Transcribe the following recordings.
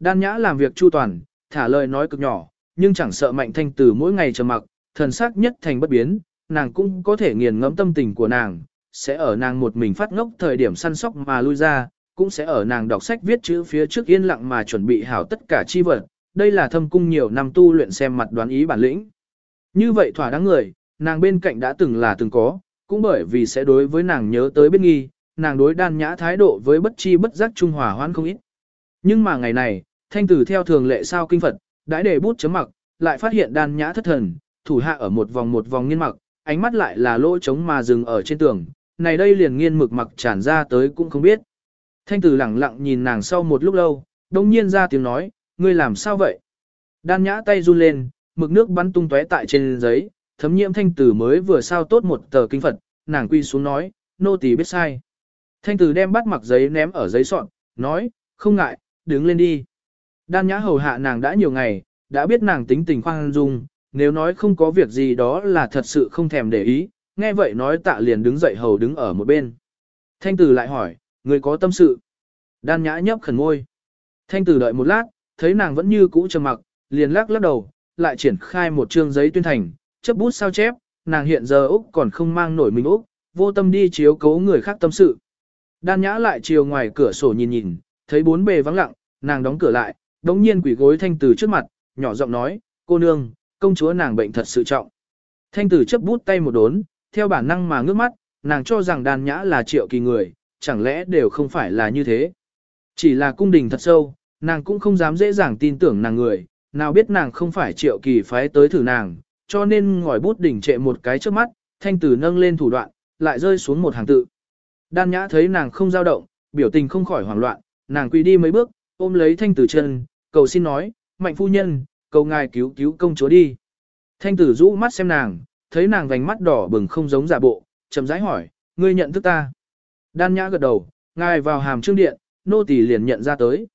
Đan nhã làm việc chu toàn, thả lời nói cực nhỏ, nhưng chẳng sợ mạnh thanh tử mỗi ngày trầm mặc, thần sắc nhất thành bất biến, nàng cũng có thể nghiền ngẫm tâm tình của nàng, sẽ ở nàng một mình phát ngốc thời điểm săn sóc mà lui ra, cũng sẽ ở nàng đọc sách viết chữ phía trước yên lặng mà chuẩn bị hảo tất cả chi vật. Đây là thâm cung nhiều năm tu luyện xem mặt đoán ý bản lĩnh. Như vậy thỏa đáng người, nàng bên cạnh đã từng là từng có, cũng bởi vì sẽ đối với nàng nhớ tới biết nghi, nàng đối đan nhã thái độ với bất chi bất giác trung hòa hoãn không ít. Nhưng mà ngày này, thanh tử theo thường lệ sao kinh Phật, đã để bút chấm mặc, lại phát hiện đan nhã thất thần, thủ hạ ở một vòng một vòng nghiên mặc, ánh mắt lại là lỗ trống mà dừng ở trên tường, này đây liền nghiên mực mặc tràn ra tới cũng không biết. Thanh tử lẳng lặng nhìn nàng sau một lúc lâu, đông nhiên ra tiếng nói, ngươi làm sao vậy? Đan nhã tay run lên, mực nước bắn tung tóe tại trên giấy, thấm nhiễm thanh tử mới vừa sao tốt một tờ kinh Phật, nàng quy xuống nói, nô tỳ biết sai. Thanh tử đem bắt mặc giấy ném ở giấy sọn, nói, không ngại, đứng lên đi. Đan nhã hầu hạ nàng đã nhiều ngày, đã biết nàng tính tình khoan dung, nếu nói không có việc gì đó là thật sự không thèm để ý, nghe vậy nói tạ liền đứng dậy hầu đứng ở một bên. Thanh tử lại hỏi, người có tâm sự. Đan nhã nhấp khẩn ngôi. Thanh tử đợi một lát, thấy nàng vẫn như cũ trầm mặc, liền lắc lắc đầu, lại triển khai một chương giấy tuyên thành, chấp bút sao chép, nàng hiện giờ Úc còn không mang nổi mình Úc, vô tâm đi chiếu cố người khác tâm sự. Đan nhã lại chiều ngoài cửa sổ nhìn nhìn, thấy bốn bề vắng lặng, nàng đóng cửa lại, đống nhiên quỷ gối thanh tử trước mặt, nhỏ giọng nói, cô nương, công chúa nàng bệnh thật sự trọng. Thanh tử chấp bút tay một đốn, theo bản năng mà ngước mắt, nàng cho rằng đan nhã là triệu kỳ người, chẳng lẽ đều không phải là như thế. Chỉ là cung đình thật sâu, nàng cũng không dám dễ dàng tin tưởng nàng người, nào biết nàng không phải triệu kỳ phái tới thử nàng, cho nên ngòi bút đỉnh trệ một cái trước mắt, thanh tử nâng lên thủ đoạn, lại rơi xuống một hàng tự. Đan nhã thấy nàng không dao động, biểu tình không khỏi hoảng loạn, nàng quỳ đi mấy bước, ôm lấy thanh tử chân, cầu xin nói, mạnh phu nhân, cầu ngài cứu cứu công chúa đi. Thanh tử rũ mắt xem nàng, thấy nàng vành mắt đỏ bừng không giống giả bộ, chậm rãi hỏi, ngươi nhận thức ta. Đan nhã gật đầu, ngài vào hàm trương điện, nô tỳ liền nhận ra tới.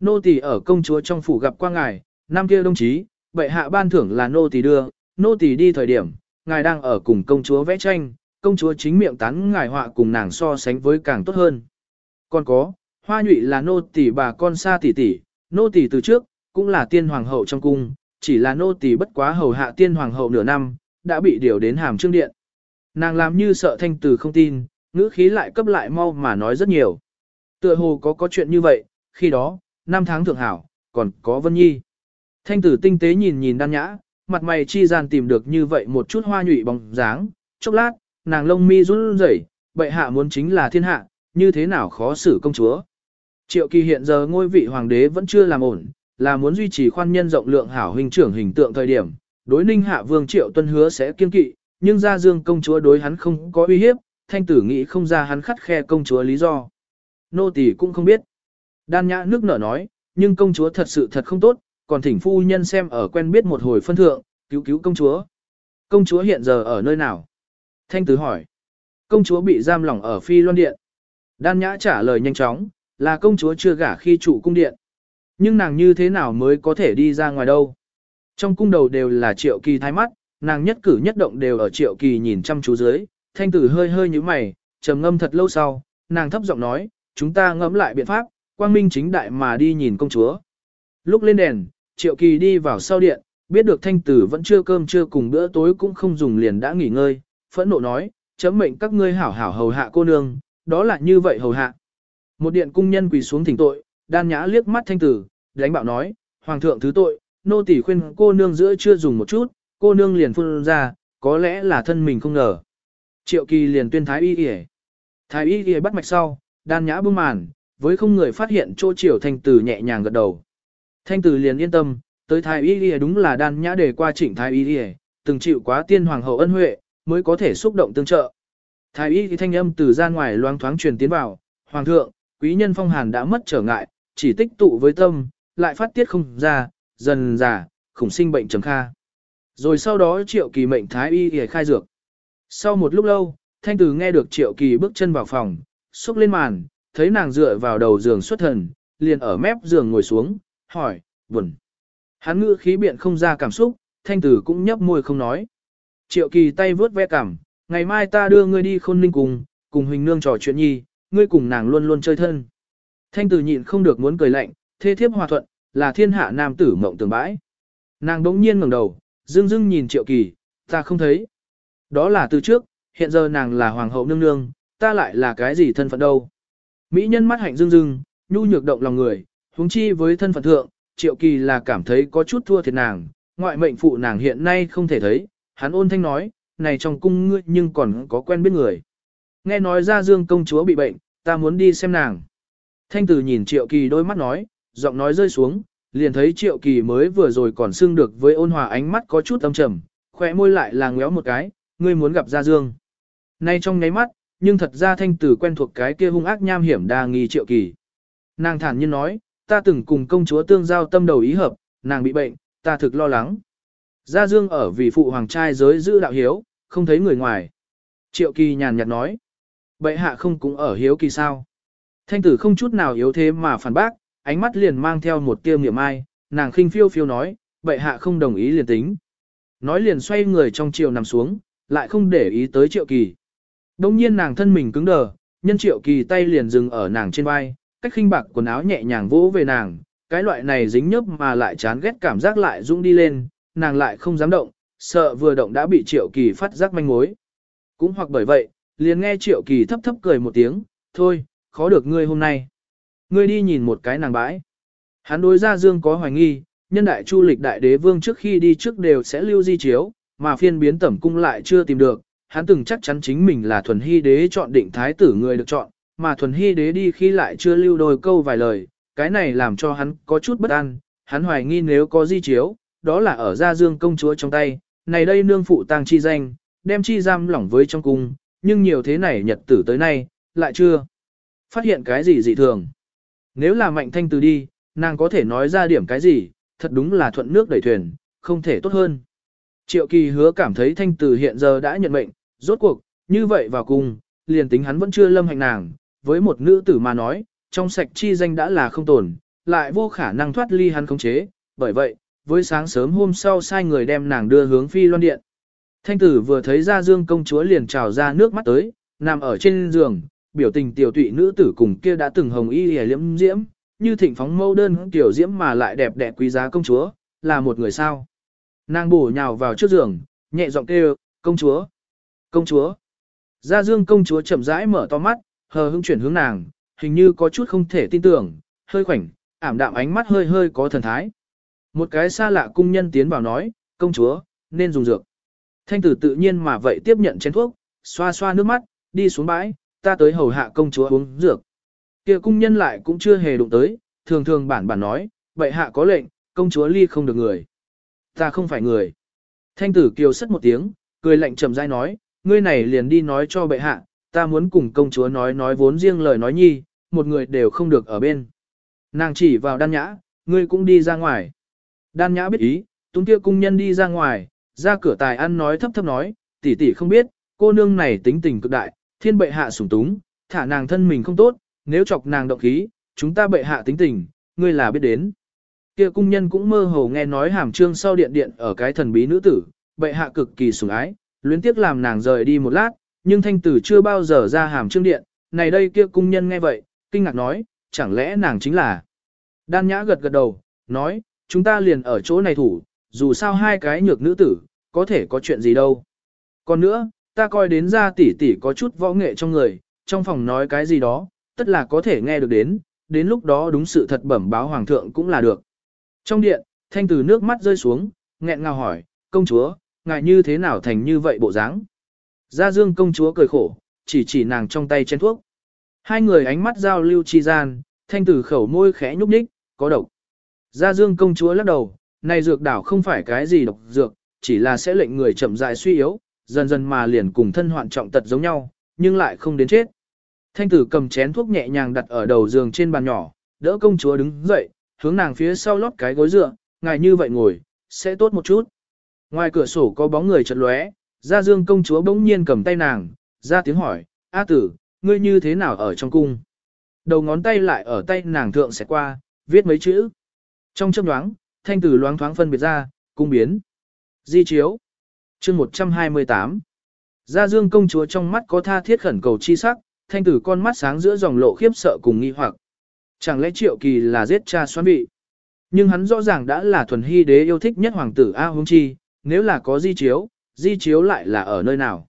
Nô tỳ ở công chúa trong phủ gặp qua ngài, năm kia đồng chí, bệ hạ ban thưởng là nô tỳ đưa, nô tỳ đi thời điểm, ngài đang ở cùng công chúa vẽ tranh, công chúa chính miệng tán ngài họa cùng nàng so sánh với càng tốt hơn. Còn có, hoa nhụy là nô tỳ bà con xa tỷ tỷ, nô tỳ từ trước, cũng là tiên hoàng hậu trong cung, chỉ là nô tỳ bất quá hầu hạ tiên hoàng hậu nửa năm, đã bị điều đến hàm trương điện. Nàng làm như sợ thanh từ không tin, ngữ khí lại cấp lại mau mà nói rất nhiều. Tựa hồ có có chuyện như vậy, khi đó, năm tháng thượng hảo, còn có Vân Nhi. Thanh tử tinh tế nhìn nhìn đan nhã, mặt mày chi gian tìm được như vậy một chút hoa nhụy bóng dáng, chốc lát, nàng lông mi run rẩy, bệ hạ muốn chính là thiên hạ, như thế nào khó xử công chúa. Triệu kỳ hiện giờ ngôi vị hoàng đế vẫn chưa làm ổn, là muốn duy trì khoan nhân rộng lượng hảo hình trưởng hình tượng thời điểm, đối ninh hạ vương triệu tuân hứa sẽ kiên kỵ, nhưng ra dương công chúa đối hắn không có uy hiếp, thanh tử nghĩ không ra hắn khắt khe công chúa lý do. Nô tỳ cũng không biết. Đan nhã nước nở nói, nhưng công chúa thật sự thật không tốt, còn thỉnh phu nhân xem ở quen biết một hồi phân thượng, cứu cứu công chúa. Công chúa hiện giờ ở nơi nào? Thanh tử hỏi. Công chúa bị giam lỏng ở phi loan điện. Đan nhã trả lời nhanh chóng, là công chúa chưa gả khi chủ cung điện. Nhưng nàng như thế nào mới có thể đi ra ngoài đâu? Trong cung đầu đều là triệu kỳ thái mắt, nàng nhất cử nhất động đều ở triệu kỳ nhìn chăm chú dưới, thanh tử hơi hơi như mày, trầm ngâm thật lâu sau, nàng thấp giọng nói, chúng ta ngẫm lại biện pháp, quang minh chính đại mà đi nhìn công chúa. Lúc lên đèn, triệu kỳ đi vào sau điện, biết được thanh tử vẫn chưa cơm chưa cùng bữa tối cũng không dùng liền đã nghỉ ngơi, phẫn nộ nói, chấm mệnh các ngươi hảo hảo hầu hạ cô nương, đó là như vậy hầu hạ. Một điện cung nhân quỳ xuống thỉnh tội, đan nhã liếc mắt thanh tử, đánh bạo nói, hoàng thượng thứ tội, nô tỳ khuyên cô nương giữa chưa dùng một chút, cô nương liền phun ra, có lẽ là thân mình không ngờ. Triệu kỳ liền tuyên thái y y Thái y y bắt mạch sau, đan nhã bưng màn, với không người phát hiện chỗ triệu thanh tử nhẹ nhàng gật đầu. Thanh tử liền yên tâm, tới thái y y đúng là đan nhã để qua chỉnh thái y y, từng chịu quá tiên hoàng hậu ân huệ, mới có thể xúc động tương trợ. Thái y thanh âm từ ra ngoài loáng thoáng truyền tiến vào, hoàng thượng, quý nhân phong hàn đã mất trở ngại, chỉ tích tụ với tâm, lại phát tiết không ra, dần già, khủng sinh bệnh trầm kha. Rồi sau đó triệu kỳ mệnh thái y để khai dược. Sau một lúc lâu, thanh tử nghe được triệu kỳ bước chân vào phòng, xúc lên màn, thấy nàng dựa vào đầu giường xuất thần, liền ở mép giường ngồi xuống, hỏi, buồn. Hắn ngữ khí biện không ra cảm xúc, thanh tử cũng nhấp môi không nói. Triệu kỳ tay vướt ve cảm, ngày mai ta đưa ngươi đi khôn ninh cùng, cùng huỳnh nương trò chuyện nhi, ngươi cùng nàng luôn luôn chơi thân. Thanh tử nhịn không được muốn cười lạnh, thê thiếp hòa thuận, là thiên hạ nam tử mộng tường bãi. Nàng đống nhiên ngẩng đầu, dưng dưng nhìn triệu kỳ, ta không thấy. Đó là từ trước, hiện giờ nàng là hoàng hậu nương nương, ta lại là cái gì thân phận đâu. Mỹ nhân mắt hạnh dưng dưng, nhu nhược động lòng người, huống chi với thân phận thượng, triệu kỳ là cảm thấy có chút thua thiệt nàng, ngoại mệnh phụ nàng hiện nay không thể thấy, hắn ôn thanh nói, này trong cung ngươi nhưng còn có quen biết người. Nghe nói ra dương công chúa bị bệnh, ta muốn đi xem nàng. Thanh tử nhìn triệu kỳ đôi mắt nói, giọng nói rơi xuống, liền thấy triệu kỳ mới vừa rồi còn xưng được với ôn hòa ánh mắt có chút âm trầm, khỏe môi lại là ngéo một cái, ngươi muốn gặp ra dương. Nay trong nháy mắt, nhưng thật ra thanh tử quen thuộc cái kia hung ác nham hiểm đa nghi triệu kỳ. Nàng thản nhiên nói, ta từng cùng công chúa tương giao tâm đầu ý hợp, nàng bị bệnh, ta thực lo lắng. Gia Dương ở vì phụ hoàng trai giới giữ đạo hiếu, không thấy người ngoài. Triệu kỳ nhàn nhạt nói, bệ hạ không cũng ở hiếu kỳ sao. Thanh tử không chút nào yếu thế mà phản bác, ánh mắt liền mang theo một tia miệng ai, nàng khinh phiêu phiêu nói, bệ hạ không đồng ý liền tính. Nói liền xoay người trong chiều nằm xuống, lại không để ý tới triệu kỳ. Đông nhiên nàng thân mình cứng đờ, nhân triệu kỳ tay liền dừng ở nàng trên vai, cách khinh bạc quần áo nhẹ nhàng vỗ về nàng, cái loại này dính nhớp mà lại chán ghét cảm giác lại dũng đi lên, nàng lại không dám động, sợ vừa động đã bị triệu kỳ phát giác manh mối. Cũng hoặc bởi vậy, liền nghe triệu kỳ thấp thấp cười một tiếng, thôi, khó được ngươi hôm nay. Ngươi đi nhìn một cái nàng bãi. Hắn đối ra dương có hoài nghi, nhân đại chu lịch đại đế vương trước khi đi trước đều sẽ lưu di chiếu, mà phiên biến tẩm cung lại chưa tìm được. Hắn từng chắc chắn chính mình là thuần hy đế chọn định thái tử người được chọn, mà thuần hy đế đi khi lại chưa lưu đôi câu vài lời, cái này làm cho hắn có chút bất an, hắn hoài nghi nếu có di chiếu, đó là ở gia dương công chúa trong tay, này đây nương phụ tang chi danh, đem chi giam lỏng với trong cung, nhưng nhiều thế này nhật tử tới nay, lại chưa phát hiện cái gì dị thường. Nếu là mạnh thanh từ đi, nàng có thể nói ra điểm cái gì, thật đúng là thuận nước đẩy thuyền, không thể tốt hơn. Triệu kỳ hứa cảm thấy thanh từ hiện giờ đã nhận mệnh, rốt cuộc, như vậy vào cung, liền tính hắn vẫn chưa lâm hành nàng, với một nữ tử mà nói, trong sạch chi danh đã là không tồn, lại vô khả năng thoát ly hắn khống chế, bởi vậy, với sáng sớm hôm sau sai người đem nàng đưa hướng phi loan điện. Thanh tử vừa thấy ra dương công chúa liền trào ra nước mắt tới, nằm ở trên giường, biểu tình tiểu tụy nữ tử cùng kia đã từng hồng y hề liễm diễm, như thịnh phóng mâu đơn tiểu diễm mà lại đẹp đẽ quý giá công chúa, là một người sao. Nàng bổ nhào vào trước giường, nhẹ giọng kêu, công chúa, công chúa. Gia dương công chúa chậm rãi mở to mắt, hờ hững chuyển hướng nàng, hình như có chút không thể tin tưởng, hơi khoảnh, ảm đạm ánh mắt hơi hơi có thần thái. Một cái xa lạ cung nhân tiến vào nói, công chúa, nên dùng dược. Thanh tử tự nhiên mà vậy tiếp nhận chén thuốc, xoa xoa nước mắt, đi xuống bãi, ta tới hầu hạ công chúa uống dược. Kia cung nhân lại cũng chưa hề đụng tới, thường thường bản bản nói, vậy hạ có lệnh, công chúa ly không được người. Ta không phải người. Thanh tử kiều sất một tiếng, cười lạnh trầm dai nói, ngươi này liền đi nói cho bệ hạ, ta muốn cùng công chúa nói nói vốn riêng lời nói nhi, một người đều không được ở bên. Nàng chỉ vào đan nhã, ngươi cũng đi ra ngoài. Đan nhã biết ý, tung kia cung nhân đi ra ngoài, ra cửa tài ăn nói thấp thấp nói, tỷ tỷ không biết, cô nương này tính tình cực đại, thiên bệ hạ sủng túng, thả nàng thân mình không tốt, nếu chọc nàng động khí, chúng ta bệ hạ tính tình, ngươi là biết đến. Kia cung nhân cũng mơ hồ nghe nói hàm trương sau điện điện ở cái thần bí nữ tử, bệ hạ cực kỳ sủng ái, luyến tiếc làm nàng rời đi một lát, nhưng thanh tử chưa bao giờ ra hàm trương điện, này đây kia cung nhân nghe vậy, kinh ngạc nói, chẳng lẽ nàng chính là. Đan nhã gật gật đầu, nói, chúng ta liền ở chỗ này thủ, dù sao hai cái nhược nữ tử, có thể có chuyện gì đâu. Còn nữa, ta coi đến ra tỷ tỷ có chút võ nghệ trong người, trong phòng nói cái gì đó, tất là có thể nghe được đến, đến lúc đó đúng sự thật bẩm báo hoàng thượng cũng là được. Trong điện, thanh từ nước mắt rơi xuống, nghẹn ngào hỏi, công chúa, ngài như thế nào thành như vậy bộ dáng? Gia dương công chúa cười khổ, chỉ chỉ nàng trong tay chén thuốc. Hai người ánh mắt giao lưu chi gian, thanh tử khẩu môi khẽ nhúc nhích, có độc. Gia dương công chúa lắc đầu, này dược đảo không phải cái gì độc dược, chỉ là sẽ lệnh người chậm rãi suy yếu, dần dần mà liền cùng thân hoạn trọng tật giống nhau, nhưng lại không đến chết. Thanh tử cầm chén thuốc nhẹ nhàng đặt ở đầu giường trên bàn nhỏ, đỡ công chúa đứng dậy, hướng nàng phía sau lót cái gối dựa, ngài như vậy ngồi, sẽ tốt một chút. Ngoài cửa sổ có bóng người chợt lóe, Gia Dương công chúa bỗng nhiên cầm tay nàng, ra tiếng hỏi, A tử, ngươi như thế nào ở trong cung? Đầu ngón tay lại ở tay nàng thượng sẽ qua, viết mấy chữ. Trong chấp đoáng, thanh tử loáng thoáng phân biệt ra, cung biến. Di chiếu. chương 128. Gia Dương công chúa trong mắt có tha thiết khẩn cầu chi sắc, thanh tử con mắt sáng giữa dòng lộ khiếp sợ cùng nghi hoặc. Chẳng lẽ triệu kỳ là giết cha xoan bị? Nhưng hắn rõ ràng đã là thuần hy đế yêu thích nhất hoàng tử A Hung Chi, nếu là có di chiếu, di chiếu lại là ở nơi nào.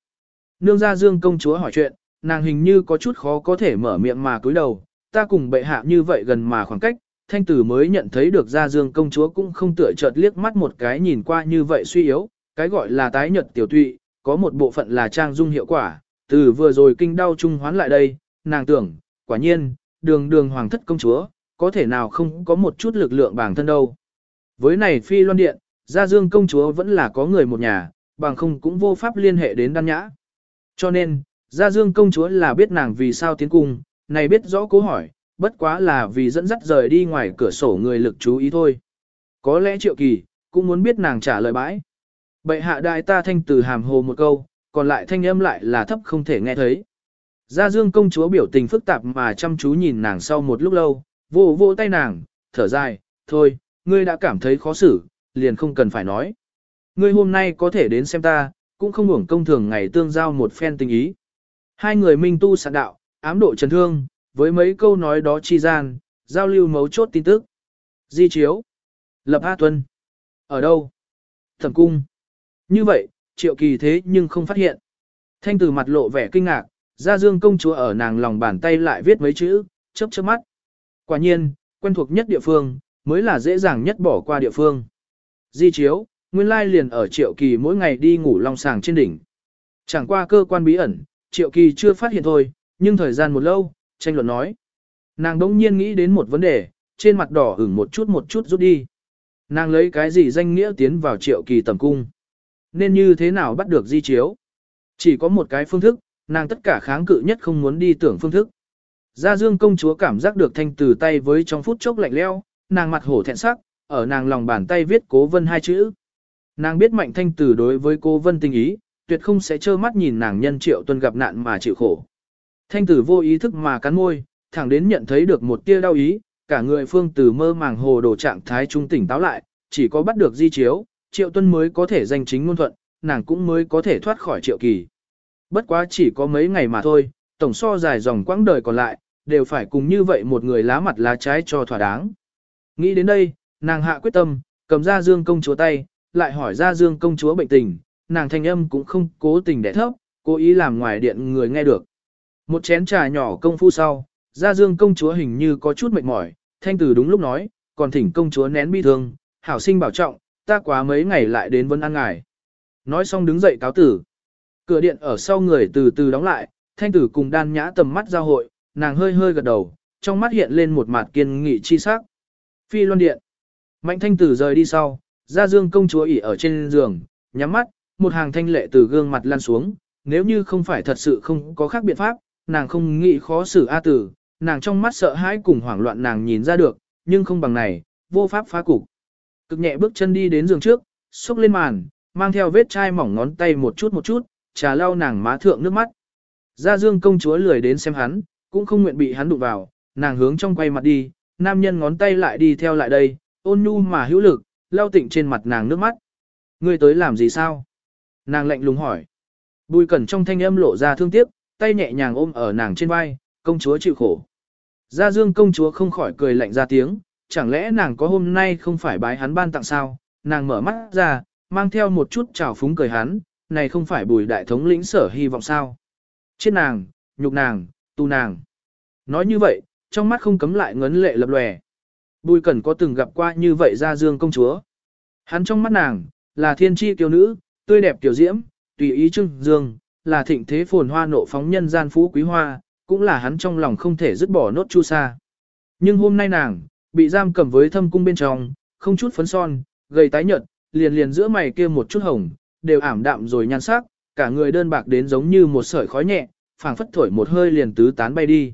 Nương gia dương công chúa hỏi chuyện, nàng hình như có chút khó có thể mở miệng mà cúi đầu, ta cùng bệ hạ như vậy gần mà khoảng cách, thanh tử mới nhận thấy được gia dương công chúa cũng không tựa chợt liếc mắt một cái nhìn qua như vậy suy yếu, cái gọi là tái nhật tiểu tụy, có một bộ phận là trang dung hiệu quả, từ vừa rồi kinh đau trung hoán lại đây, nàng tưởng, quả nhiên, đường đường hoàng thất công chúa, có thể nào không có một chút lực lượng bản thân đâu. Với này phi loan điện, gia dương công chúa vẫn là có người một nhà, bằng không cũng vô pháp liên hệ đến đan nhã. Cho nên, gia dương công chúa là biết nàng vì sao tiến cung, này biết rõ cố hỏi, bất quá là vì dẫn dắt rời đi ngoài cửa sổ người lực chú ý thôi. Có lẽ triệu kỳ, cũng muốn biết nàng trả lời bãi. Bệ hạ đại ta thanh từ hàm hồ một câu, còn lại thanh âm lại là thấp không thể nghe thấy. Gia Dương công chúa biểu tình phức tạp mà chăm chú nhìn nàng sau một lúc lâu, vô vô tay nàng, thở dài, thôi, ngươi đã cảm thấy khó xử, liền không cần phải nói. Ngươi hôm nay có thể đến xem ta, cũng không hưởng công thường ngày tương giao một phen tình ý. Hai người minh tu sạn đạo, ám độ trần thương, với mấy câu nói đó chi gian, giao lưu mấu chốt tin tức. Di chiếu. Lập A Tuân. Ở đâu? Thẩm cung. Như vậy, triệu kỳ thế nhưng không phát hiện. Thanh từ mặt lộ vẻ kinh ngạc, gia dương công chúa ở nàng lòng bàn tay lại viết mấy chữ, chớp chớp mắt. Quả nhiên, quen thuộc nhất địa phương, mới là dễ dàng nhất bỏ qua địa phương. Di chiếu, nguyên lai liền ở triệu kỳ mỗi ngày đi ngủ long sàng trên đỉnh. Chẳng qua cơ quan bí ẩn, triệu kỳ chưa phát hiện thôi, nhưng thời gian một lâu, tranh luận nói. Nàng đống nhiên nghĩ đến một vấn đề, trên mặt đỏ ửng một chút một chút rút đi. Nàng lấy cái gì danh nghĩa tiến vào triệu kỳ tầm cung. Nên như thế nào bắt được di chiếu? Chỉ có một cái phương thức, nàng tất cả kháng cự nhất không muốn đi tưởng phương thức. Gia Dương công chúa cảm giác được thanh từ tay với trong phút chốc lạnh leo, nàng mặt hổ thẹn sắc, ở nàng lòng bàn tay viết cố vân hai chữ. Nàng biết mạnh thanh từ đối với cố vân tình ý, tuyệt không sẽ trơ mắt nhìn nàng nhân triệu tuân gặp nạn mà chịu khổ. Thanh tử vô ý thức mà cắn môi, thẳng đến nhận thấy được một tia đau ý, cả người phương từ mơ màng hồ đồ trạng thái trung tỉnh táo lại, chỉ có bắt được di chiếu, triệu tuân mới có thể danh chính ngôn thuận, nàng cũng mới có thể thoát khỏi triệu kỳ. Bất quá chỉ có mấy ngày mà thôi, tổng so dài dòng quãng đời còn lại, đều phải cùng như vậy một người lá mặt lá trái cho thỏa đáng. Nghĩ đến đây, nàng hạ quyết tâm, cầm ra dương công chúa tay, lại hỏi ra dương công chúa bệnh tình, nàng thanh âm cũng không cố tình để thấp, cố ý làm ngoài điện người nghe được. Một chén trà nhỏ công phu sau, gia dương công chúa hình như có chút mệt mỏi, thanh tử đúng lúc nói, còn thỉnh công chúa nén bi thương, hảo sinh bảo trọng, ta quá mấy ngày lại đến vân an ngài. Nói xong đứng dậy cáo tử. Cửa điện ở sau người từ từ đóng lại, thanh tử cùng đan nhã tầm mắt giao hội, nàng hơi hơi gật đầu, trong mắt hiện lên một mặt kiên nghị chi sắc. Phi loan điện. Mạnh thanh tử rời đi sau, ra dương công chúa ỉ ở trên giường, nhắm mắt, một hàng thanh lệ từ gương mặt lan xuống, nếu như không phải thật sự không có khác biện pháp, nàng không nghĩ khó xử A tử, nàng trong mắt sợ hãi cùng hoảng loạn nàng nhìn ra được, nhưng không bằng này, vô pháp phá cục. Cực nhẹ bước chân đi đến giường trước, xúc lên màn, mang theo vết chai mỏng ngón tay một chút một chút, trà lau nàng má thượng nước mắt. Gia Dương công chúa lười đến xem hắn, cũng không nguyện bị hắn đụng vào, nàng hướng trong quay mặt đi, nam nhân ngón tay lại đi theo lại đây, ôn nhu mà hữu lực, lau tịnh trên mặt nàng nước mắt. Ngươi tới làm gì sao? Nàng lạnh lùng hỏi. Bùi cẩn trong thanh âm lộ ra thương tiếc, tay nhẹ nhàng ôm ở nàng trên vai, công chúa chịu khổ. Gia Dương công chúa không khỏi cười lạnh ra tiếng, chẳng lẽ nàng có hôm nay không phải bái hắn ban tặng sao? Nàng mở mắt ra, mang theo một chút trào phúng cười hắn, này không phải bùi đại thống lĩnh sở hy vọng sao? Chết nàng, nhục nàng, tu nàng. Nói như vậy, trong mắt không cấm lại ngấn lệ lập lòe. Bùi cẩn có từng gặp qua như vậy Gia Dương công chúa. Hắn trong mắt nàng, là thiên tri kiều nữ, tươi đẹp tiểu diễm, tùy ý trưng dương, là thịnh thế phồn hoa nộ phóng nhân gian phú quý hoa, cũng là hắn trong lòng không thể dứt bỏ nốt chu sa. Nhưng hôm nay nàng, bị giam cầm với thâm cung bên trong, không chút phấn son, gầy tái nhợt, liền liền giữa mày kia một chút hồng, đều ảm đạm rồi nhan sắc, cả người đơn bạc đến giống như một sợi khói nhẹ, phảng phất thổi một hơi liền tứ tán bay đi.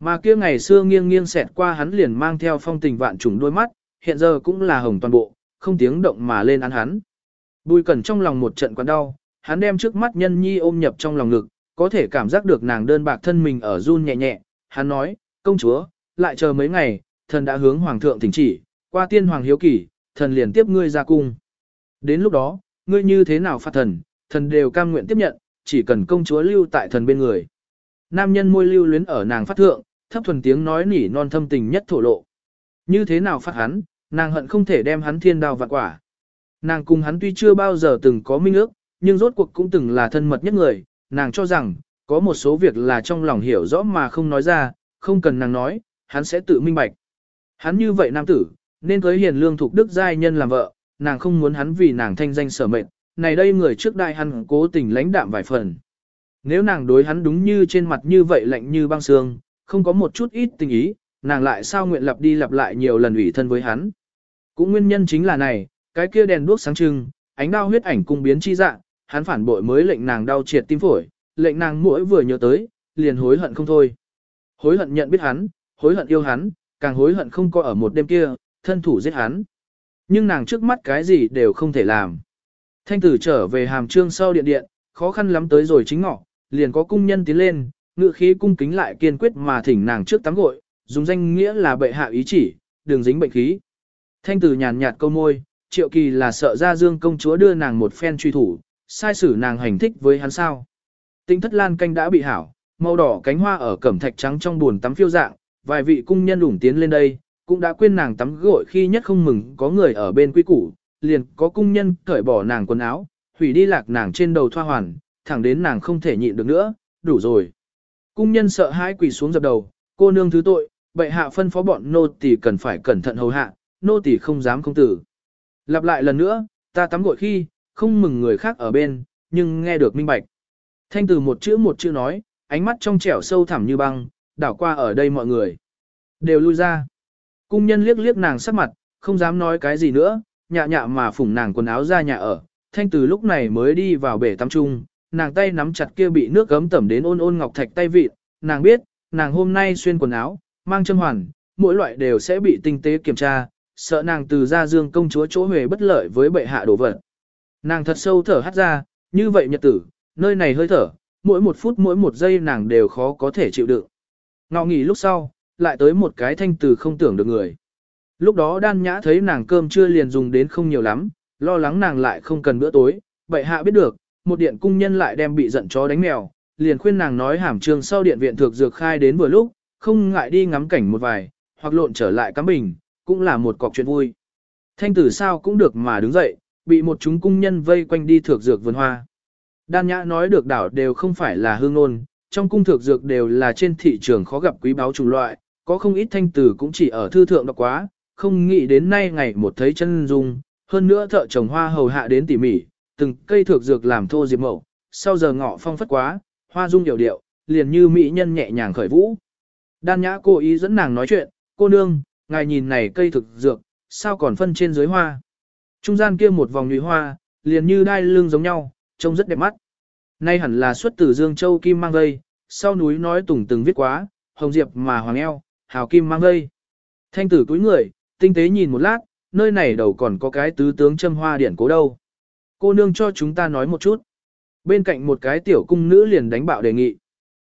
Mà kia ngày xưa nghiêng nghiêng xẹt qua hắn liền mang theo phong tình vạn trùng đôi mắt, hiện giờ cũng là hồng toàn bộ, không tiếng động mà lên án hắn. Bùi cẩn trong lòng một trận quặn đau, hắn đem trước mắt nhân nhi ôm nhập trong lòng ngực, có thể cảm giác được nàng đơn bạc thân mình ở run nhẹ nhẹ. Hắn nói, công chúa, lại chờ mấy ngày, thần đã hướng hoàng thượng thỉnh chỉ, qua tiên hoàng hiếu kỷ, thần liền tiếp ngươi ra cung. Đến lúc đó, ngươi như thế nào phạt thần, thần đều cam nguyện tiếp nhận, chỉ cần công chúa lưu tại thần bên người. Nam nhân môi lưu luyến ở nàng phát thượng, thấp thuần tiếng nói nỉ non thâm tình nhất thổ lộ. Như thế nào phát hắn, Nàng hận không thể đem hắn thiên đao vạn quả. Nàng cùng hắn tuy chưa bao giờ từng có minh ước, nhưng rốt cuộc cũng từng là thân mật nhất người, nàng cho rằng, có một số việc là trong lòng hiểu rõ mà không nói ra, không cần nàng nói, hắn sẽ tự minh bạch. Hắn như vậy nam tử, nên cưới hiền lương thuộc đức giai nhân làm vợ, nàng không muốn hắn vì nàng thanh danh sở mệnh, này đây người trước đại hắn cố tình lãnh đạm vài phần. Nếu nàng đối hắn đúng như trên mặt như vậy lạnh như băng xương, không có một chút ít tình ý, nàng lại sao nguyện lặp đi lặp lại nhiều lần ủy thân với hắn. Cũng nguyên nhân chính là này, cái kia đèn đuốc sáng trưng, ánh đao huyết ảnh cung biến chi dạng, hắn phản bội mới lệnh nàng đau triệt tim phổi, lệnh nàng mỗi vừa nhớ tới, liền hối hận không thôi. Hối hận nhận biết hắn, hối hận yêu hắn, càng hối hận không có ở một đêm kia, thân thủ giết hắn. Nhưng nàng trước mắt cái gì đều không thể làm. Thanh tử trở về hàm trương sau điện điện, khó khăn lắm tới rồi chính ngọ, liền có cung nhân tiến lên, ngự khí cung kính lại kiên quyết mà thỉnh nàng trước tắm gội, dùng danh nghĩa là bệ hạ ý chỉ, đường dính bệnh khí. Thanh tử nhàn nhạt câu môi, triệu kỳ là sợ ra dương công chúa đưa nàng một phen truy thủ, sai xử nàng hành thích với hắn sao. Tinh thất lan canh đã bị hảo, màu đỏ cánh hoa ở cẩm thạch trắng trong buồn tắm phiêu dạng, vài vị cung nhân ủng tiến lên đây, cũng đã quên nàng tắm gội khi nhất không mừng có người ở bên quy củ, liền có cung nhân cởi bỏ nàng quần áo, hủy đi lạc nàng trên đầu thoa hoàn, thẳng đến nàng không thể nhịn được nữa, đủ rồi. Cung nhân sợ hãi quỳ xuống dập đầu, cô nương thứ tội, bệ hạ phân phó bọn nô tỳ cần phải cẩn thận hầu hạ, nô tỳ không dám không tử. Lặp lại lần nữa, ta tắm gội khi, không mừng người khác ở bên, nhưng nghe được minh bạch. Thanh từ một chữ một chữ nói, ánh mắt trong trẻo sâu thẳm như băng, đảo qua ở đây mọi người. Đều lui ra. Cung nhân liếc liếc nàng sắc mặt, không dám nói cái gì nữa, nhạ nhạ mà phủng nàng quần áo ra nhà ở. Thanh từ lúc này mới đi vào bể tắm trung, nàng tay nắm chặt kia bị nước gấm tẩm đến ôn ôn ngọc thạch tay vịt, nàng biết, nàng hôm nay xuyên quần áo, mang chân hoàn, mỗi loại đều sẽ bị tinh tế kiểm tra, sợ nàng từ ra dương công chúa chỗ huề bất lợi với bệ hạ đổ vật. Nàng thật sâu thở hắt ra, như vậy nhật tử, nơi này hơi thở, mỗi một phút mỗi một giây nàng đều khó có thể chịu đựng. Ngọ nghỉ lúc sau, lại tới một cái thanh từ không tưởng được người. Lúc đó đan nhã thấy nàng cơm chưa liền dùng đến không nhiều lắm, lo lắng nàng lại không cần bữa tối, vậy hạ biết được, một điện cung nhân lại đem bị giận chó đánh mèo, liền khuyên nàng nói hàm trường sau điện viện thược dược khai đến vừa lúc, không ngại đi ngắm cảnh một vài, hoặc lộn trở lại cắm bình, cũng là một cọc chuyện vui. Thanh tử sao cũng được mà đứng dậy, bị một chúng cung nhân vây quanh đi thược dược vườn hoa. Đan nhã nói được đảo đều không phải là hương ngôn, trong cung thược dược đều là trên thị trường khó gặp quý báu chủng loại, có không ít thanh tử cũng chỉ ở thư thượng đọc quá, không nghĩ đến nay ngày một thấy chân dung, hơn nữa thợ trồng hoa hầu hạ đến tỉ mỉ, từng cây thược dược làm thô diệp mậu, sau giờ ngọ phong phất quá, hoa dung điều điệu, liền như mỹ nhân nhẹ nhàng khởi vũ. Đan nhã cố ý dẫn nàng nói chuyện, cô nương, ngài nhìn này cây thực dược, sao còn phân trên dưới hoa. Trung gian kia một vòng nhụy hoa, liền như đai lưng giống nhau, trông rất đẹp mắt. Nay hẳn là xuất từ Dương Châu Kim mang Gây, sau núi nói tùng từng viết quá, hồng diệp mà hoàng eo, hào kim mang Gây. Thanh tử túi người, tinh tế nhìn một lát, nơi này đầu còn có cái tứ tướng châm hoa điển cố đâu. Cô nương cho chúng ta nói một chút. Bên cạnh một cái tiểu cung nữ liền đánh bạo đề nghị.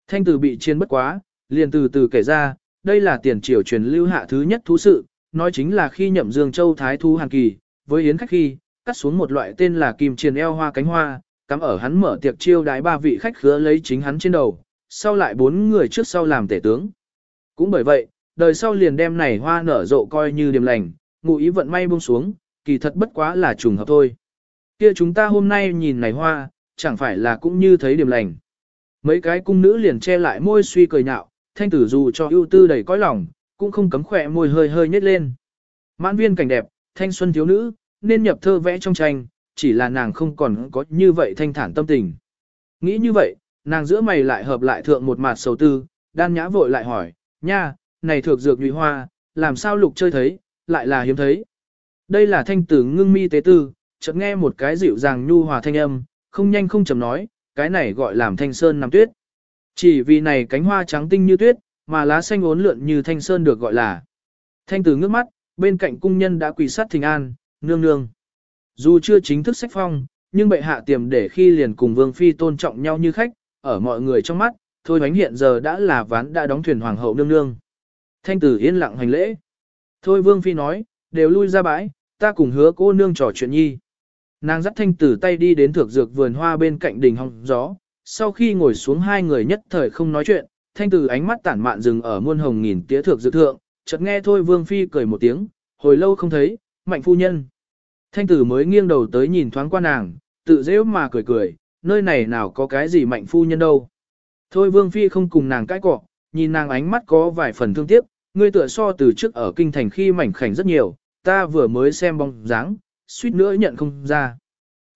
Thanh tử bị chiên bất quá, liền từ từ kể ra, đây là tiền triều truyền lưu hạ thứ nhất thú sự, nói chính là khi nhậm Dương Châu Thái Thú Hàn Kỳ, với yến khách khi, cắt xuống một loại tên là kim triền eo hoa cánh hoa, cắm ở hắn mở tiệc chiêu đái ba vị khách khứa lấy chính hắn trên đầu, sau lại bốn người trước sau làm tể tướng. Cũng bởi vậy, đời sau liền đem này hoa nở rộ coi như điềm lành, ngụ ý vận may buông xuống, kỳ thật bất quá là trùng hợp thôi. Kia chúng ta hôm nay nhìn này hoa, chẳng phải là cũng như thấy điềm lành. Mấy cái cung nữ liền che lại môi suy cười nhạo, thanh tử dù cho ưu tư đầy cõi lòng, cũng không cấm khỏe môi hơi hơi nhếch lên. Mãn viên cảnh đẹp, thanh xuân thiếu nữ, nên nhập thơ vẽ trong tranh, chỉ là nàng không còn có như vậy thanh thản tâm tình. Nghĩ như vậy, nàng giữa mày lại hợp lại thượng một mặt sầu tư, đan nhã vội lại hỏi, nha, này thược dược nhụy hoa, làm sao lục chơi thấy, lại là hiếm thấy. Đây là thanh tử ngưng mi tế tư, chợt nghe một cái dịu dàng nhu hòa thanh âm, không nhanh không chậm nói, cái này gọi làm thanh sơn nằm tuyết. Chỉ vì này cánh hoa trắng tinh như tuyết, mà lá xanh ốn lượn như thanh sơn được gọi là. Thanh tử ngước mắt, bên cạnh cung nhân đã quỳ sát thình an, nương nương. Dù chưa chính thức sách phong, nhưng bệ hạ tiềm để khi liền cùng vương phi tôn trọng nhau như khách, ở mọi người trong mắt, thôi bánh hiện giờ đã là ván đã đóng thuyền hoàng hậu nương nương. Thanh tử yên lặng hành lễ. Thôi vương phi nói, đều lui ra bãi, ta cùng hứa cô nương trò chuyện nhi. Nàng dắt thanh tử tay đi đến thược dược vườn hoa bên cạnh đỉnh hong gió, sau khi ngồi xuống hai người nhất thời không nói chuyện, thanh tử ánh mắt tản mạn dừng ở muôn hồng nghìn tía thược dược thượng, chợt nghe thôi vương phi cười một tiếng, hồi lâu không thấy, mạnh phu nhân. Thanh tử mới nghiêng đầu tới nhìn thoáng qua nàng, tự dễ mà cười cười, nơi này nào có cái gì mạnh phu nhân đâu. Thôi vương phi không cùng nàng cãi cọ, nhìn nàng ánh mắt có vài phần thương tiếc, ngươi tựa so từ trước ở kinh thành khi mảnh khảnh rất nhiều, ta vừa mới xem bóng dáng, suýt nữa nhận không ra.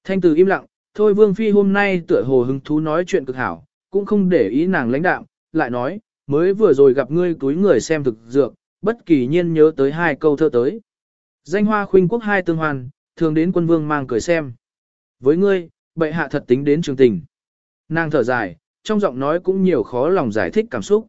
Thanh tử im lặng, thôi vương phi hôm nay tựa hồ hứng thú nói chuyện cực hảo, cũng không để ý nàng lãnh đạm, lại nói, mới vừa rồi gặp ngươi túi người xem thực dược, bất kỳ nhiên nhớ tới hai câu thơ tới. Danh hoa khuynh quốc hai tương hoàn, thường đến quân vương mang cười xem. Với ngươi, bệ hạ thật tính đến trường tình. Nàng thở dài, trong giọng nói cũng nhiều khó lòng giải thích cảm xúc.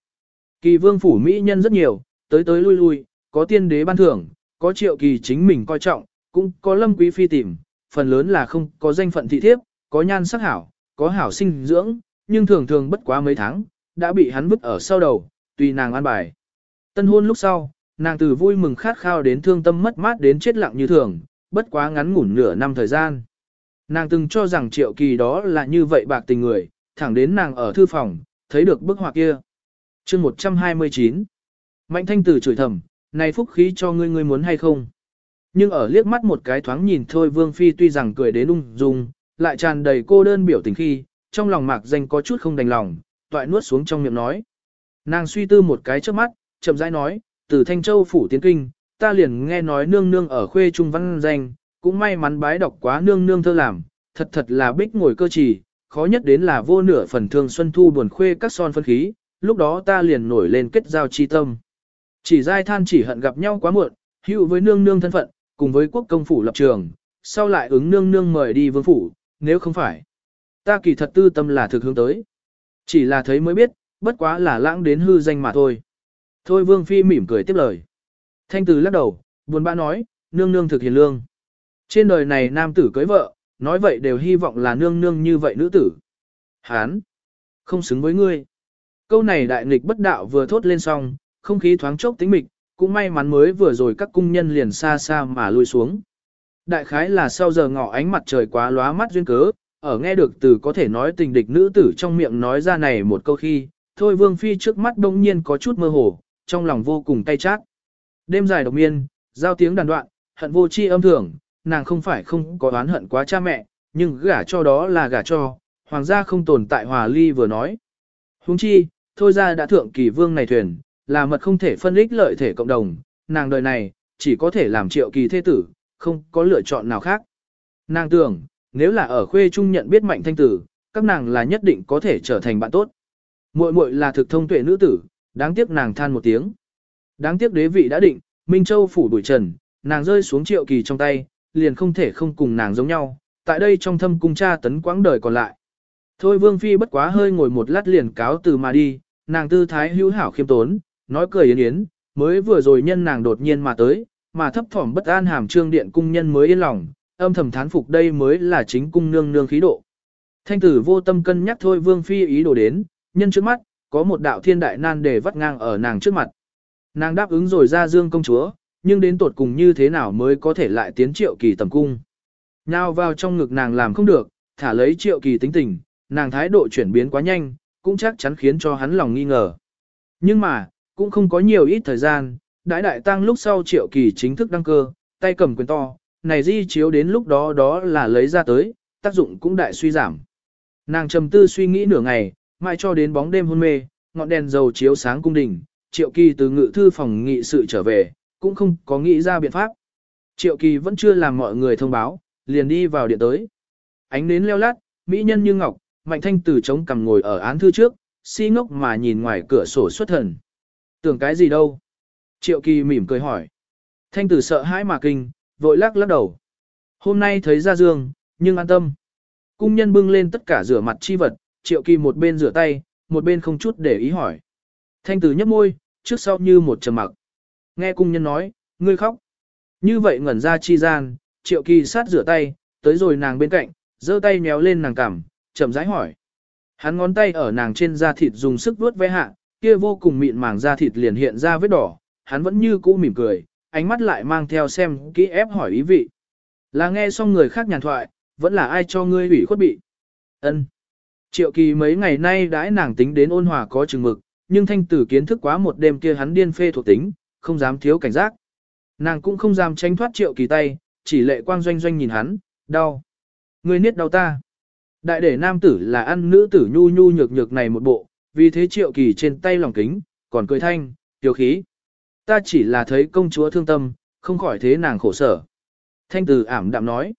Kỳ vương phủ mỹ nhân rất nhiều, tới tới lui lui, có tiên đế ban thưởng, có triệu kỳ chính mình coi trọng, cũng có lâm quý phi tìm, phần lớn là không có danh phận thị thiếp, có nhan sắc hảo, có hảo sinh dưỡng, nhưng thường thường bất quá mấy tháng, đã bị hắn vứt ở sau đầu, tùy nàng an bài. Tân hôn lúc sau, nàng từ vui mừng khát khao đến thương tâm mất mát đến chết lặng như thường, bất quá ngắn ngủn nửa năm thời gian. Nàng từng cho rằng triệu kỳ đó là như vậy bạc tình người, thẳng đến nàng ở thư phòng, thấy được bức họa kia. chương 129 Mạnh thanh tử chửi thầm, này phúc khí cho ngươi ngươi muốn hay không? Nhưng ở liếc mắt một cái thoáng nhìn thôi Vương Phi tuy rằng cười đến ung dung, lại tràn đầy cô đơn biểu tình khi, trong lòng mạc danh có chút không đành lòng, toại nuốt xuống trong miệng nói. Nàng suy tư một cái trước mắt, chậm rãi nói, từ Thanh Châu phủ tiến kinh, ta liền nghe nói nương nương ở khuê trung văn danh, cũng may mắn bái đọc quá nương nương thơ làm, thật thật là bích ngồi cơ trì, khó nhất đến là vô nửa phần thương xuân thu buồn khuê các son phân khí, lúc đó ta liền nổi lên kết giao chi tâm. Chỉ giai than chỉ hận gặp nhau quá muộn, hữu với nương nương thân phận, cùng với quốc công phủ lập trường, sau lại ứng nương nương mời đi vương phủ, nếu không phải. Ta kỳ thật tư tâm là thực hướng tới. Chỉ là thấy mới biết, bất quá là lãng đến hư danh mà thôi. Thôi vương phi mỉm cười tiếp lời. Thanh từ lắc đầu, buồn bã nói, nương nương thực hiền lương. Trên đời này nam tử cưới vợ, nói vậy đều hy vọng là nương nương như vậy nữ tử. Hán, không xứng với ngươi. Câu này đại nghịch bất đạo vừa thốt lên xong, không khí thoáng chốc tính mịch, cũng may mắn mới vừa rồi các cung nhân liền xa xa mà lui xuống. Đại khái là sau giờ ngọ ánh mặt trời quá lóa mắt duyên cớ, ở nghe được từ có thể nói tình địch nữ tử trong miệng nói ra này một câu khi, thôi vương phi trước mắt đông nhiên có chút mơ hồ, trong lòng vô cùng tay chát. Đêm dài độc miên, giao tiếng đàn đoạn, hận vô chi âm thường, nàng không phải không có oán hận quá cha mẹ, nhưng gả cho đó là gả cho, hoàng gia không tồn tại hòa ly vừa nói. Huống chi, thôi ra đã thượng kỳ vương này thuyền, là mật không thể phân ích lợi thể cộng đồng, nàng đời này, chỉ có thể làm triệu kỳ thế tử, không có lựa chọn nào khác. Nàng tưởng, nếu là ở khuê trung nhận biết mạnh thanh tử, các nàng là nhất định có thể trở thành bạn tốt. Muội muội là thực thông tuệ nữ tử, đáng tiếc nàng than một tiếng. Đáng tiếc đế vị đã định, Minh Châu phủ đuổi trần, nàng rơi xuống triệu kỳ trong tay, liền không thể không cùng nàng giống nhau, tại đây trong thâm cung cha tấn quãng đời còn lại. Thôi Vương Phi bất quá hơi ngồi một lát liền cáo từ mà đi, nàng tư thái hữu hảo khiêm tốn, nói cười yến yến, mới vừa rồi nhân nàng đột nhiên mà tới, mà thấp thỏm bất an hàm trương điện cung nhân mới yên lòng, âm thầm thán phục đây mới là chính cung nương nương khí độ. Thanh tử vô tâm cân nhắc thôi Vương Phi ý đồ đến, nhân trước mắt, có một đạo thiên đại nan để vắt ngang ở nàng trước mặt. Nàng đáp ứng rồi ra dương công chúa, nhưng đến tột cùng như thế nào mới có thể lại tiến triệu kỳ tầm cung. Nào vào trong ngực nàng làm không được, thả lấy triệu kỳ tính tình, nàng thái độ chuyển biến quá nhanh, cũng chắc chắn khiến cho hắn lòng nghi ngờ. Nhưng mà, cũng không có nhiều ít thời gian, đại đại tăng lúc sau triệu kỳ chính thức đăng cơ, tay cầm quyền to, này di chiếu đến lúc đó đó là lấy ra tới, tác dụng cũng đại suy giảm. Nàng trầm tư suy nghĩ nửa ngày, mai cho đến bóng đêm hôn mê, ngọn đèn dầu chiếu sáng cung đình, triệu kỳ từ ngự thư phòng nghị sự trở về, cũng không có nghĩ ra biện pháp. Triệu kỳ vẫn chưa làm mọi người thông báo, liền đi vào điện tới. Ánh nến leo lát, mỹ nhân như ngọc, mạnh thanh tử chống cằm ngồi ở án thư trước, si ngốc mà nhìn ngoài cửa sổ xuất thần. Tưởng cái gì đâu? Triệu kỳ mỉm cười hỏi. Thanh tử sợ hãi mà kinh, vội lắc lắc đầu. Hôm nay thấy ra dương, nhưng an tâm. Cung nhân bưng lên tất cả rửa mặt chi vật, triệu kỳ một bên rửa tay, một bên không chút để ý hỏi. Thanh tử nhấp môi, trước sau như một trầm mặc. Nghe cung nhân nói, ngươi khóc. Như vậy ngẩn ra chi gian, triệu kỳ sát rửa tay, tới rồi nàng bên cạnh, giơ tay méo lên nàng cằm, chậm rãi hỏi. Hắn ngón tay ở nàng trên da thịt dùng sức vuốt ve hạ, kia vô cùng mịn màng da thịt liền hiện ra vết đỏ, hắn vẫn như cũ mỉm cười, ánh mắt lại mang theo xem kỹ ép hỏi ý vị. Là nghe xong người khác nhàn thoại, vẫn là ai cho ngươi ủy khuất bị. Ân. Triệu kỳ mấy ngày nay đãi nàng tính đến ôn hòa có chừng mực, nhưng thanh tử kiến thức quá một đêm kia hắn điên phê thuộc tính, không dám thiếu cảnh giác. Nàng cũng không dám tránh thoát triệu kỳ tay, chỉ lệ quang doanh doanh nhìn hắn, đau. Người niết đau ta. Đại để nam tử là ăn nữ tử nhu nhu nhược nhược này một bộ, vì thế triệu kỳ trên tay lòng kính, còn cười thanh, tiêu khí. Ta chỉ là thấy công chúa thương tâm, không khỏi thế nàng khổ sở. Thanh tử ảm đạm nói.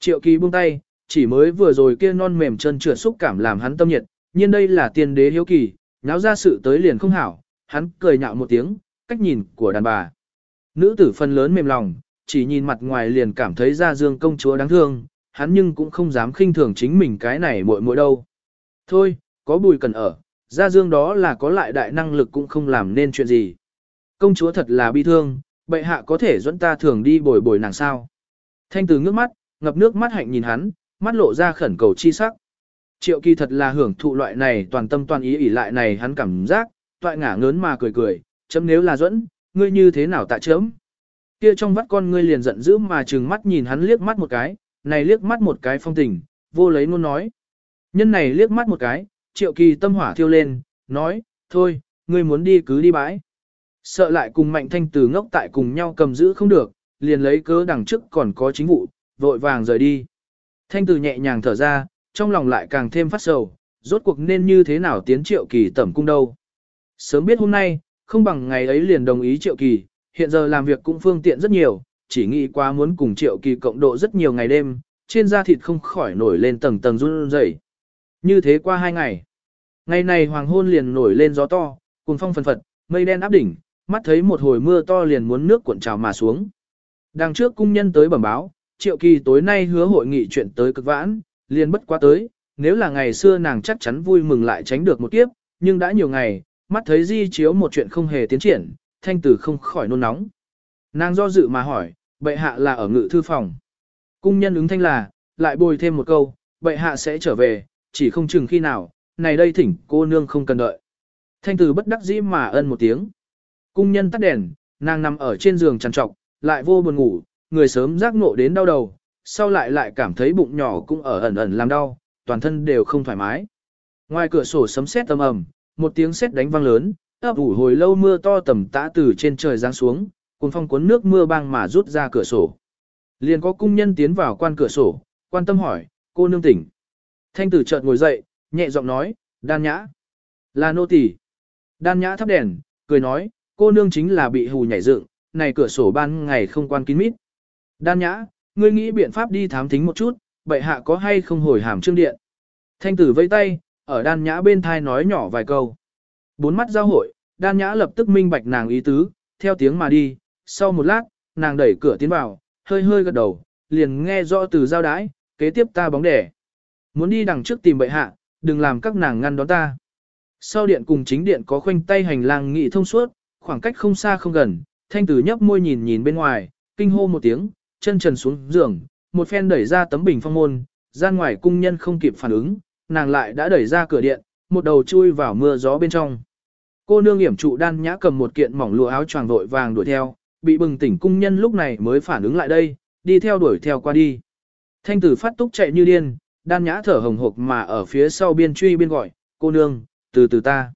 Triệu kỳ buông tay, chỉ mới vừa rồi kia non mềm chân trượt xúc cảm làm hắn tâm nhiệt, nhưng đây là tiên đế hiếu kỳ, náo ra sự tới liền không hảo, hắn cười nhạo một tiếng, cách nhìn của đàn bà. Nữ tử phần lớn mềm lòng, chỉ nhìn mặt ngoài liền cảm thấy ra dương công chúa đáng thương, hắn nhưng cũng không dám khinh thường chính mình cái này muội muội đâu. Thôi, có bùi cần ở, ra dương đó là có lại đại năng lực cũng không làm nên chuyện gì. Công chúa thật là bi thương, bệ hạ có thể dẫn ta thường đi bồi bồi nàng sao. Thanh tử ngước mắt, ngập nước mắt hạnh nhìn hắn, mắt lộ ra khẩn cầu chi sắc. Triệu kỳ thật là hưởng thụ loại này toàn tâm toàn ý ỉ lại này hắn cảm giác, toại ngả ngớn mà cười cười, chấm nếu là dẫn, ngươi như thế nào tạ chấm. Kia trong vắt con ngươi liền giận dữ mà trừng mắt nhìn hắn liếc mắt một cái, này liếc mắt một cái phong tình, vô lấy luôn nói. Nhân này liếc mắt một cái, triệu kỳ tâm hỏa thiêu lên, nói, thôi, ngươi muốn đi cứ đi bãi. Sợ lại cùng mạnh thanh từ ngốc tại cùng nhau cầm giữ không được, liền lấy cớ đằng trước còn có chính vụ, vội vàng rời đi. Thanh từ nhẹ nhàng thở ra, trong lòng lại càng thêm phát sầu, rốt cuộc nên như thế nào tiến triệu kỳ tẩm cung đâu. Sớm biết hôm nay, không bằng ngày ấy liền đồng ý triệu kỳ, hiện giờ làm việc cũng phương tiện rất nhiều, chỉ nghĩ quá muốn cùng triệu kỳ cộng độ rất nhiều ngày đêm, trên da thịt không khỏi nổi lên tầng tầng run rẩy. Như thế qua hai ngày. Ngày này hoàng hôn liền nổi lên gió to, cùng phong phần phật, mây đen áp đỉnh, mắt thấy một hồi mưa to liền muốn nước cuộn trào mà xuống. Đằng trước cung nhân tới bẩm báo, triệu kỳ tối nay hứa hội nghị chuyện tới cực vãn, liền bất quá tới, nếu là ngày xưa nàng chắc chắn vui mừng lại tránh được một kiếp, nhưng đã nhiều ngày, mắt thấy di chiếu một chuyện không hề tiến triển, thanh tử không khỏi nôn nóng. Nàng do dự mà hỏi, bệ hạ là ở ngự thư phòng. Cung nhân ứng thanh là, lại bồi thêm một câu, bệ hạ sẽ trở về, chỉ không chừng khi nào, này đây thỉnh cô nương không cần đợi. Thanh tử bất đắc dĩ mà ân một tiếng. Cung nhân tắt đèn, nàng nằm ở trên giường trằn trọc, lại vô buồn ngủ, người sớm giác ngộ đến đau đầu, sau lại lại cảm thấy bụng nhỏ cũng ở ẩn ẩn làm đau, toàn thân đều không thoải mái. Ngoài cửa sổ sấm sét âm ầm, một tiếng sét đánh vang lớn, ấp ủ hồi lâu mưa to tầm tã từ trên trời giáng xuống, cùng phong cuốn nước mưa băng mà rút ra cửa sổ. Liền có cung nhân tiến vào quan cửa sổ, quan tâm hỏi, cô nương tỉnh. Thanh tử chợt ngồi dậy, nhẹ giọng nói, đan nhã. Là nô tỳ. Đan nhã thắp đèn, cười nói, cô nương chính là bị hù nhảy dựng, này cửa sổ ban ngày không quan kín mít. Đan nhã, ngươi nghĩ biện pháp đi thám thính một chút, bệ hạ có hay không hồi hàm trương điện. Thanh tử vây tay, ở đan nhã bên thai nói nhỏ vài câu. Bốn mắt giao hội, đan nhã lập tức minh bạch nàng ý tứ, theo tiếng mà đi, sau một lát, nàng đẩy cửa tiến vào, hơi hơi gật đầu, liền nghe rõ từ giao đái, kế tiếp ta bóng đẻ. Muốn đi đằng trước tìm bệ hạ, đừng làm các nàng ngăn đón ta. Sau điện cùng chính điện có khoanh tay hành lang nghị thông suốt, khoảng cách không xa không gần, thanh tử nhấp môi nhìn nhìn bên ngoài, kinh hô một tiếng, chân trần xuống giường, một phen đẩy ra tấm bình phong môn, gian ngoài cung nhân không kịp phản ứng, nàng lại đã đẩy ra cửa điện, một đầu chui vào mưa gió bên trong. Cô nương hiểm trụ đan nhã cầm một kiện mỏng lụa áo choàng vội vàng đuổi theo, bị bừng tỉnh cung nhân lúc này mới phản ứng lại đây, đi theo đuổi theo qua đi. Thanh tử phát túc chạy như điên, đan nhã thở hồng hộc mà ở phía sau biên truy biên gọi, cô nương, từ từ ta.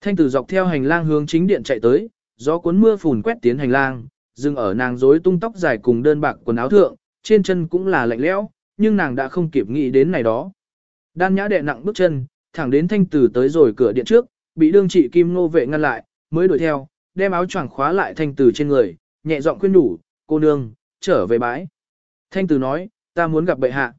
Thanh tử dọc theo hành lang hướng chính điện chạy tới, gió cuốn mưa phùn quét tiến hành lang, dừng ở nàng rối tung tóc dài cùng đơn bạc quần áo thượng, trên chân cũng là lạnh lẽo, nhưng nàng đã không kịp nghĩ đến này đó. Đan nhã đệ nặng bước chân, thẳng đến thanh tử tới rồi cửa điện trước, bị đương trị kim nô vệ ngăn lại, mới đuổi theo, đem áo choàng khóa lại thanh tử trên người, nhẹ giọng khuyên nhủ, cô nương, trở về bãi. Thanh tử nói, ta muốn gặp bệ hạ.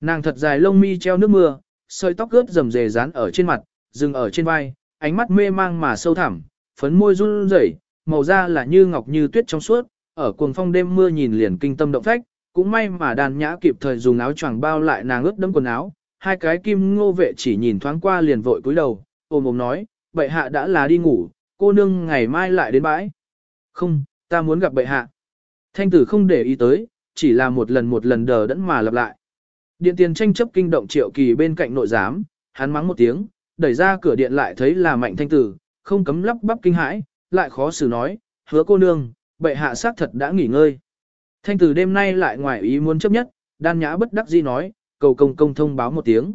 Nàng thật dài lông mi treo nước mưa, sợi tóc ướt rầm rề dán ở trên mặt, dừng ở trên vai, ánh mắt mê mang mà sâu thẳm, phấn môi run rẩy, màu da là như ngọc như tuyết trong suốt, ở cuồng phong đêm mưa nhìn liền kinh tâm động phách, cũng may mà đàn nhã kịp thời dùng áo choàng bao lại nàng ướt đẫm quần áo, hai cái kim ngô vệ chỉ nhìn thoáng qua liền vội cúi đầu, ôm ôm nói, bệ hạ đã là đi ngủ, cô nương ngày mai lại đến bãi. Không, ta muốn gặp bệ hạ. Thanh tử không để ý tới, chỉ là một lần một lần đờ đẫn mà lặp lại. Điện tiền tranh chấp kinh động triệu kỳ bên cạnh nội giám, hắn mắng một tiếng, đẩy ra cửa điện lại thấy là mạnh thanh tử, không cấm lắp bắp kinh hãi, lại khó xử nói, hứa cô nương, bệ hạ xác thật đã nghỉ ngơi. Thanh tử đêm nay lại ngoài ý muốn chấp nhất, đan nhã bất đắc dĩ nói, cầu công công thông báo một tiếng.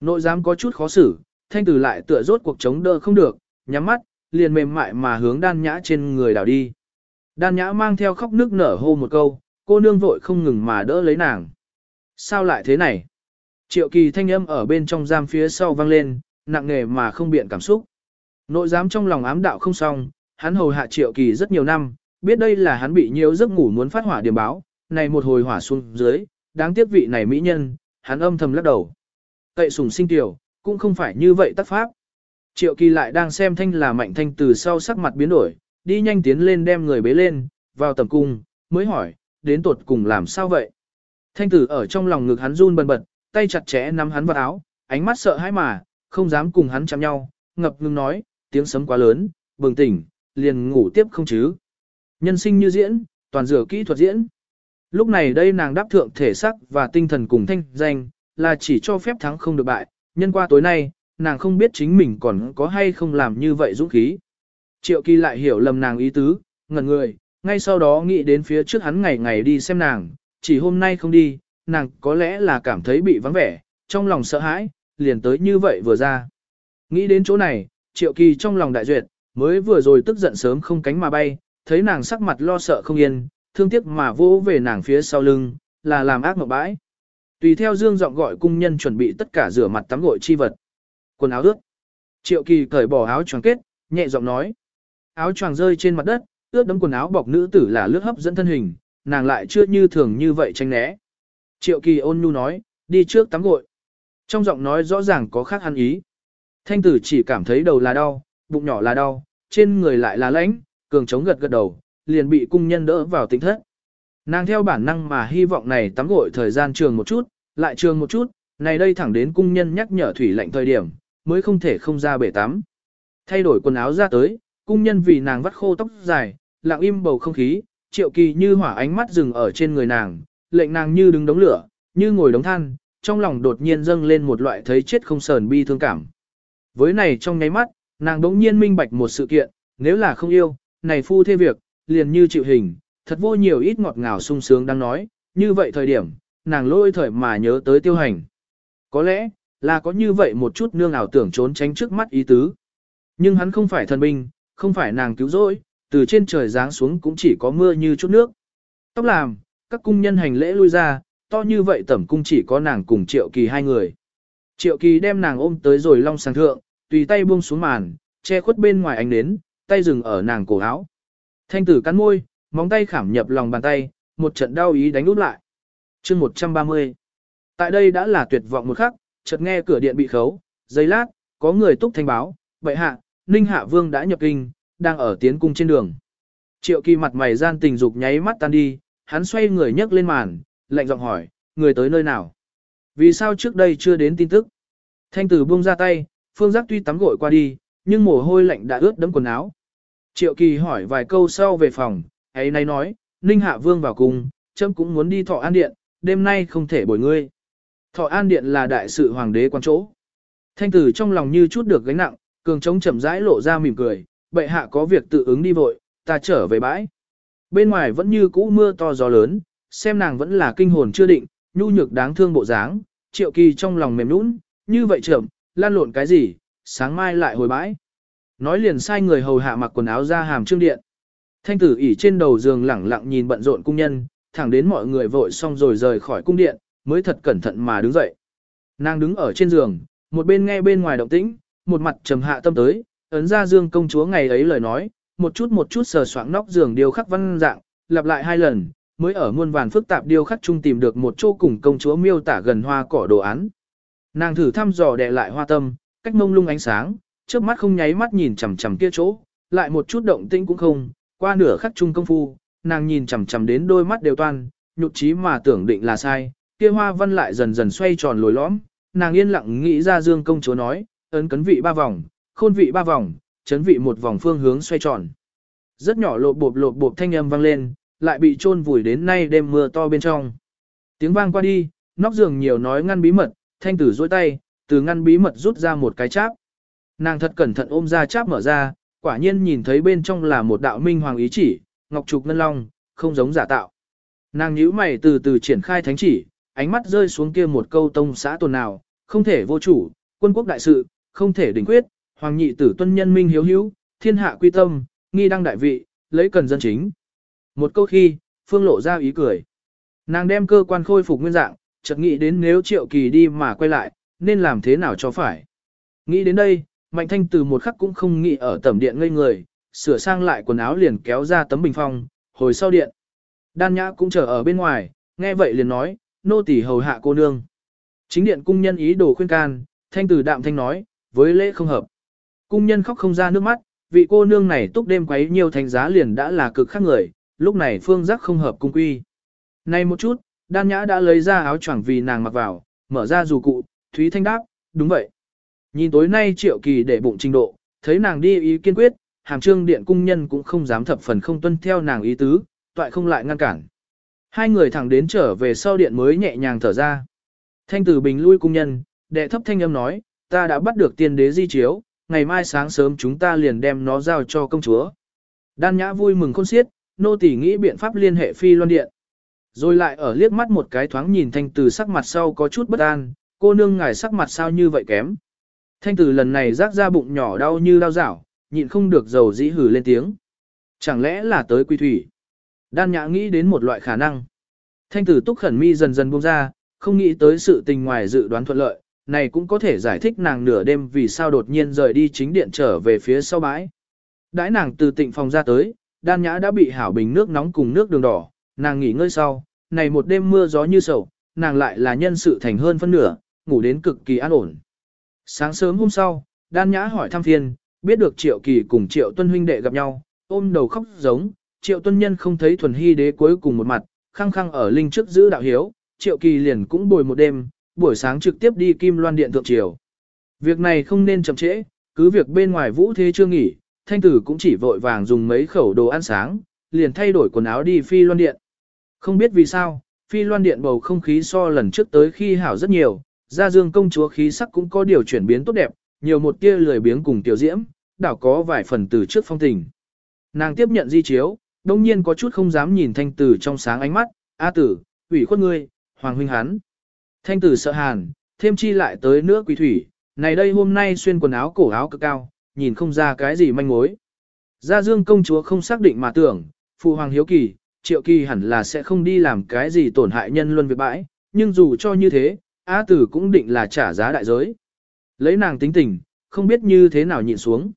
Nội giám có chút khó xử, thanh tử lại tựa rốt cuộc chống đỡ không được, nhắm mắt, liền mềm mại mà hướng đan nhã trên người đảo đi. Đan nhã mang theo khóc nước nở hô một câu, cô nương vội không ngừng mà đỡ lấy nàng. Sao lại thế này? Triệu kỳ thanh âm ở bên trong giam phía sau vang lên, nặng nề mà không biện cảm xúc. Nội giám trong lòng ám đạo không xong, hắn hầu hạ triệu kỳ rất nhiều năm, biết đây là hắn bị nhiều giấc ngủ muốn phát hỏa điểm báo, này một hồi hỏa xuống dưới, đáng tiếc vị này mỹ nhân, hắn âm thầm lắc đầu. Cậy sùng sinh tiểu, cũng không phải như vậy tác pháp. Triệu kỳ lại đang xem thanh là mạnh thanh từ sau sắc mặt biến đổi, đi nhanh tiến lên đem người bế lên, vào tầm cung, mới hỏi, đến tuột cùng làm sao vậy? Thanh tử ở trong lòng ngực hắn run bần bật, tay chặt chẽ nắm hắn vào áo, ánh mắt sợ hãi mà, không dám cùng hắn chạm nhau, ngập ngừng nói, tiếng sấm quá lớn, bừng tỉnh, liền ngủ tiếp không chứ. Nhân sinh như diễn, toàn dựa kỹ thuật diễn. Lúc này đây nàng đáp thượng thể sắc và tinh thần cùng thanh danh, là chỉ cho phép thắng không được bại, nhân qua tối nay, nàng không biết chính mình còn có hay không làm như vậy dũng khí. Triệu kỳ lại hiểu lầm nàng ý tứ, ngẩn người, ngay sau đó nghĩ đến phía trước hắn ngày ngày đi xem nàng, chỉ hôm nay không đi, nàng có lẽ là cảm thấy bị vắng vẻ, trong lòng sợ hãi, liền tới như vậy vừa ra. Nghĩ đến chỗ này, triệu kỳ trong lòng đại duyệt, mới vừa rồi tức giận sớm không cánh mà bay, thấy nàng sắc mặt lo sợ không yên, thương tiếc mà vỗ về nàng phía sau lưng, là làm ác mộng bãi. Tùy theo dương giọng gọi cung nhân chuẩn bị tất cả rửa mặt tắm gội chi vật. Quần áo ướt. Triệu kỳ cởi bỏ áo choàng kết, nhẹ giọng nói. Áo choàng rơi trên mặt đất, ướt đấm quần áo bọc nữ tử là lướt hấp dẫn thân hình, nàng lại chưa như thường như vậy tranh né. Triệu kỳ ôn nhu nói, đi trước tắm gội. Trong giọng nói rõ ràng có khác ăn ý. Thanh tử chỉ cảm thấy đầu là đau, bụng nhỏ là đau, trên người lại là lãnh, cường chống gật gật đầu, liền bị cung nhân đỡ vào tỉnh thất. Nàng theo bản năng mà hy vọng này tắm gội thời gian trường một chút, lại trường một chút, này đây thẳng đến cung nhân nhắc nhở thủy lạnh thời điểm, mới không thể không ra bể tắm. Thay đổi quần áo ra tới, cung nhân vì nàng vắt khô tóc dài, lặng im bầu không khí, triệu kỳ như hỏa ánh mắt dừng ở trên người nàng, lệnh nàng như đứng đống lửa, như ngồi đống than, trong lòng đột nhiên dâng lên một loại thấy chết không sờn bi thương cảm. Với này trong nháy mắt, nàng đống nhiên minh bạch một sự kiện, nếu là không yêu, này phu thê việc, liền như chịu hình, thật vô nhiều ít ngọt ngào sung sướng đang nói, như vậy thời điểm, nàng lôi thời mà nhớ tới tiêu hành. Có lẽ, là có như vậy một chút nương ảo tưởng trốn tránh trước mắt ý tứ. Nhưng hắn không phải thần binh, không phải nàng cứu rỗi, từ trên trời giáng xuống cũng chỉ có mưa như chút nước. Tóc làm, các cung nhân hành lễ lui ra, to như vậy tẩm cung chỉ có nàng cùng triệu kỳ hai người. Triệu kỳ đem nàng ôm tới rồi long sàng thượng, tùy tay buông xuống màn, che khuất bên ngoài ánh nến, tay dừng ở nàng cổ áo. Thanh tử cắn môi, móng tay khảm nhập lòng bàn tay, một trận đau ý đánh úp lại. chương 130. Tại đây đã là tuyệt vọng một khắc, chợt nghe cửa điện bị khấu, giây lát, có người túc thanh báo, vậy hạ, Ninh Hạ Vương đã nhập kinh, đang ở tiến cung trên đường. Triệu kỳ mặt mày gian tình dục nháy mắt tan đi, hắn xoay người nhấc lên màn, lạnh giọng hỏi, người tới nơi nào? Vì sao trước đây chưa đến tin tức? Thanh tử buông ra tay, phương giác tuy tắm gội qua đi, nhưng mồ hôi lạnh đã ướt đẫm quần áo. Triệu kỳ hỏi vài câu sau về phòng, ấy nay nói, Ninh Hạ Vương vào cùng, chấm cũng muốn đi thọ an điện, đêm nay không thể bồi ngươi. Thọ an điện là đại sự hoàng đế quan chỗ. Thanh tử trong lòng như chút được gánh nặng, cường trống chậm rãi lộ ra mỉm cười, bệ hạ có việc tự ứng đi vội, ta trở về bãi. Bên ngoài vẫn như cũ mưa to gió lớn, xem nàng vẫn là kinh hồn chưa định, nhu nhược đáng thương bộ dáng, triệu kỳ trong lòng mềm nũng, như vậy chậm, lan lộn cái gì, sáng mai lại hồi bãi. Nói liền sai người hầu hạ mặc quần áo ra hàm trương điện. Thanh tử ỉ trên đầu giường lẳng lặng nhìn bận rộn cung nhân, thẳng đến mọi người vội xong rồi rời khỏi cung điện, mới thật cẩn thận mà đứng dậy. Nàng đứng ở trên giường, một bên nghe bên ngoài động tĩnh, một mặt trầm hạ tâm tới, ấn ra dương công chúa ngày ấy lời nói, một chút một chút sờ soạng nóc giường điêu khắc văn dạng, lặp lại hai lần, mới ở muôn vàn phức tạp điêu khắc chung tìm được một chỗ cùng công chúa miêu tả gần hoa cỏ đồ án. Nàng thử thăm dò đè lại hoa tâm, cách mông lung ánh sáng, trước mắt không nháy mắt nhìn chằm chằm kia chỗ, lại một chút động tĩnh cũng không, qua nửa khắc chung công phu, nàng nhìn chằm chằm đến đôi mắt đều toan, nhục trí mà tưởng định là sai, kia hoa văn lại dần dần xoay tròn lồi lõm, nàng yên lặng nghĩ ra dương công chúa nói, ấn cấn vị ba vòng, khôn vị ba vòng, chấn vị một vòng phương hướng xoay tròn. Rất nhỏ lộp bộp lộp bộp thanh âm vang lên, lại bị chôn vùi đến nay đêm mưa to bên trong. Tiếng vang qua đi, nóc giường nhiều nói ngăn bí mật, thanh tử duỗi tay, từ ngăn bí mật rút ra một cái cháp. Nàng thật cẩn thận ôm ra cháp mở ra, quả nhiên nhìn thấy bên trong là một đạo minh hoàng ý chỉ, ngọc trục ngân long, không giống giả tạo. Nàng nhíu mày từ từ triển khai thánh chỉ, ánh mắt rơi xuống kia một câu tông xã tồn nào, không thể vô chủ, quân quốc đại sự, không thể đỉnh quyết, hoàng nhị tử tuân nhân minh hiếu hữu, thiên hạ quy tâm, nghi đăng đại vị, lấy cần dân chính. Một câu khi, Phương lộ ra ý cười. Nàng đem cơ quan khôi phục nguyên dạng, chợt nghĩ đến nếu triệu kỳ đi mà quay lại, nên làm thế nào cho phải. Nghĩ đến đây, Mạnh Thanh từ một khắc cũng không nghĩ ở tẩm điện ngây người, sửa sang lại quần áo liền kéo ra tấm bình phong, hồi sau điện. Đan nhã cũng chờ ở bên ngoài, nghe vậy liền nói, nô tỳ hầu hạ cô nương. Chính điện cung nhân ý đồ khuyên can, thanh từ đạm thanh nói, với lễ không hợp. Cung nhân khóc không ra nước mắt, vị cô nương này túc đêm quấy nhiều thành giá liền đã là cực khác người, lúc này phương giác không hợp cung quy. Này một chút, đan nhã đã lấy ra áo choàng vì nàng mặc vào, mở ra dù cụ, Thúy Thanh đáp, đúng vậy. Nhìn tối nay triệu kỳ để bụng trình độ, thấy nàng đi ý kiên quyết, hàm trương điện cung nhân cũng không dám thập phần không tuân theo nàng ý tứ, toại không lại ngăn cản. Hai người thẳng đến trở về sau điện mới nhẹ nhàng thở ra. Thanh tử bình lui cung nhân, đệ thấp thanh âm nói, ta đã bắt được tiên đế di chiếu, ngày mai sáng sớm chúng ta liền đem nó giao cho công chúa. Đan nhã vui mừng khôn xiết, nô tỳ nghĩ biện pháp liên hệ phi loan điện. Rồi lại ở liếc mắt một cái thoáng nhìn thanh tử sắc mặt sau có chút bất an, cô nương ngài sắc mặt sao như vậy kém. Thanh tử lần này rác ra bụng nhỏ đau như đau dảo, nhịn không được dầu dĩ hử lên tiếng. Chẳng lẽ là tới quy thủy? Đan nhã nghĩ đến một loại khả năng. Thanh tử túc khẩn mi dần dần buông ra, không nghĩ tới sự tình ngoài dự đoán thuận lợi, này cũng có thể giải thích nàng nửa đêm vì sao đột nhiên rời đi chính điện trở về phía sau bãi. Đãi nàng từ tịnh phòng ra tới, đan nhã đã bị hảo bình nước nóng cùng nước đường đỏ, nàng nghỉ ngơi sau, này một đêm mưa gió như sầu, nàng lại là nhân sự thành hơn phân nửa, ngủ đến cực kỳ an ổn. Sáng sớm hôm sau, đan nhã hỏi thăm phiên, biết được triệu kỳ cùng triệu tuân huynh đệ gặp nhau, ôm đầu khóc giống, triệu tuân nhân không thấy thuần hy đế cuối cùng một mặt, khăng khăng ở linh trước giữ đạo hiếu, triệu kỳ liền cũng bồi một đêm, buổi sáng trực tiếp đi kim loan điện thượng triều. Việc này không nên chậm trễ, cứ việc bên ngoài vũ thế chưa nghỉ, thanh tử cũng chỉ vội vàng dùng mấy khẩu đồ ăn sáng, liền thay đổi quần áo đi phi loan điện. Không biết vì sao, phi loan điện bầu không khí so lần trước tới khi hảo rất nhiều, gia dương công chúa khí sắc cũng có điều chuyển biến tốt đẹp, nhiều một tia lười biếng cùng tiểu diễm, đảo có vài phần từ trước phong tình. Nàng tiếp nhận di chiếu, đông nhiên có chút không dám nhìn thanh tử trong sáng ánh mắt, A tử, ủy khuất ngươi, hoàng huynh hắn. Thanh tử sợ hàn, thêm chi lại tới nữa quỷ thủy, này đây hôm nay xuyên quần áo cổ áo cực cao, nhìn không ra cái gì manh mối. Gia dương công chúa không xác định mà tưởng, phụ hoàng hiếu kỳ, triệu kỳ hẳn là sẽ không đi làm cái gì tổn hại nhân luân việc bãi, nhưng dù cho như thế, A tử cũng định là trả giá đại giới. Lấy nàng tính tình, không biết như thế nào nhịn xuống.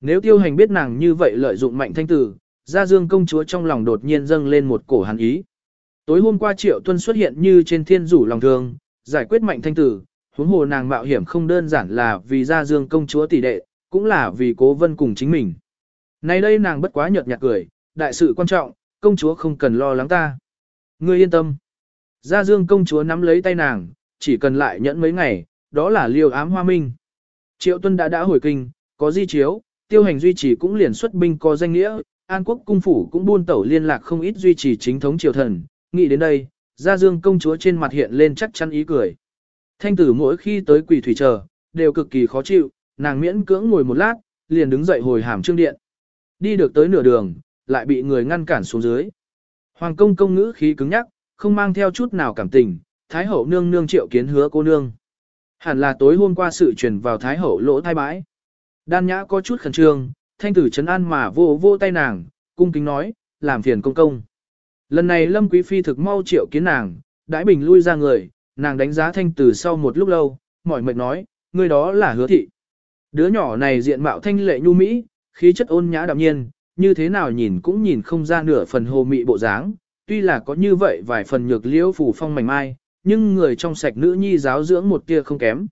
Nếu tiêu hành biết nàng như vậy lợi dụng mạnh thanh tử, gia dương công chúa trong lòng đột nhiên dâng lên một cổ hàn ý. Tối hôm qua triệu tuân xuất hiện như trên thiên rủ lòng thương, giải quyết mạnh thanh tử, huống hồ nàng mạo hiểm không đơn giản là vì gia dương công chúa tỷ đệ, cũng là vì cố vân cùng chính mình. Nay đây nàng bất quá nhợt nhạt cười, đại sự quan trọng, công chúa không cần lo lắng ta. Ngươi yên tâm. Gia dương công chúa nắm lấy tay nàng, chỉ cần lại nhẫn mấy ngày, đó là liều ám hoa minh. Triệu tuân đã đã hồi kinh, có di chiếu, tiêu hành duy trì cũng liền xuất binh có danh nghĩa, An quốc cung phủ cũng buôn tẩu liên lạc không ít duy trì chính thống triều thần, nghĩ đến đây, gia dương công chúa trên mặt hiện lên chắc chắn ý cười. Thanh tử mỗi khi tới quỷ thủy chờ, đều cực kỳ khó chịu, nàng miễn cưỡng ngồi một lát, liền đứng dậy hồi hàm trương điện. Đi được tới nửa đường, lại bị người ngăn cản xuống dưới. Hoàng công công ngữ khí cứng nhắc, không mang theo chút nào cảm tình, Thái hậu nương nương triệu kiến hứa cô nương. Hẳn là tối hôm qua sự truyền vào Thái hậu lỗ thai bãi. Đan nhã có chút khẩn trương, thanh tử chấn an mà vô vô tay nàng, cung kính nói, làm phiền công công. Lần này Lâm Quý Phi thực mau triệu kiến nàng, đãi bình lui ra người, nàng đánh giá thanh tử sau một lúc lâu, mỏi mệt nói, người đó là hứa thị. Đứa nhỏ này diện mạo thanh lệ nhu mỹ, khí chất ôn nhã đạm nhiên, như thế nào nhìn cũng nhìn không ra nửa phần hồ mị bộ dáng, tuy là có như vậy vài phần nhược liễu phủ phong mảnh mai, nhưng người trong sạch nữ nhi giáo dưỡng một tia không kém.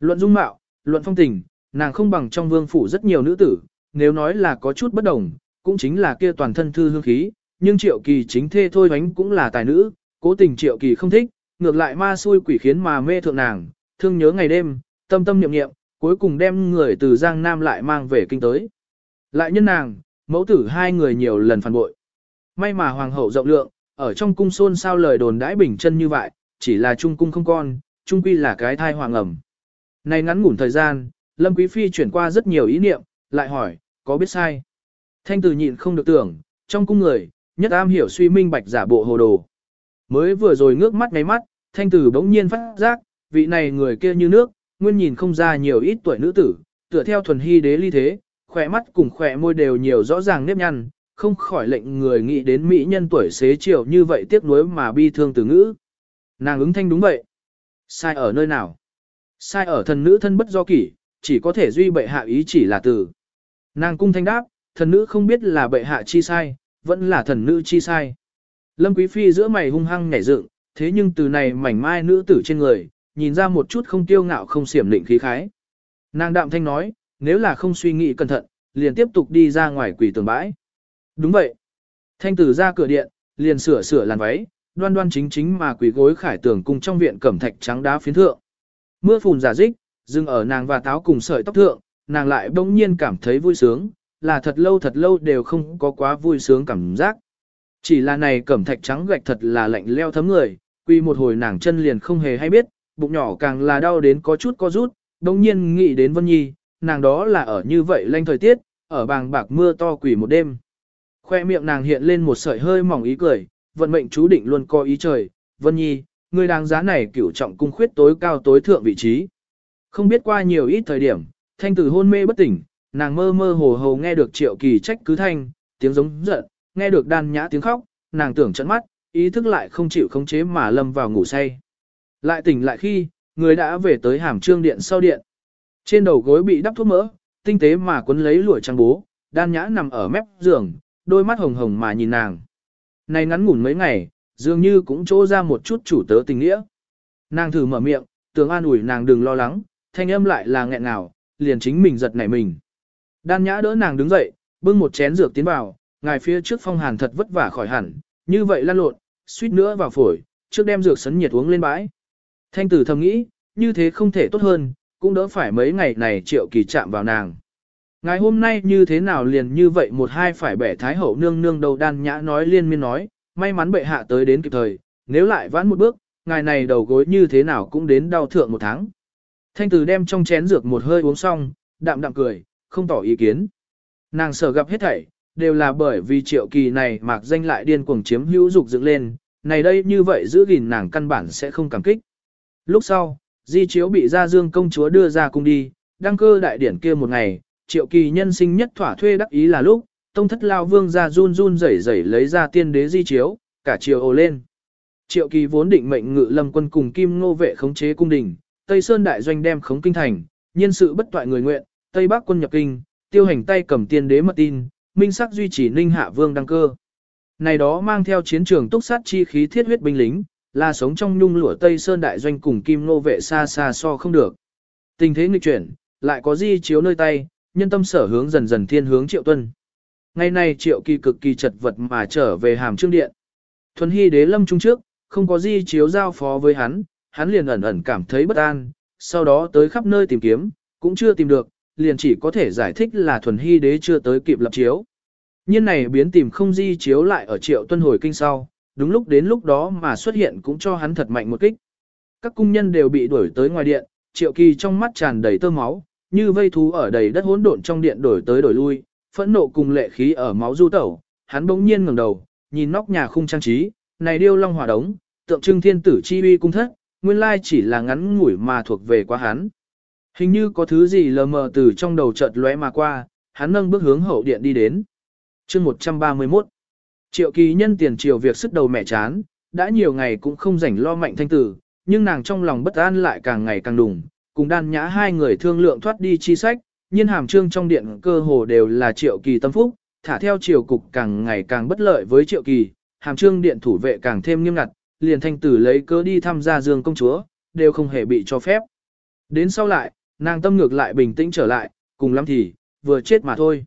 Luận dung mạo, luận phong tình, nàng không bằng trong vương phủ rất nhiều nữ tử, nếu nói là có chút bất đồng, cũng chính là kia toàn thân thư hương khí, nhưng triệu kỳ chính thê thôi bánh cũng là tài nữ, cố tình triệu kỳ không thích, ngược lại ma xui quỷ khiến mà mê thượng nàng, thương nhớ ngày đêm, tâm tâm niệm niệm, cuối cùng đem người từ Giang Nam lại mang về kinh tới. Lại nhân nàng, mẫu tử hai người nhiều lần phản bội. May mà hoàng hậu rộng lượng, ở trong cung xôn sao lời đồn đãi bình chân như vậy, chỉ là trung cung không con, trung quy là cái thai hoàng ẩm. Này ngắn ngủn thời gian, Lâm Quý Phi chuyển qua rất nhiều ý niệm, lại hỏi, có biết sai? Thanh tử nhịn không được tưởng, trong cung người, nhất am hiểu suy minh bạch giả bộ hồ đồ. Mới vừa rồi ngước mắt ngáy mắt, thanh tử bỗng nhiên phát giác, vị này người kia như nước, nguyên nhìn không ra nhiều ít tuổi nữ tử, tựa theo thuần hy đế ly thế, khỏe mắt cùng khỏe môi đều nhiều rõ ràng nếp nhăn, không khỏi lệnh người nghĩ đến mỹ nhân tuổi xế chiều như vậy tiếc nuối mà bi thương từ ngữ. Nàng ứng thanh đúng vậy. Sai ở nơi nào? Sai ở thần nữ thân bất do kỷ, chỉ có thể duy bệ hạ ý chỉ là từ. Nàng cung thanh đáp, thần nữ không biết là bệ hạ chi sai, vẫn là thần nữ chi sai. Lâm Quý Phi giữa mày hung hăng nhảy dựng, thế nhưng từ này mảnh mai nữ tử trên người, nhìn ra một chút không tiêu ngạo không xiểm định khí khái. Nàng đạm thanh nói, nếu là không suy nghĩ cẩn thận, liền tiếp tục đi ra ngoài quỷ tường bãi. Đúng vậy. Thanh tử ra cửa điện, liền sửa sửa làn váy, đoan đoan chính chính mà quỷ gối khải tường cung trong viện cẩm thạch trắng đá phiến thượng. Mưa phùn giả dích, dừng ở nàng và táo cùng sợi tóc thượng, nàng lại bỗng nhiên cảm thấy vui sướng, là thật lâu thật lâu đều không có quá vui sướng cảm giác. Chỉ là này cẩm thạch trắng gạch thật là lạnh leo thấm người, quy một hồi nàng chân liền không hề hay biết, bụng nhỏ càng là đau đến có chút co rút, đồng nhiên nghĩ đến Vân Nhi, nàng đó là ở như vậy lanh thời tiết, ở bàng bạc mưa to quỷ một đêm. Khoe miệng nàng hiện lên một sợi hơi mỏng ý cười, vận mệnh chú định luôn có ý trời, Vân Nhi, người đáng giá này cửu trọng cung khuyết tối cao tối thượng vị trí. Không biết qua nhiều ít thời điểm, thanh tử hôn mê bất tỉnh, nàng mơ mơ hồ hồ nghe được triệu kỳ trách cứ thanh, tiếng giống giận, nghe được đan nhã tiếng khóc, nàng tưởng trận mắt, ý thức lại không chịu khống chế mà lâm vào ngủ say. Lại tỉnh lại khi, người đã về tới hàm trương điện sau điện. Trên đầu gối bị đắp thuốc mỡ, tinh tế mà quấn lấy lụa trang bố, đan nhã nằm ở mép giường, đôi mắt hồng hồng mà nhìn nàng. Này ngắn ngủn mấy ngày, dường như cũng trô ra một chút chủ tớ tình nghĩa. Nàng thử mở miệng, tưởng an ủi nàng đừng lo lắng, thanh âm lại là nghẹn ngào, liền chính mình giật nảy mình. Đan nhã đỡ nàng đứng dậy, bưng một chén dược tiến vào, ngài phía trước phong hàn thật vất vả khỏi hẳn, như vậy lan lộn, suýt nữa vào phổi, trước đem dược sấn nhiệt uống lên bãi. Thanh tử thầm nghĩ, như thế không thể tốt hơn, cũng đỡ phải mấy ngày này triệu kỳ chạm vào nàng. Ngày hôm nay như thế nào liền như vậy một hai phải bẻ thái hậu nương nương đầu đan nhã nói liên miên nói, may mắn bệ hạ tới đến kịp thời, nếu lại vãn một bước, ngày này đầu gối như thế nào cũng đến đau thượng một tháng. Thanh tử đem trong chén dược một hơi uống xong, đạm đạm cười, không tỏ ý kiến. Nàng sợ gặp hết thảy, đều là bởi vì triệu kỳ này mạc danh lại điên cuồng chiếm hữu dục dựng lên, này đây như vậy giữ gìn nàng căn bản sẽ không cảm kích. Lúc sau, di chiếu bị gia dương công chúa đưa ra cung đi, đăng cơ đại điển kia một ngày, triệu kỳ nhân sinh nhất thỏa thuê đắc ý là lúc, tông thất lao vương ra run run rẩy rẩy lấy ra tiên đế di chiếu, cả triều ồ lên. Triệu kỳ vốn định mệnh ngự lâm quân cùng kim ngô vệ khống chế cung đình, Tây Sơn đại doanh đem khống kinh thành, nhân sự bất toại người nguyện, Tây Bắc quân nhập kinh, tiêu hành tay cầm tiên đế mật tin, minh sắc duy trì ninh hạ vương đăng cơ. Này đó mang theo chiến trường túc sát chi khí thiết huyết binh lính, là sống trong nhung lụa Tây Sơn đại doanh cùng kim nô vệ xa xa so không được. Tình thế nghịch chuyển, lại có di chiếu nơi tay, nhân tâm sở hướng dần dần thiên hướng triệu tuân. Ngày nay triệu kỳ cực kỳ chật vật mà trở về hàm trương điện. Thuần hy đế lâm trung trước, không có di chiếu giao phó với hắn, hắn liền ẩn ẩn cảm thấy bất an, sau đó tới khắp nơi tìm kiếm, cũng chưa tìm được, liền chỉ có thể giải thích là thuần hy đế chưa tới kịp lập chiếu. Nhiên này biến tìm không di chiếu lại ở triệu tuân hồi kinh sau, đúng lúc đến lúc đó mà xuất hiện cũng cho hắn thật mạnh một kích. Các cung nhân đều bị đuổi tới ngoài điện, triệu kỳ trong mắt tràn đầy tơ máu, như vây thú ở đầy đất hỗn độn trong điện đổi tới đổi lui, phẫn nộ cùng lệ khí ở máu du tẩu, hắn bỗng nhiên ngẩng đầu, nhìn nóc nhà khung trang trí, này điêu long hỏa đống, tượng trưng thiên tử chi uy cung thất, nguyên lai chỉ là ngắn ngủi mà thuộc về quá hắn. Hình như có thứ gì lờ mờ từ trong đầu chợt lóe mà qua, hắn nâng bước hướng hậu điện đi đến. chương 131 Triệu kỳ nhân tiền triều việc sức đầu mẹ chán, đã nhiều ngày cũng không rảnh lo mạnh thanh tử, nhưng nàng trong lòng bất an lại càng ngày càng đùng, cùng đan nhã hai người thương lượng thoát đi chi sách, nhiên hàm trương trong điện cơ hồ đều là triệu kỳ tâm phúc, thả theo triều cục càng ngày càng bất lợi với triệu kỳ, hàm trương điện thủ vệ càng thêm nghiêm ngặt, liền thanh tử lấy cớ đi thăm gia dương công chúa, đều không hề bị cho phép. Đến sau lại, nàng tâm ngược lại bình tĩnh trở lại, cùng lắm thì, vừa chết mà thôi.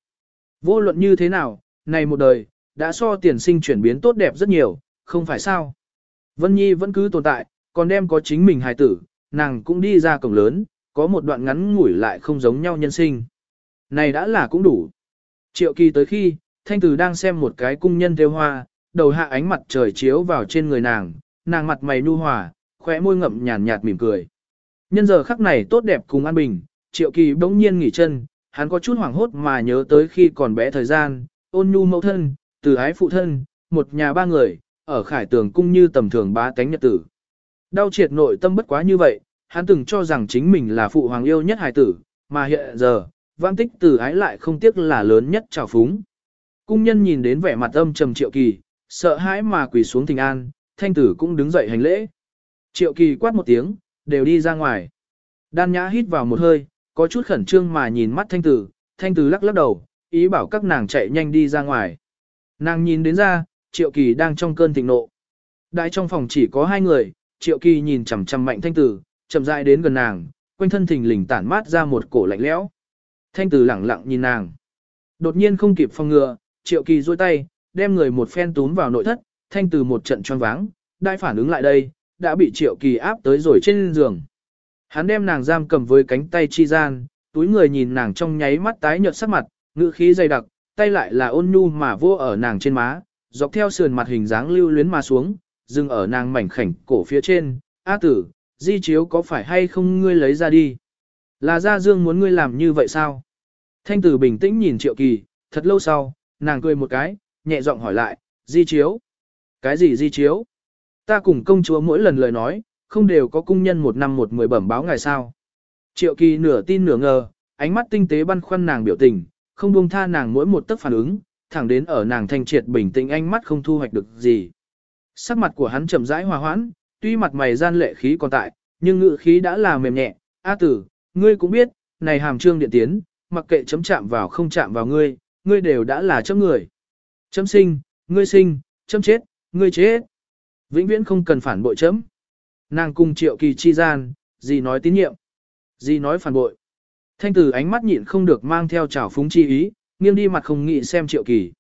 Vô luận như thế nào, này một đời, đã so tiền sinh chuyển biến tốt đẹp rất nhiều, không phải sao. Vân Nhi vẫn cứ tồn tại, còn đem có chính mình hài tử, nàng cũng đi ra cổng lớn, có một đoạn ngắn ngủi lại không giống nhau nhân sinh. Này đã là cũng đủ. Triệu kỳ tới khi, thanh tử đang xem một cái cung nhân theo hoa, đầu hạ ánh mặt trời chiếu vào trên người nàng, nàng mặt mày nu hòa, khóe môi ngậm nhàn nhạt mỉm cười. Nhân giờ khắc này tốt đẹp cùng an bình, triệu kỳ bỗng nhiên nghỉ chân, hắn có chút hoảng hốt mà nhớ tới khi còn bé thời gian, ôn nhu mẫu thân, từ ái phụ thân, một nhà ba người, ở khải tường cung như tầm thường bá tánh nhật tử. Đau triệt nội tâm bất quá như vậy, hắn từng cho rằng chính mình là phụ hoàng yêu nhất hài tử, mà hiện giờ, vang tích từ ái lại không tiếc là lớn nhất trào phúng. Cung nhân nhìn đến vẻ mặt âm trầm triệu kỳ, sợ hãi mà quỳ xuống thình an, thanh tử cũng đứng dậy hành lễ. Triệu kỳ quát một tiếng, đều đi ra ngoài. Đan nhã hít vào một hơi, có chút khẩn trương mà nhìn mắt thanh tử, thanh tử lắc lắc đầu, ý bảo các nàng chạy nhanh đi ra ngoài. Nàng nhìn đến ra, triệu kỳ đang trong cơn thịnh nộ. Đại trong phòng chỉ có hai người, triệu kỳ nhìn chằm chằm mạnh thanh tử, chậm rãi đến gần nàng, quanh thân thình lình tản mát ra một cổ lạnh lẽo. Thanh tử lẳng lặng nhìn nàng. Đột nhiên không kịp phòng ngừa, triệu kỳ duỗi tay, đem người một phen túm vào nội thất, thanh tử một trận choáng váng, đại phản ứng lại đây, đã bị triệu kỳ áp tới rồi trên giường. Hắn đem nàng giam cầm với cánh tay chi gian, túi người nhìn nàng trong nháy mắt tái nhợt sắc mặt, ngữ khí dày đặc, tay lại là ôn nhu mà vô ở nàng trên má, dọc theo sườn mặt hình dáng lưu luyến mà xuống, dừng ở nàng mảnh khảnh cổ phía trên, A tử, di chiếu có phải hay không ngươi lấy ra đi? Là gia dương muốn ngươi làm như vậy sao? Thanh tử bình tĩnh nhìn triệu kỳ, thật lâu sau, nàng cười một cái, nhẹ giọng hỏi lại, di chiếu? Cái gì di chiếu? Ta cùng công chúa mỗi lần lời nói, không đều có cung nhân một năm một mười bẩm báo ngày sao? Triệu kỳ nửa tin nửa ngờ, ánh mắt tinh tế băn khoăn nàng biểu tình, không buông tha nàng mỗi một tấc phản ứng, thẳng đến ở nàng thanh triệt bình tĩnh ánh mắt không thu hoạch được gì. Sắc mặt của hắn chậm rãi hòa hoãn, tuy mặt mày gian lệ khí còn tại, nhưng ngự khí đã là mềm nhẹ, A tử, ngươi cũng biết, này hàm trương điện tiến, mặc kệ chấm chạm vào không chạm vào ngươi, ngươi đều đã là chấm người. Chấm sinh, ngươi sinh, chấm chết, ngươi chết. Vĩnh viễn không cần phản bội chấm. Nàng cùng triệu kỳ chi gian, gì nói tín nhiệm, gì nói phản bội. Thanh tử ánh mắt nhịn không được mang theo trào phúng chi ý, nghiêng đi mặt không nghĩ xem triệu kỳ.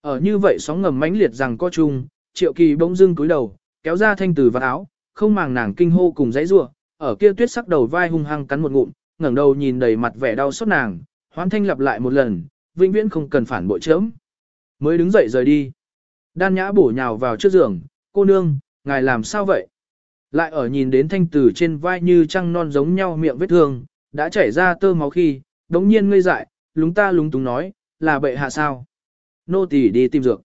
Ở như vậy sóng ngầm mãnh liệt rằng có chung, triệu kỳ bỗng dưng cúi đầu, kéo ra thanh tử vào áo, không màng nàng kinh hô cùng dãy rủa, ở kia tuyết sắc đầu vai hung hăng cắn một ngụm, ngẩng đầu nhìn đầy mặt vẻ đau xót nàng, hoán thanh lặp lại một lần, vĩnh viễn không cần phản bội chớm. Mới đứng dậy rời đi. Đan nhã bổ nhào vào trước giường, cô nương, ngài làm sao vậy? Lại ở nhìn đến thanh tử trên vai như trăng non giống nhau miệng vết thương, đã chảy ra tơ máu khi, đống nhiên ngây dại, lúng ta lúng túng nói, là bệ hạ sao? Nô tỳ đi tìm dược.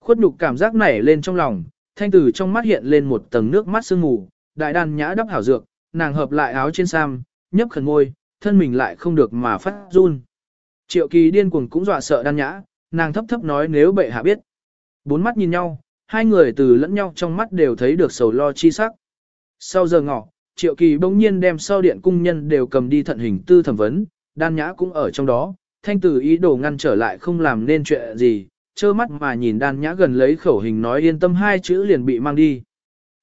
Khuất nhục cảm giác nảy lên trong lòng, thanh tử trong mắt hiện lên một tầng nước mắt sương mù, đại đàn nhã đắp hảo dược, nàng hợp lại áo trên sam, nhấp khẩn môi, thân mình lại không được mà phát run. Triệu kỳ điên cuồng cũng dọa sợ đan nhã, nàng thấp thấp nói nếu bệ hạ biết. Bốn mắt nhìn nhau, hai người từ lẫn nhau trong mắt đều thấy được sầu lo chi sắc. Sau giờ ngọ, triệu kỳ bỗng nhiên đem sau điện cung nhân đều cầm đi thận hình tư thẩm vấn, đan nhã cũng ở trong đó, thanh tử ý đồ ngăn trở lại không làm nên chuyện gì, trơ mắt mà nhìn đan nhã gần lấy khẩu hình nói yên tâm hai chữ liền bị mang đi.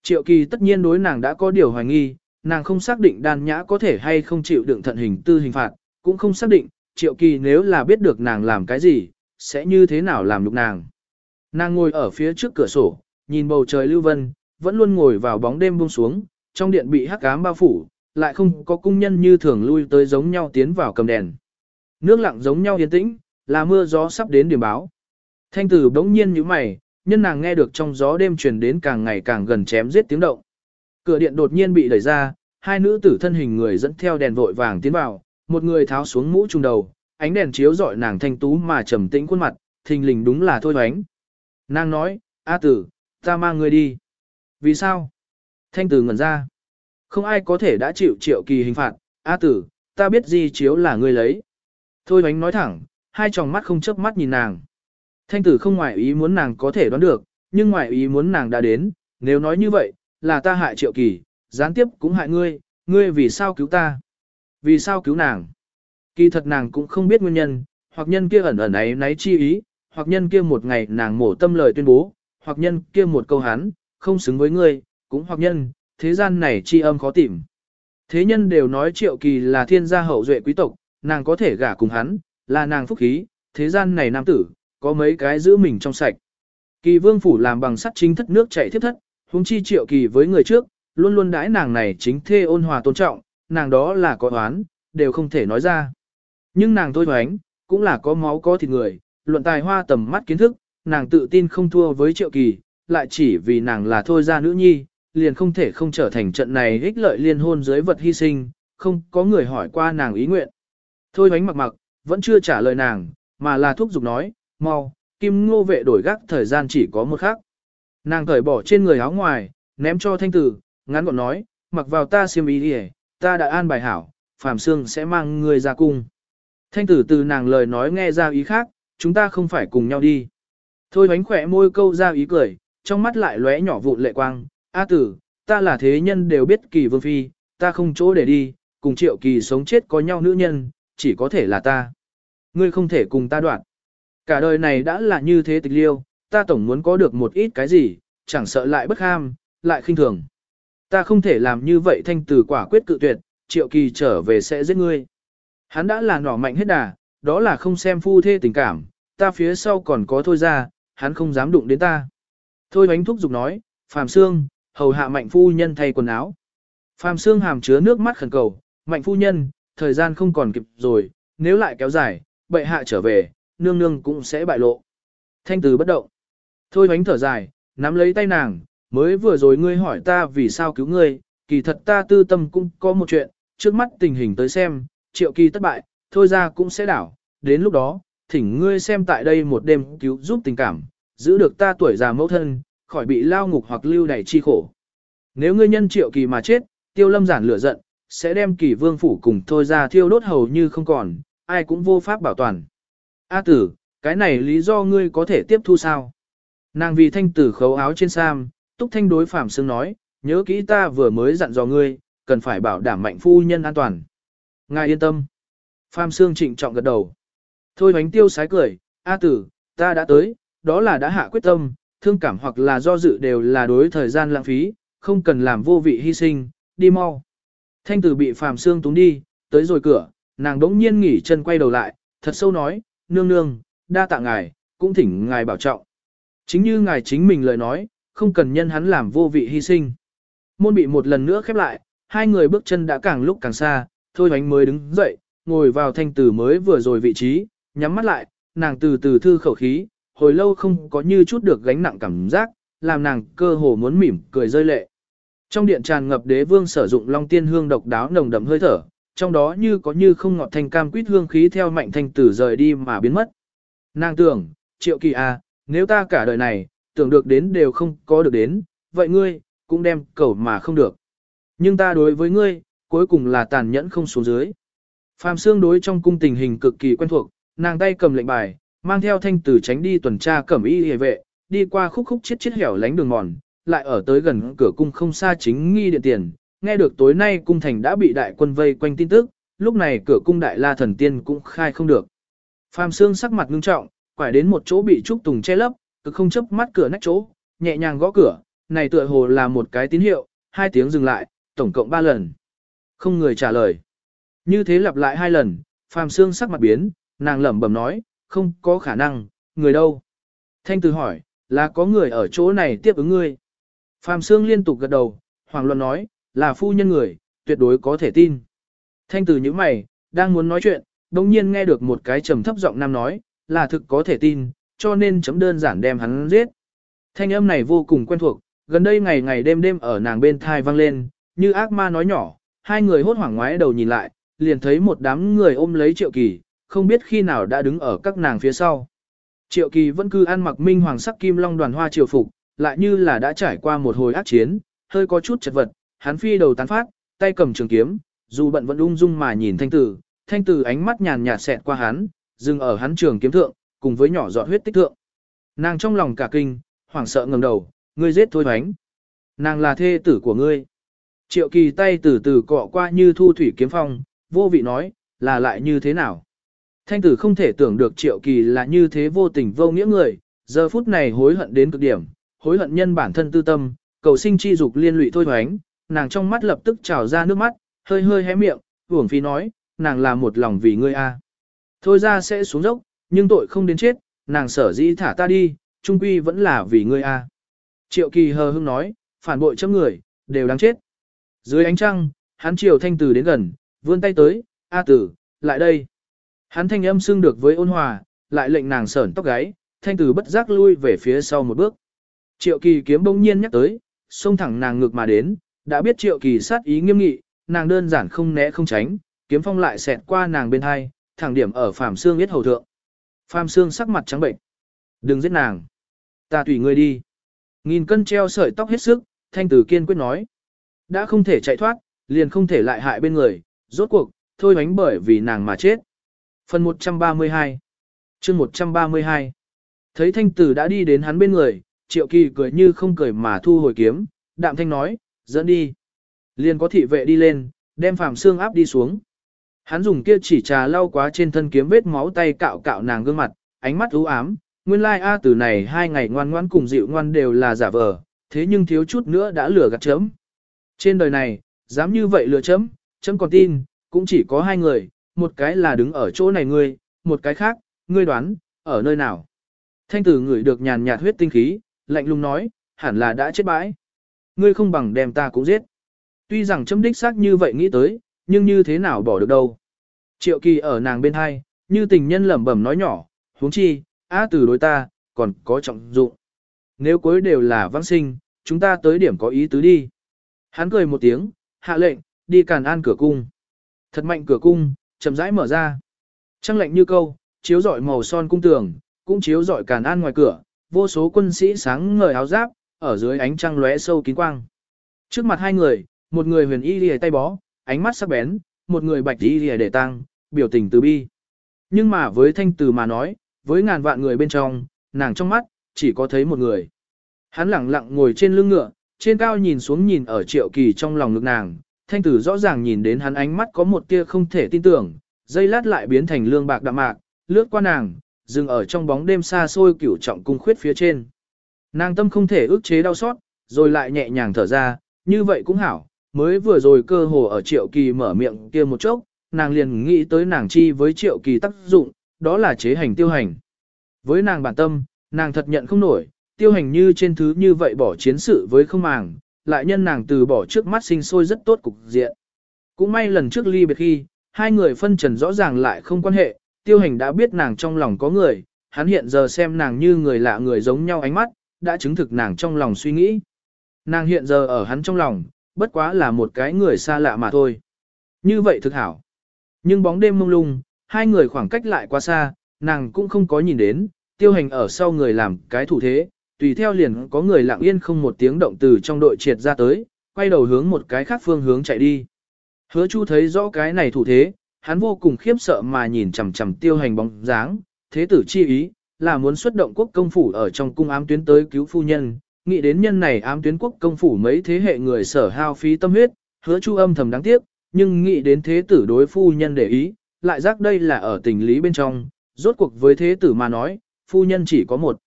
Triệu kỳ tất nhiên đối nàng đã có điều hoài nghi, nàng không xác định đan nhã có thể hay không chịu đựng thận hình tư hình phạt, cũng không xác định, triệu kỳ nếu là biết được nàng làm cái gì, sẽ như thế nào làm được nàng. Nàng ngồi ở phía trước cửa sổ, nhìn bầu trời lưu vân, vẫn luôn ngồi vào bóng đêm buông xuống, trong điện bị hắc ám bao phủ, lại không có cung nhân như thường lui tới giống nhau tiến vào cầm đèn. Nước lặng giống nhau yên tĩnh, là mưa gió sắp đến điểm báo. Thanh tử đống nhiên như mày, nhân nàng nghe được trong gió đêm truyền đến càng ngày càng gần chém giết tiếng động. Cửa điện đột nhiên bị đẩy ra, hai nữ tử thân hình người dẫn theo đèn vội vàng tiến vào, một người tháo xuống mũ trùng đầu, ánh đèn chiếu rọi nàng thanh tú mà trầm tĩnh khuôn mặt, thình lình đúng là thôi hoánh. Nàng nói, A tử, ta mang người đi. Vì sao? Thanh tử ngẩn ra. Không ai có thể đã chịu triệu kỳ hình phạt, A tử, ta biết di chiếu là ngươi lấy. Thôi bánh nói thẳng, hai tròng mắt không chớp mắt nhìn nàng. Thanh tử không ngoại ý muốn nàng có thể đoán được, nhưng ngoại ý muốn nàng đã đến, nếu nói như vậy, là ta hại triệu kỳ, gián tiếp cũng hại ngươi, ngươi vì sao cứu ta? Vì sao cứu nàng? Kỳ thật nàng cũng không biết nguyên nhân, hoặc nhân kia ẩn ẩn ấy náy chi ý, hoặc nhân kia một ngày nàng mổ tâm lời tuyên bố, hoặc nhân kia một câu hắn, không xứng với ngươi, cũng hoặc nhân, thế gian này chi âm khó tìm. Thế nhân đều nói triệu kỳ là thiên gia hậu duệ quý tộc, nàng có thể gả cùng hắn, là nàng phúc khí, thế gian này nam tử, có mấy cái giữ mình trong sạch. Kỳ vương phủ làm bằng sắt chính thất nước chảy thiết thất, huống chi triệu kỳ với người trước, luôn luôn đãi nàng này chính thê ôn hòa tôn trọng, nàng đó là có oán, đều không thể nói ra. Nhưng nàng thôi hoánh, cũng là có máu có thịt người, luận tài hoa tầm mắt kiến thức, nàng tự tin không thua với triệu kỳ, lại chỉ vì nàng là thôi ra nữ nhi, liền không thể không trở thành trận này ích lợi liên hôn dưới vật hy sinh, không có người hỏi qua nàng ý nguyện. Thôi bánh mặc mặc, vẫn chưa trả lời nàng, mà là thúc giục nói, mau, kim ngô vệ đổi gác thời gian chỉ có một khắc. Nàng cởi bỏ trên người áo ngoài, ném cho thanh tử, ngắn gọn nói, mặc vào ta xiêm ý đi ta đã an bài hảo, phàm xương sẽ mang người ra cung. Thanh tử từ nàng lời nói nghe ra ý khác, chúng ta không phải cùng nhau đi. Thôi bánh khỏe môi câu ra ý cười, trong mắt lại lóe nhỏ vụn lệ quang, A tử, ta là thế nhân đều biết kỳ vương phi, ta không chỗ để đi, cùng triệu kỳ sống chết có nhau nữ nhân, chỉ có thể là ta. Ngươi không thể cùng ta đoạn. Cả đời này đã là như thế tịch liêu, ta tổng muốn có được một ít cái gì, chẳng sợ lại bất ham, lại khinh thường. Ta không thể làm như vậy thanh tử quả quyết cự tuyệt, triệu kỳ trở về sẽ giết ngươi. Hắn đã là nỏ mạnh hết đà, đó là không xem phu thê tình cảm, ta phía sau còn có thôi ra, hắn không dám đụng đến ta. Thôi bánh thúc giục nói, Phàm Sương, hầu hạ mạnh phu nhân thay quần áo. Phàm xương hàm chứa nước mắt khẩn cầu, mạnh phu nhân, thời gian không còn kịp rồi, nếu lại kéo dài, bệ hạ trở về, nương nương cũng sẽ bại lộ. Thanh từ bất động. Thôi hoánh thở dài, nắm lấy tay nàng, mới vừa rồi ngươi hỏi ta vì sao cứu ngươi, kỳ thật ta tư tâm cũng có một chuyện, trước mắt tình hình tới xem, triệu kỳ thất bại, thôi ra cũng sẽ đảo, đến lúc đó, thỉnh ngươi xem tại đây một đêm cứu giúp tình cảm, giữ được ta tuổi già mẫu thân, khỏi bị lao ngục hoặc lưu đày chi khổ. Nếu ngươi nhân triệu kỳ mà chết, tiêu lâm giản lửa giận, sẽ đem kỳ vương phủ cùng thôi ra thiêu đốt hầu như không còn, ai cũng vô pháp bảo toàn. A tử, cái này lý do ngươi có thể tiếp thu sao? Nàng vì thanh tử khấu áo trên sam, túc thanh đối phạm xương nói, nhớ kỹ ta vừa mới dặn dò ngươi, cần phải bảo đảm mạnh phu nhân an toàn. Ngài yên tâm. Phạm xương trịnh trọng gật đầu. Thôi bánh tiêu sái cười, A tử, ta đã tới, đó là đã hạ quyết tâm, thương cảm hoặc là do dự đều là đối thời gian lãng phí, không cần làm vô vị hy sinh, đi mau. Thanh tử bị Phạm Sương túng đi, tới rồi cửa, nàng đống nhiên nghỉ chân quay đầu lại, thật sâu nói, nương nương, đa tạ ngài, cũng thỉnh ngài bảo trọng. Chính như ngài chính mình lời nói, không cần nhân hắn làm vô vị hy sinh. Môn bị một lần nữa khép lại, hai người bước chân đã càng lúc càng xa, thôi bánh mới đứng dậy, ngồi vào thanh tử mới vừa rồi vị trí, nhắm mắt lại, nàng từ từ thư khẩu khí, hồi lâu không có như chút được gánh nặng cảm giác, làm nàng cơ hồ muốn mỉm cười rơi lệ. Trong điện tràn ngập đế vương sử dụng long tiên hương độc đáo nồng đậm hơi thở, trong đó như có như không ngọt thanh cam quýt hương khí theo mạnh thanh tử rời đi mà biến mất. Nàng tưởng, triệu kỳ à, nếu ta cả đời này, tưởng được đến đều không có được đến, vậy ngươi, cũng đem cầu mà không được. Nhưng ta đối với ngươi, cuối cùng là tàn nhẫn không xuống dưới. Phạm Sương đối trong cung tình hình cực kỳ quen thuộc, nàng tay cầm lệnh bài, mang theo thanh tử tránh đi tuần tra cẩm y hề vệ, đi qua khúc khúc chết chết hẻo lánh đường mòn, lại ở tới gần cửa cung không xa chính nghi điện tiền, nghe được tối nay cung thành đã bị đại quân vây quanh tin tức, lúc này cửa cung đại la thần tiên cũng khai không được. Phạm Sương sắc mặt ngưng trọng, quải đến một chỗ bị trúc tùng che lấp, cứ không chấp mắt cửa nách chỗ, nhẹ nhàng gõ cửa, này tựa hồ là một cái tín hiệu, hai tiếng dừng lại, tổng cộng ba lần. Không người trả lời. Như thế lặp lại hai lần, Phạm Sương sắc mặt biến, nàng lẩm bẩm nói, không có khả năng, người đâu? Thanh Từ hỏi, là có người ở chỗ này tiếp ứng ngươi. Phạm Sương liên tục gật đầu, Hoàng Luân nói, là phu nhân người, tuyệt đối có thể tin. Thanh Từ như mày, đang muốn nói chuyện, đồng nhiên nghe được một cái trầm thấp giọng nam nói, là thực có thể tin, cho nên chấm đơn giản đem hắn giết. Thanh âm này vô cùng quen thuộc, gần đây ngày ngày đêm đêm ở nàng bên thai vang lên, như ác ma nói nhỏ, hai người hốt hoảng ngoái đầu nhìn lại, liền thấy một đám người ôm lấy triệu kỳ, không biết khi nào đã đứng ở các nàng phía sau. Triệu kỳ vẫn cứ ăn mặc minh hoàng sắc kim long đoàn hoa triều phục, lại như là đã trải qua một hồi ác chiến, hơi có chút chật vật, hắn phi đầu tán phát, tay cầm trường kiếm, dù bận vẫn ung dung mà nhìn thanh tử, thanh tử ánh mắt nhàn nhạt xẹt qua hắn, dừng ở hắn trường kiếm thượng, cùng với nhỏ giọt huyết tích thượng. Nàng trong lòng cả kinh, hoảng sợ ngẩng đầu, ngươi giết thôi hoánh. Nàng là thê tử của ngươi. Triệu kỳ tay từ từ cọ qua như thu thủy kiếm phong, vô vị nói, là lại như thế nào. Thanh tử không thể tưởng được triệu kỳ là như thế vô tình vô nghĩa người, giờ phút này hối hận đến cực điểm, hối hận nhân bản thân tư tâm, cầu sinh chi dục liên lụy thôi hoánh, nàng trong mắt lập tức trào ra nước mắt, hơi hơi hé miệng, uổng phi nói, nàng là một lòng vì ngươi a. Thôi ra sẽ xuống dốc, nhưng tội không đến chết, nàng sở dĩ thả ta đi, trung quy vẫn là vì ngươi a. Triệu kỳ hờ hưng nói, phản bội chấm người, đều đáng chết. Dưới ánh trăng, hắn triều thanh tử đến gần, vươn tay tới, A tử, lại đây. Hắn thanh âm xưng được với ôn hòa, lại lệnh nàng sởn tóc gáy, thanh tử bất giác lui về phía sau một bước. Triệu kỳ kiếm bỗng nhiên nhắc tới, xông thẳng nàng ngược mà đến, đã biết triệu kỳ sát ý nghiêm nghị, nàng đơn giản không né không tránh, kiếm phong lại xẹt qua nàng bên hai, thẳng điểm ở phàm xương biết hầu thượng. Phàm xương sắc mặt trắng bệnh. Đừng giết nàng. Ta tùy ngươi đi. Nghìn cân treo sợi tóc hết sức, thanh tử kiên quyết nói. Đã không thể chạy thoát, liền không thể lại hại bên người, rốt cuộc, thôi bánh bởi vì nàng mà chết. Phần 132 chương 132 Thấy thanh tử đã đi đến hắn bên người, triệu kỳ cười như không cười mà thu hồi kiếm, đạm thanh nói, dẫn đi. Liền có thị vệ đi lên, đem phàm xương áp đi xuống. Hắn dùng kia chỉ trà lau quá trên thân kiếm vết máu tay cạo cạo nàng gương mặt, ánh mắt u ám, nguyên lai A từ này hai ngày ngoan ngoan cùng dịu ngoan đều là giả vờ, thế nhưng thiếu chút nữa đã lừa gạt chấm. Trên đời này, dám như vậy lừa chấm, chấm còn tin, cũng chỉ có hai người, một cái là đứng ở chỗ này ngươi, một cái khác, ngươi đoán, ở nơi nào. Thanh tử ngửi được nhàn nhạt huyết tinh khí, lạnh lùng nói, hẳn là đã chết bãi. Ngươi không bằng đem ta cũng giết. Tuy rằng chấm đích xác như vậy nghĩ tới, nhưng như thế nào bỏ được đâu. Triệu kỳ ở nàng bên hai, như tình nhân lẩm bẩm nói nhỏ, huống chi, á từ đối ta, còn có trọng dụng. Nếu cuối đều là vãng sinh, chúng ta tới điểm có ý tứ đi. Hắn cười một tiếng, hạ lệnh, đi càn an cửa cung. Thật mạnh cửa cung, chậm rãi mở ra. Trăng lệnh như câu, chiếu rọi màu son cung tường, cũng chiếu rọi càn an ngoài cửa, vô số quân sĩ sáng ngời áo giáp, ở dưới ánh trăng lóe sâu kín quang. Trước mặt hai người, một người huyền y lìa tay bó, ánh mắt sắc bén, một người bạch y lìa để tăng, biểu tình từ bi. Nhưng mà với thanh từ mà nói, với ngàn vạn người bên trong, nàng trong mắt, chỉ có thấy một người. Hắn lặng lặng ngồi trên lưng ngựa, trên cao nhìn xuống nhìn ở triệu kỳ trong lòng ngực nàng, thanh tử rõ ràng nhìn đến hắn ánh mắt có một tia không thể tin tưởng, dây lát lại biến thành lương bạc đạm mạc, lướt qua nàng, dừng ở trong bóng đêm xa xôi cửu trọng cung khuyết phía trên. Nàng tâm không thể ước chế đau xót, rồi lại nhẹ nhàng thở ra, như vậy cũng hảo, mới vừa rồi cơ hồ ở triệu kỳ mở miệng kia một chốc, nàng liền nghĩ tới nàng chi với triệu kỳ tác dụng, đó là chế hành tiêu hành. Với nàng bản tâm, nàng thật nhận không nổi, tiêu hành như trên thứ như vậy bỏ chiến sự với không màng, lại nhân nàng từ bỏ trước mắt sinh sôi rất tốt cục diện. Cũng may lần trước ly biệt khi, hai người phân trần rõ ràng lại không quan hệ, tiêu hành đã biết nàng trong lòng có người, hắn hiện giờ xem nàng như người lạ người giống nhau ánh mắt, đã chứng thực nàng trong lòng suy nghĩ. Nàng hiện giờ ở hắn trong lòng, bất quá là một cái người xa lạ mà thôi. Như vậy thực hảo. Nhưng bóng đêm mông lung, hai người khoảng cách lại quá xa, nàng cũng không có nhìn đến, tiêu hành ở sau người làm cái thủ thế, tùy theo liền có người lặng yên không một tiếng động từ trong đội triệt ra tới, quay đầu hướng một cái khác phương hướng chạy đi. Hứa Chu thấy rõ cái này thủ thế, hắn vô cùng khiếp sợ mà nhìn chằm chằm tiêu hành bóng dáng, thế tử chi ý, là muốn xuất động quốc công phủ ở trong cung ám tuyến tới cứu phu nhân, nghĩ đến nhân này ám tuyến quốc công phủ mấy thế hệ người sở hao phí tâm huyết, hứa chu âm thầm đáng tiếc, nhưng nghĩ đến thế tử đối phu nhân để ý, lại giác đây là ở tình lý bên trong, rốt cuộc với thế tử mà nói, phu nhân chỉ có một.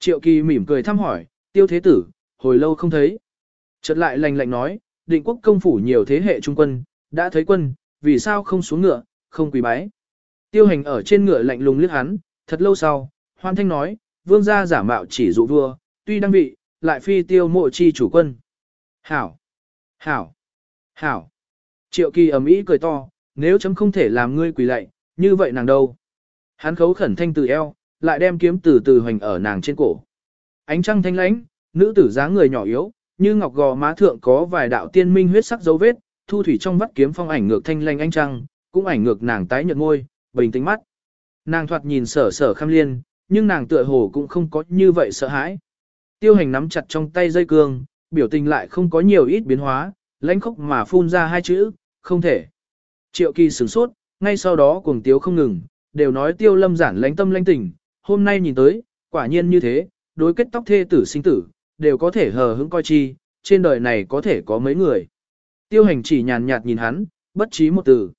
Triệu kỳ mỉm cười thăm hỏi, tiêu thế tử, hồi lâu không thấy. Chợt lại lành lạnh nói, định quốc công phủ nhiều thế hệ trung quân, đã thấy quân, vì sao không xuống ngựa, không quỳ bái. Tiêu hành ở trên ngựa lạnh lùng liếc hắn, thật lâu sau, hoan thanh nói, vương gia giả mạo chỉ dụ vua, tuy đang bị, lại phi tiêu mộ chi chủ quân. Hảo! Hảo! Hảo! Triệu kỳ ầm ĩ cười to, nếu chấm không thể làm ngươi quỳ lạy, như vậy nàng đâu? Hắn khấu khẩn thanh từ eo, lại đem kiếm từ từ hoành ở nàng trên cổ. Ánh trăng thanh lãnh, nữ tử dáng người nhỏ yếu, như ngọc gò má thượng có vài đạo tiên minh huyết sắc dấu vết, thu thủy trong vắt kiếm phong ảnh ngược thanh lãnh ánh trăng, cũng ảnh ngược nàng tái nhợt môi, bình tĩnh mắt. Nàng thoạt nhìn sở sở khâm liên, nhưng nàng tựa hồ cũng không có như vậy sợ hãi. Tiêu hành nắm chặt trong tay dây cương, biểu tình lại không có nhiều ít biến hóa, lãnh khốc mà phun ra hai chữ, không thể. Triệu kỳ sửng sốt, ngay sau đó cuồng tiếu không ngừng, đều nói tiêu lâm giản lãnh tâm lãnh tình, hôm nay nhìn tới, quả nhiên như thế, đối kết tóc thê tử sinh tử, đều có thể hờ hững coi chi, trên đời này có thể có mấy người. Tiêu hành chỉ nhàn nhạt nhìn hắn, bất trí một từ.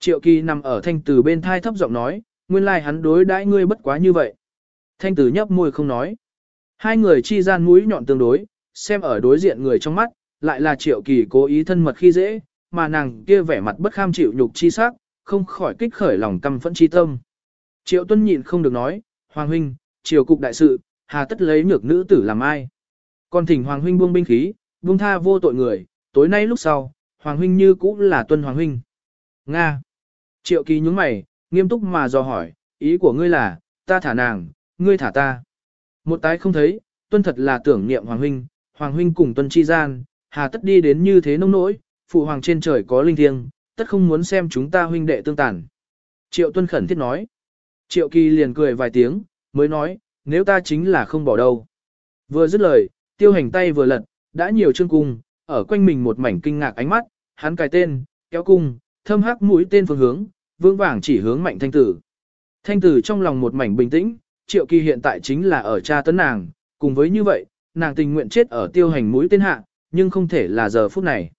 Triệu kỳ nằm ở thanh tử bên thai thấp giọng nói, nguyên lai hắn đối đãi ngươi bất quá như vậy. Thanh tử nhấp môi không nói. Hai người chi gian mũi nhọn tương đối, xem ở đối diện người trong mắt, lại là triệu kỳ cố ý thân mật khi dễ, mà nàng kia vẻ mặt bất kham chịu nhục chi sắc, không khỏi kích khởi lòng căm phẫn chi tâm. Triệu tuân nhịn không được nói, Hoàng huynh, triều cục đại sự, hà tất lấy nhược nữ tử làm ai. Còn thỉnh Hoàng huynh buông binh khí, buông tha vô tội người, tối nay lúc sau, Hoàng huynh như cũ là tuân Hoàng huynh. Nga. Triệu kỳ nhúng mày, nghiêm túc mà dò hỏi, ý của ngươi là, ta thả nàng, ngươi thả ta. Một tái không thấy, tuân thật là tưởng niệm Hoàng huynh, Hoàng huynh cùng tuân chi gian, hà tất đi đến như thế nông nỗi, phụ hoàng trên trời có linh thiêng, tất không muốn xem chúng ta huynh đệ tương tàn. Triệu tuân khẩn thiết nói. Triệu kỳ liền cười vài tiếng, mới nói, nếu ta chính là không bỏ đâu. Vừa dứt lời, tiêu hành tay vừa lật, đã nhiều chương cung, ở quanh mình một mảnh kinh ngạc ánh mắt, hắn cài tên, kéo cung, thâm hắc mũi tên phương hướng, vương vàng chỉ hướng mạnh thanh tử. Thanh tử trong lòng một mảnh bình tĩnh, triệu kỳ hiện tại chính là ở cha tấn nàng, cùng với như vậy, nàng tình nguyện chết ở tiêu hành mũi tên hạ, nhưng không thể là giờ phút này.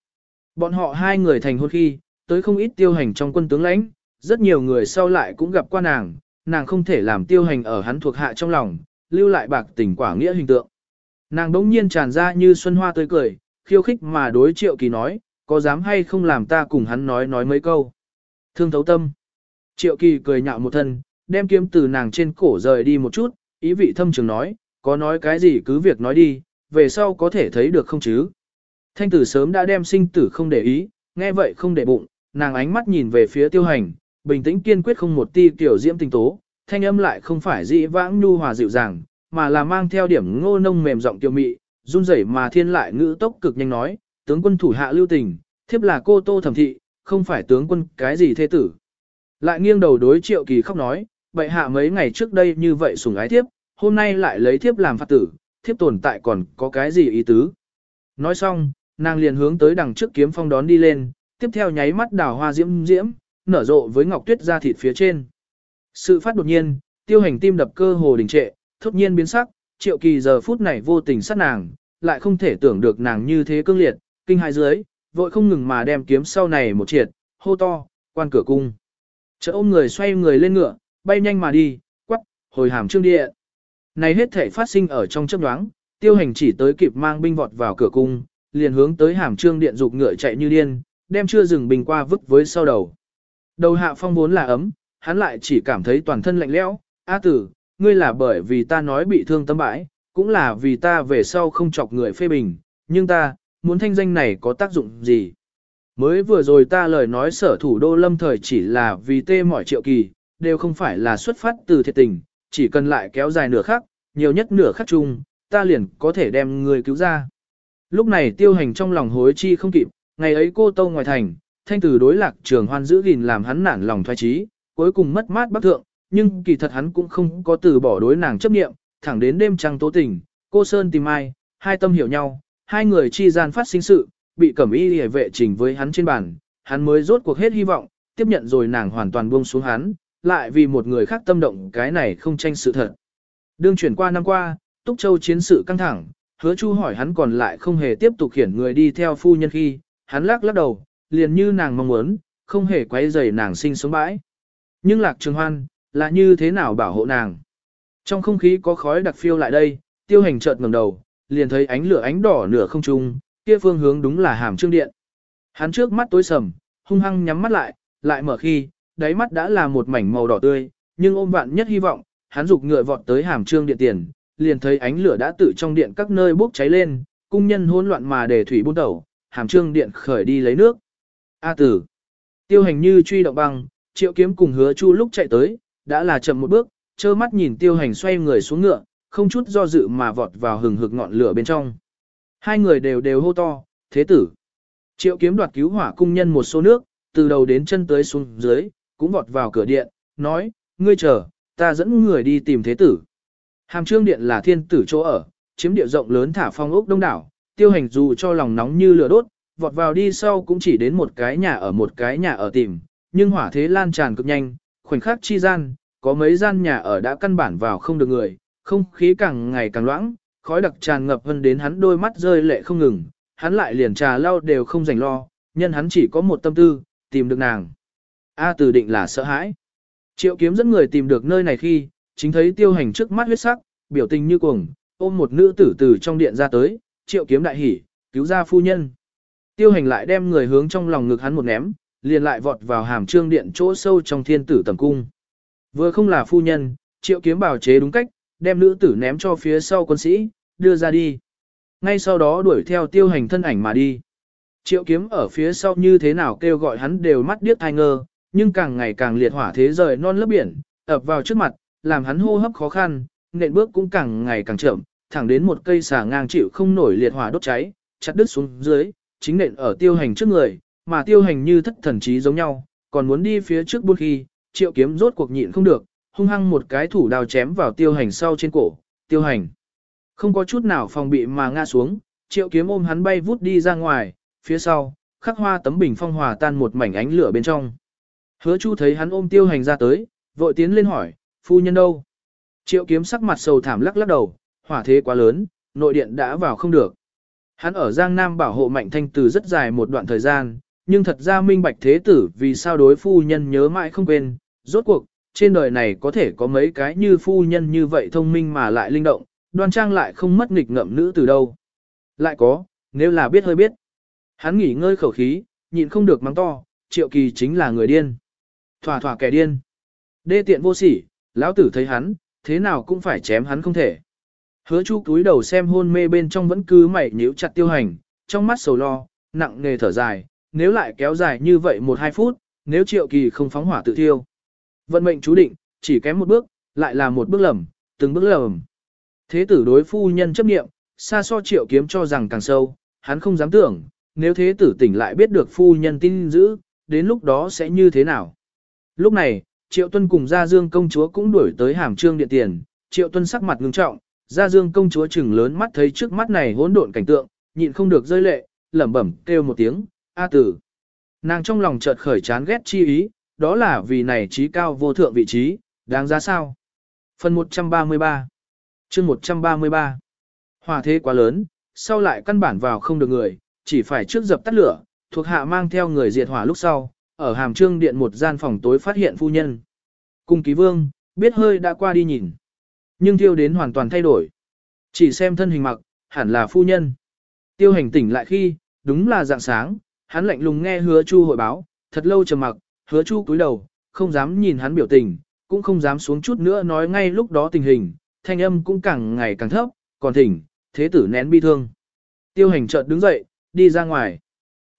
Bọn họ hai người thành hôn khi, tới không ít tiêu hành trong quân tướng lãnh, rất nhiều người sau lại cũng gặp qua nàng, nàng không thể làm tiêu hành ở hắn thuộc hạ trong lòng, lưu lại bạc tình quả nghĩa hình tượng. Nàng đống nhiên tràn ra như xuân hoa tươi cười, khiêu khích mà đối triệu kỳ nói, có dám hay không làm ta cùng hắn nói nói mấy câu. Thương thấu tâm. Triệu kỳ cười nhạo một thân, đem kiếm từ nàng trên cổ rời đi một chút, ý vị thâm trường nói, có nói cái gì cứ việc nói đi, về sau có thể thấy được không chứ. Thanh tử sớm đã đem sinh tử không để ý, nghe vậy không để bụng, nàng ánh mắt nhìn về phía tiêu hành, bình tĩnh kiên quyết không một ti tiểu diễm tinh tố, thanh âm lại không phải dị vãng nhu hòa dịu dàng, mà là mang theo điểm ngô nông mềm giọng tiêu mị, run rẩy mà thiên lại ngữ tốc cực nhanh nói, tướng quân thủ hạ lưu tình, thiếp là cô tô thẩm thị, không phải tướng quân cái gì thế tử. Lại nghiêng đầu đối triệu kỳ khóc nói, bệ hạ mấy ngày trước đây như vậy sủng ái thiếp, hôm nay lại lấy thiếp làm phạt tử, thiếp tồn tại còn có cái gì ý tứ. Nói xong, nàng liền hướng tới đằng trước kiếm phong đón đi lên, tiếp theo nháy mắt đào hoa diễm diễm, nở rộ với ngọc tuyết ra thịt phía trên. Sự phát đột nhiên, tiêu hành tim đập cơ hồ đình trệ, thốt nhiên biến sắc, triệu kỳ giờ phút này vô tình sát nàng, lại không thể tưởng được nàng như thế cương liệt, kinh hại dưới, vội không ngừng mà đem kiếm sau này một triệt, hô to, quan cửa cung. Chợ ôm người xoay người lên ngựa, bay nhanh mà đi, quắc, hồi hàm trương địa. Này hết thể phát sinh ở trong chấp nhoáng, tiêu hành chỉ tới kịp mang binh vọt vào cửa cung, liền hướng tới hàm trương điện dục ngựa chạy như điên, đem chưa dừng bình qua vứt với sau đầu. Đầu hạ phong vốn là ấm, hắn lại chỉ cảm thấy toàn thân lạnh lẽo. A tử, ngươi là bởi vì ta nói bị thương tâm bãi, cũng là vì ta về sau không chọc người phê bình, nhưng ta, muốn thanh danh này có tác dụng gì? Mới vừa rồi ta lời nói sở thủ đô lâm thời chỉ là vì tê mỏi triệu kỳ, đều không phải là xuất phát từ thiệt tình, chỉ cần lại kéo dài nửa khắc, nhiều nhất nửa khắc chung, ta liền có thể đem người cứu ra. Lúc này tiêu hành trong lòng hối chi không kịp, ngày ấy cô tâu ngoài thành, thanh Từ đối lạc trường hoan giữ gìn làm hắn nản lòng thoái trí, cuối cùng mất mát bắc thượng, nhưng kỳ thật hắn cũng không có từ bỏ đối nàng chấp niệm, thẳng đến đêm trăng tố tình, cô Sơn tìm ai, hai tâm hiểu nhau, hai người chi gian phát sinh sự, bị cẩm y hề vệ trình với hắn trên bàn, hắn mới rốt cuộc hết hy vọng, tiếp nhận rồi nàng hoàn toàn buông xuống hắn, lại vì một người khác tâm động cái này không tranh sự thật. Đương chuyển qua năm qua, Túc Châu chiến sự căng thẳng, hứa chu hỏi hắn còn lại không hề tiếp tục khiển người đi theo phu nhân khi, hắn lắc lắc đầu, liền như nàng mong muốn, không hề quấy rầy nàng sinh sống bãi. Nhưng lạc trường hoan, là như thế nào bảo hộ nàng? Trong không khí có khói đặc phiêu lại đây, tiêu hành chợt ngẩng đầu, liền thấy ánh lửa ánh đỏ nửa không trung, kia phương hướng đúng là hàm trương điện. Hắn trước mắt tối sầm, hung hăng nhắm mắt lại, lại mở khi, đáy mắt đã là một mảnh màu đỏ tươi, nhưng ôm vạn nhất hy vọng, hắn dục ngựa vọt tới hàm trương điện tiền, liền thấy ánh lửa đã tự trong điện các nơi bốc cháy lên, cung nhân hỗn loạn mà để thủy buôn đầu, hàm trương điện khởi đi lấy nước. A tử. Tiêu hành như truy động băng, triệu kiếm cùng hứa chu lúc chạy tới, đã là chậm một bước, trơ mắt nhìn tiêu hành xoay người xuống ngựa, không chút do dự mà vọt vào hừng hực ngọn lửa bên trong. Hai người đều đều hô to, thế tử. Triệu kiếm đoạt cứu hỏa cung nhân một số nước, từ đầu đến chân tới xuống dưới, cũng vọt vào cửa điện, nói, ngươi chờ, ta dẫn người đi tìm thế tử. Hàm trương điện là thiên tử chỗ ở, chiếm địa rộng lớn thả phong ốc đông đảo, tiêu hành dù cho lòng nóng như lửa đốt, vọt vào đi sau cũng chỉ đến một cái nhà ở một cái nhà ở tìm, nhưng hỏa thế lan tràn cực nhanh, khoảnh khắc chi gian, có mấy gian nhà ở đã căn bản vào không được người, không khí càng ngày càng loãng, khói đặc tràn ngập hơn đến hắn đôi mắt rơi lệ không ngừng, hắn lại liền trà lau đều không dành lo, nhân hắn chỉ có một tâm tư, tìm được nàng. A từ định là sợ hãi. Triệu kiếm dẫn người tìm được nơi này khi, chính thấy tiêu hành trước mắt huyết sắc, biểu tình như cuồng, ôm một nữ tử từ trong điện ra tới, triệu kiếm đại hỉ, cứu ra phu nhân. Tiêu hành lại đem người hướng trong lòng ngực hắn một ném, liền lại vọt vào hàm trương điện chỗ sâu trong thiên tử tầm cung. Vừa không là phu nhân, triệu kiếm bảo chế đúng cách, đem nữ tử ném cho phía sau quân sĩ, đưa ra đi. Ngay sau đó đuổi theo tiêu hành thân ảnh mà đi. Triệu kiếm ở phía sau như thế nào kêu gọi hắn đều mắt điếc thai ngơ, nhưng càng ngày càng liệt hỏa thế rời non lớp biển, ập vào trước mặt, làm hắn hô hấp khó khăn, nện bước cũng càng ngày càng chậm, thẳng đến một cây xà ngang chịu không nổi liệt hỏa đốt cháy, chặt đứt xuống dưới, chính nện ở tiêu hành trước người, mà tiêu hành như thất thần trí giống nhau, còn muốn đi phía trước buôn khi, triệu kiếm rốt cuộc nhịn không được, hung hăng một cái thủ đào chém vào tiêu hành sau trên cổ, tiêu hành. Không có chút nào phòng bị mà ngã xuống, triệu kiếm ôm hắn bay vút đi ra ngoài, phía sau, khắc hoa tấm bình phong hòa tan một mảnh ánh lửa bên trong. Hứa chu thấy hắn ôm tiêu hành ra tới, vội tiến lên hỏi, phu nhân đâu? Triệu kiếm sắc mặt sầu thảm lắc lắc đầu, hỏa thế quá lớn, nội điện đã vào không được. Hắn ở Giang Nam bảo hộ Mạnh Thanh từ rất dài một đoạn thời gian, nhưng thật ra minh bạch thế tử vì sao đối phu nhân nhớ mãi không quên, rốt cuộc, trên đời này có thể có mấy cái như phu nhân như vậy thông minh mà lại linh động, đoan trang lại không mất nghịch ngợm nữ từ đâu. Lại có, nếu là biết hơi biết. Hắn nghỉ ngơi khẩu khí, nhịn không được mắng to, triệu kỳ chính là người điên. Thỏa thỏa kẻ điên. Đê tiện vô sỉ, lão tử thấy hắn, thế nào cũng phải chém hắn không thể. Hứa chu túi đầu xem hôn mê bên trong vẫn cứ mảy nhíu chặt tiêu hành, trong mắt sầu lo, nặng nề thở dài, nếu lại kéo dài như vậy một hai phút, nếu triệu kỳ không phóng hỏa tự thiêu. Vận mệnh chú định, chỉ kém một bước, lại là một bước lầm, từng bước lầm. Thế tử đối phu nhân chấp nghiệm, xa so triệu kiếm cho rằng càng sâu, hắn không dám tưởng, nếu thế tử tỉnh lại biết được phu nhân tin giữ, đến lúc đó sẽ như thế nào. Lúc này, triệu tuân cùng gia dương công chúa cũng đuổi tới hàm trương điện tiền, triệu tuân sắc mặt ngưng trọng, gia dương công chúa chừng lớn mắt thấy trước mắt này hỗn độn cảnh tượng, nhịn không được rơi lệ, lẩm bẩm kêu một tiếng, A tử. Nàng trong lòng chợt khởi chán ghét chi ý, đó là vì này trí cao vô thượng vị trí, đáng giá sao. Phần 133 chương 133 hỏa thế quá lớn, sau lại căn bản vào không được người, chỉ phải trước dập tắt lửa, thuộc hạ mang theo người diệt hỏa lúc sau, ở hàm trương điện một gian phòng tối phát hiện phu nhân. Cung ký vương, biết hơi đã qua đi nhìn. Nhưng thiêu đến hoàn toàn thay đổi. Chỉ xem thân hình mặc, hẳn là phu nhân. Tiêu hành tỉnh lại khi, đúng là dạng sáng, hắn lạnh lùng nghe hứa chu hội báo, thật lâu trầm mặc, hứa chu cúi đầu, không dám nhìn hắn biểu tình, cũng không dám xuống chút nữa nói ngay lúc đó tình hình, thanh âm cũng càng ngày càng thấp, còn thỉnh, thế tử nén bi thương. Tiêu hành chợt đứng dậy, đi ra ngoài.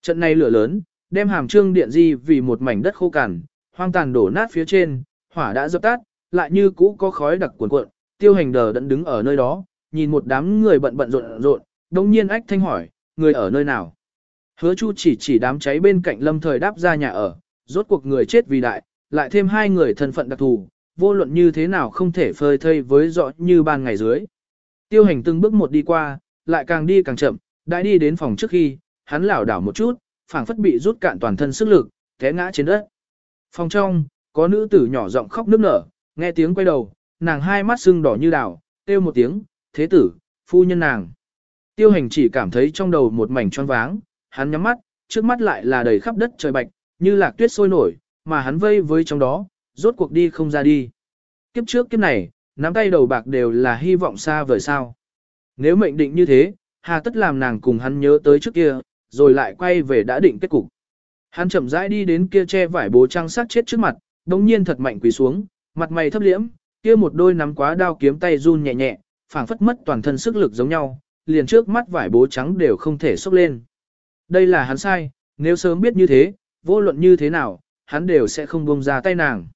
Trận này lửa lớn, đem hàm trương điện di vì một mảnh đất khô cằn, hoang tàn đổ nát phía trên, hỏa đã dập tắt, lại như cũ có khói đặc cuồn cuộn, tiêu hành đờ đẫn đứng ở nơi đó, nhìn một đám người bận bận rộn rộn, đồng nhiên ách thanh hỏi, người ở nơi nào? Hứa Chu chỉ chỉ đám cháy bên cạnh lâm thời đáp ra nhà ở, rốt cuộc người chết vì đại, lại thêm hai người thân phận đặc thù, vô luận như thế nào không thể phơi thây với rõ như ban ngày dưới. Tiêu hành từng bước một đi qua, lại càng đi càng chậm, đã đi đến phòng trước khi, hắn lảo đảo một chút, phảng phất bị rút cạn toàn thân sức lực, té ngã trên đất. Phòng trong, có nữ tử nhỏ giọng khóc nức nở, nghe tiếng quay đầu, nàng hai mắt sưng đỏ như đào, kêu một tiếng, thế tử, phu nhân nàng. Tiêu hành chỉ cảm thấy trong đầu một mảnh tròn váng, hắn nhắm mắt, trước mắt lại là đầy khắp đất trời bạch, như lạc tuyết sôi nổi, mà hắn vây với trong đó, rốt cuộc đi không ra đi. Kiếp trước kiếp này, nắm tay đầu bạc đều là hy vọng xa vời sao. Nếu mệnh định như thế, hà tất làm nàng cùng hắn nhớ tới trước kia, rồi lại quay về đã định kết cục. Hắn chậm rãi đi đến kia che vải bố trang sát chết trước mặt, đồng nhiên thật mạnh quỳ xuống, mặt mày thấp liễm, kia một đôi nắm quá đao kiếm tay run nhẹ nhẹ, phảng phất mất toàn thân sức lực giống nhau, liền trước mắt vải bố trắng đều không thể xốc lên. Đây là hắn sai, nếu sớm biết như thế, vô luận như thế nào, hắn đều sẽ không buông ra tay nàng.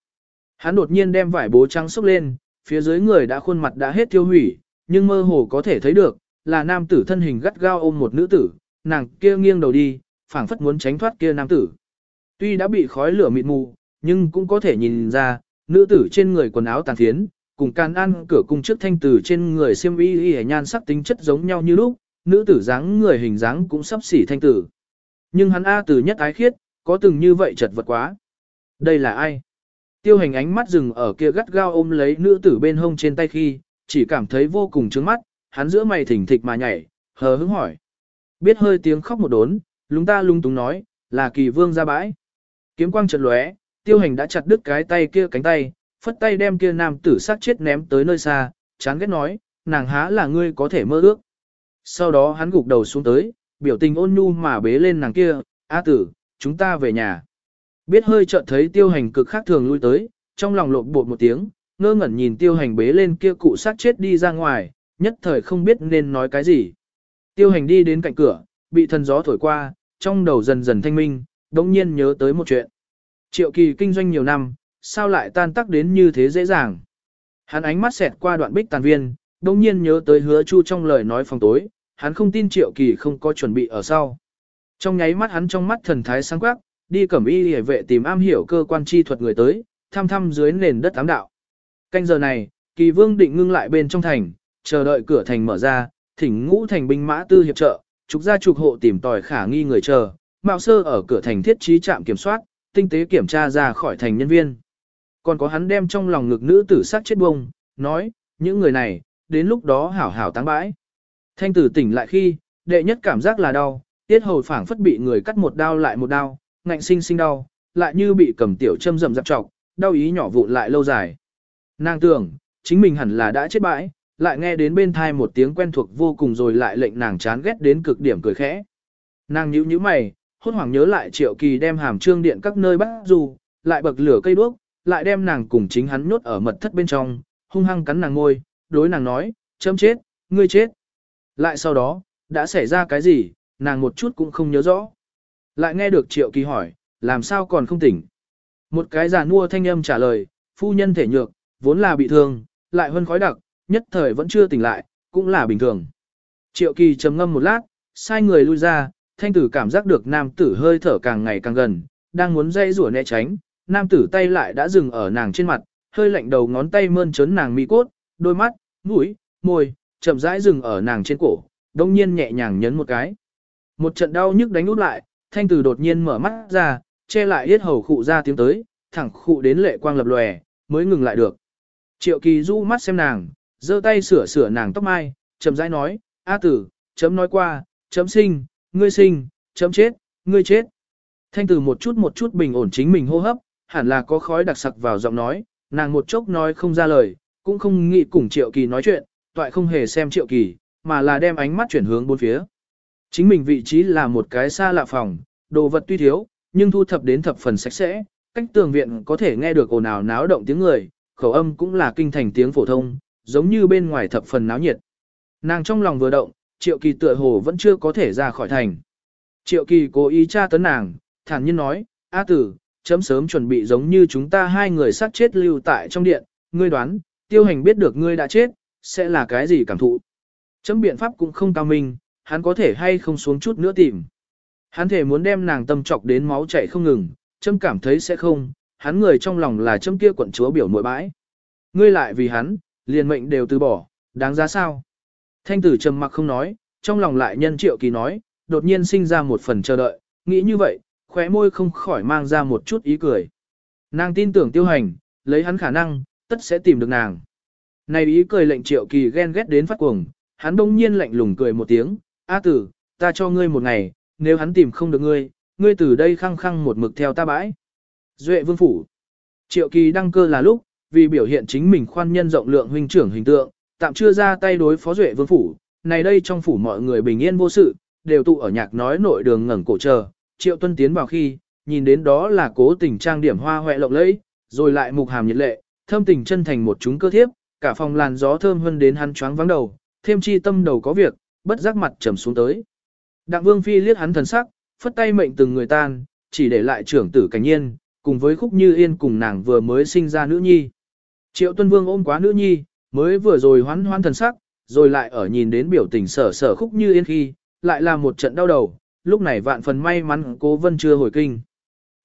Hắn đột nhiên đem vải bố trắng xốc lên, phía dưới người đã khuôn mặt đã hết tiêu hủy, nhưng mơ hồ có thể thấy được, là nam tử thân hình gắt gao ôm một nữ tử, nàng kia nghiêng đầu đi, phảng phất muốn tránh thoát kia nam tử. Tuy đã bị khói lửa mịt mù, nhưng cũng có thể nhìn ra, nữ tử trên người quần áo tàn thiến, cùng can ăn cửa cung trước thanh tử trên người xiêm y y nhan sắc tính chất giống nhau như lúc, nữ tử dáng người hình dáng cũng sắp xỉ thanh tử. Nhưng hắn A tử nhất ái khiết, có từng như vậy chật vật quá. Đây là ai? Tiêu hành ánh mắt dừng ở kia gắt gao ôm lấy nữ tử bên hông trên tay khi, chỉ cảm thấy vô cùng trướng mắt, hắn giữa mày thỉnh thịch mà nhảy, hờ hững hỏi. Biết hơi tiếng khóc một đốn, lúng ta lung túng nói, là kỳ vương ra bãi. Kiếm quang chợt lóe, tiêu hành đã chặt đứt cái tay kia cánh tay, phất tay đem kia nam tử sát chết ném tới nơi xa, chán ghét nói, nàng há là ngươi có thể mơ ước. Sau đó hắn gục đầu xuống tới, biểu tình ôn nhu mà bế lên nàng kia, A tử, chúng ta về nhà. Biết hơi chợt thấy tiêu hành cực khác thường lui tới, trong lòng lộn bột một tiếng, ngơ ngẩn nhìn tiêu hành bế lên kia cụ sát chết đi ra ngoài, nhất thời không biết nên nói cái gì. Tiêu hành đi đến cạnh cửa, bị thần gió thổi qua, trong đầu dần dần thanh minh, đống nhiên nhớ tới một chuyện. Triệu kỳ kinh doanh nhiều năm, sao lại tan tác đến như thế dễ dàng. Hắn ánh mắt xẹt qua đoạn bích tàn viên, đồng nhiên nhớ tới hứa chu trong lời nói phòng tối, hắn không tin triệu kỳ không có chuẩn bị ở sau. Trong nháy mắt hắn trong mắt thần thái sáng quắc, đi cẩm y hề vệ tìm am hiểu cơ quan chi thuật người tới, thăm thăm dưới nền đất ám đạo. Canh giờ này, kỳ vương định ngưng lại bên trong thành, chờ đợi cửa thành mở ra, thỉnh ngũ thành binh mã tư hiệp trợ, trục ra trục hộ tìm tòi khả nghi người chờ, mạo sơ ở cửa thành thiết trí trạm kiểm soát, tinh tế kiểm tra ra khỏi thành nhân viên. Còn có hắn đem trong lòng ngực nữ tử sát chết bông, nói, những người này, đến lúc đó hảo hảo táng bãi. Thanh tử tỉnh lại khi, đệ nhất cảm giác là đau, tiết hầu phảng phất bị người cắt một đao lại một đao, ngạnh sinh sinh đau, lại như bị cầm tiểu châm rầm rạp trọc, đau ý nhỏ vụn lại lâu dài. Nàng tưởng, chính mình hẳn là đã chết bãi, lại nghe đến bên thai một tiếng quen thuộc vô cùng rồi lại lệnh nàng chán ghét đến cực điểm cười khẽ. Nàng nhíu nhíu mày, hốt hoảng nhớ lại triệu kỳ đem hàm trương điện các nơi bắt dù, lại bậc lửa cây đuốc, lại đem nàng cùng chính hắn nhốt ở mật thất bên trong, hung hăng cắn nàng ngôi, đối nàng nói, chấm chết, ngươi chết. Lại sau đó, đã xảy ra cái gì, nàng một chút cũng không nhớ rõ. Lại nghe được triệu kỳ hỏi, làm sao còn không tỉnh. Một cái giả nua thanh âm trả lời, phu nhân thể nhược, vốn là bị thương, lại hơn khói đặc, nhất thời vẫn chưa tỉnh lại, cũng là bình thường. Triệu kỳ trầm ngâm một lát, sai người lui ra, thanh tử cảm giác được nam tử hơi thở càng ngày càng gần, đang muốn dây rủa né tránh, nam tử tay lại đã dừng ở nàng trên mặt, hơi lạnh đầu ngón tay mơn trớn nàng mi cốt, đôi mắt, mũi, môi, chậm rãi dừng ở nàng trên cổ, đông nhiên nhẹ nhàng nhấn một cái. Một trận đau nhức đánh út lại, thanh tử đột nhiên mở mắt ra, che lại yết hầu khụ ra tiếng tới, thẳng khụ đến lệ quang lập lòe, mới ngừng lại được. Triệu kỳ du mắt xem nàng, giơ tay sửa sửa nàng tóc mai, chậm rãi nói, A tử, chấm nói qua, chấm sinh, ngươi sinh, chấm chết, ngươi chết. Thanh từ một chút một chút bình ổn chính mình hô hấp, hẳn là có khói đặc sặc vào giọng nói, nàng một chốc nói không ra lời, cũng không nghĩ cùng triệu kỳ nói chuyện, toại không hề xem triệu kỳ, mà là đem ánh mắt chuyển hướng bốn phía. Chính mình vị trí là một cái xa lạ phòng, đồ vật tuy thiếu, nhưng thu thập đến thập phần sạch sẽ, cách tường viện có thể nghe được ồn ào náo động tiếng người, khẩu âm cũng là kinh thành tiếng phổ thông, giống như bên ngoài thập phần náo nhiệt. Nàng trong lòng vừa động, triệu kỳ tựa hồ vẫn chưa có thể ra khỏi thành. Triệu kỳ cố ý tra tấn nàng, thản nhiên nói, A tử, chấm sớm chuẩn bị giống như chúng ta hai người sát chết lưu tại trong điện, ngươi đoán, tiêu hành biết được ngươi đã chết, sẽ là cái gì cảm thụ. Chấm biện pháp cũng không cao minh, hắn có thể hay không xuống chút nữa tìm. Hắn thể muốn đem nàng tâm trọc đến máu chảy không ngừng, chấm cảm thấy sẽ không, hắn người trong lòng là chấm kia quận chúa biểu nội bãi. Ngươi lại vì hắn, liền mệnh đều từ bỏ, đáng giá sao? Thanh tử trầm mặc không nói, trong lòng lại nhân triệu kỳ nói, đột nhiên sinh ra một phần chờ đợi, nghĩ như vậy, khóe môi không khỏi mang ra một chút ý cười. Nàng tin tưởng tiêu hành, lấy hắn khả năng, tất sẽ tìm được nàng. Này ý cười lệnh triệu kỳ ghen ghét đến phát cuồng, hắn đông nhiên lạnh lùng cười một tiếng, A tử, ta cho ngươi một ngày, nếu hắn tìm không được ngươi, ngươi từ đây khăng khăng một mực theo ta bãi. Duệ vương phủ. Triệu kỳ đăng cơ là lúc, vì biểu hiện chính mình khoan nhân rộng lượng huynh trưởng hình tượng, tạm chưa ra tay đối phó Duệ vương phủ. Này đây trong phủ mọi người bình yên vô sự, đều tụ ở nhạc nói nội đường ngẩng cổ chờ. Triệu tuân tiến vào khi, nhìn đến đó là cố tình trang điểm hoa hoẹ lộng lẫy, rồi lại mục hàm nhiệt lệ, thâm tình chân thành một chúng cơ thiếp, cả phòng làn gió thơm hơn đến hắn choáng vắng đầu, thêm chi tâm đầu có việc, bất giác mặt trầm xuống tới. Đặng Vương Phi liếc hắn thần sắc, phất tay mệnh từng người tan, chỉ để lại trưởng tử cảnh nhiên, cùng với khúc như yên cùng nàng vừa mới sinh ra nữ nhi. Triệu Tuân Vương ôm quá nữ nhi, mới vừa rồi hoán hoán thần sắc, rồi lại ở nhìn đến biểu tình sở sở khúc như yên khi, lại là một trận đau đầu, lúc này vạn phần may mắn cố vân chưa hồi kinh.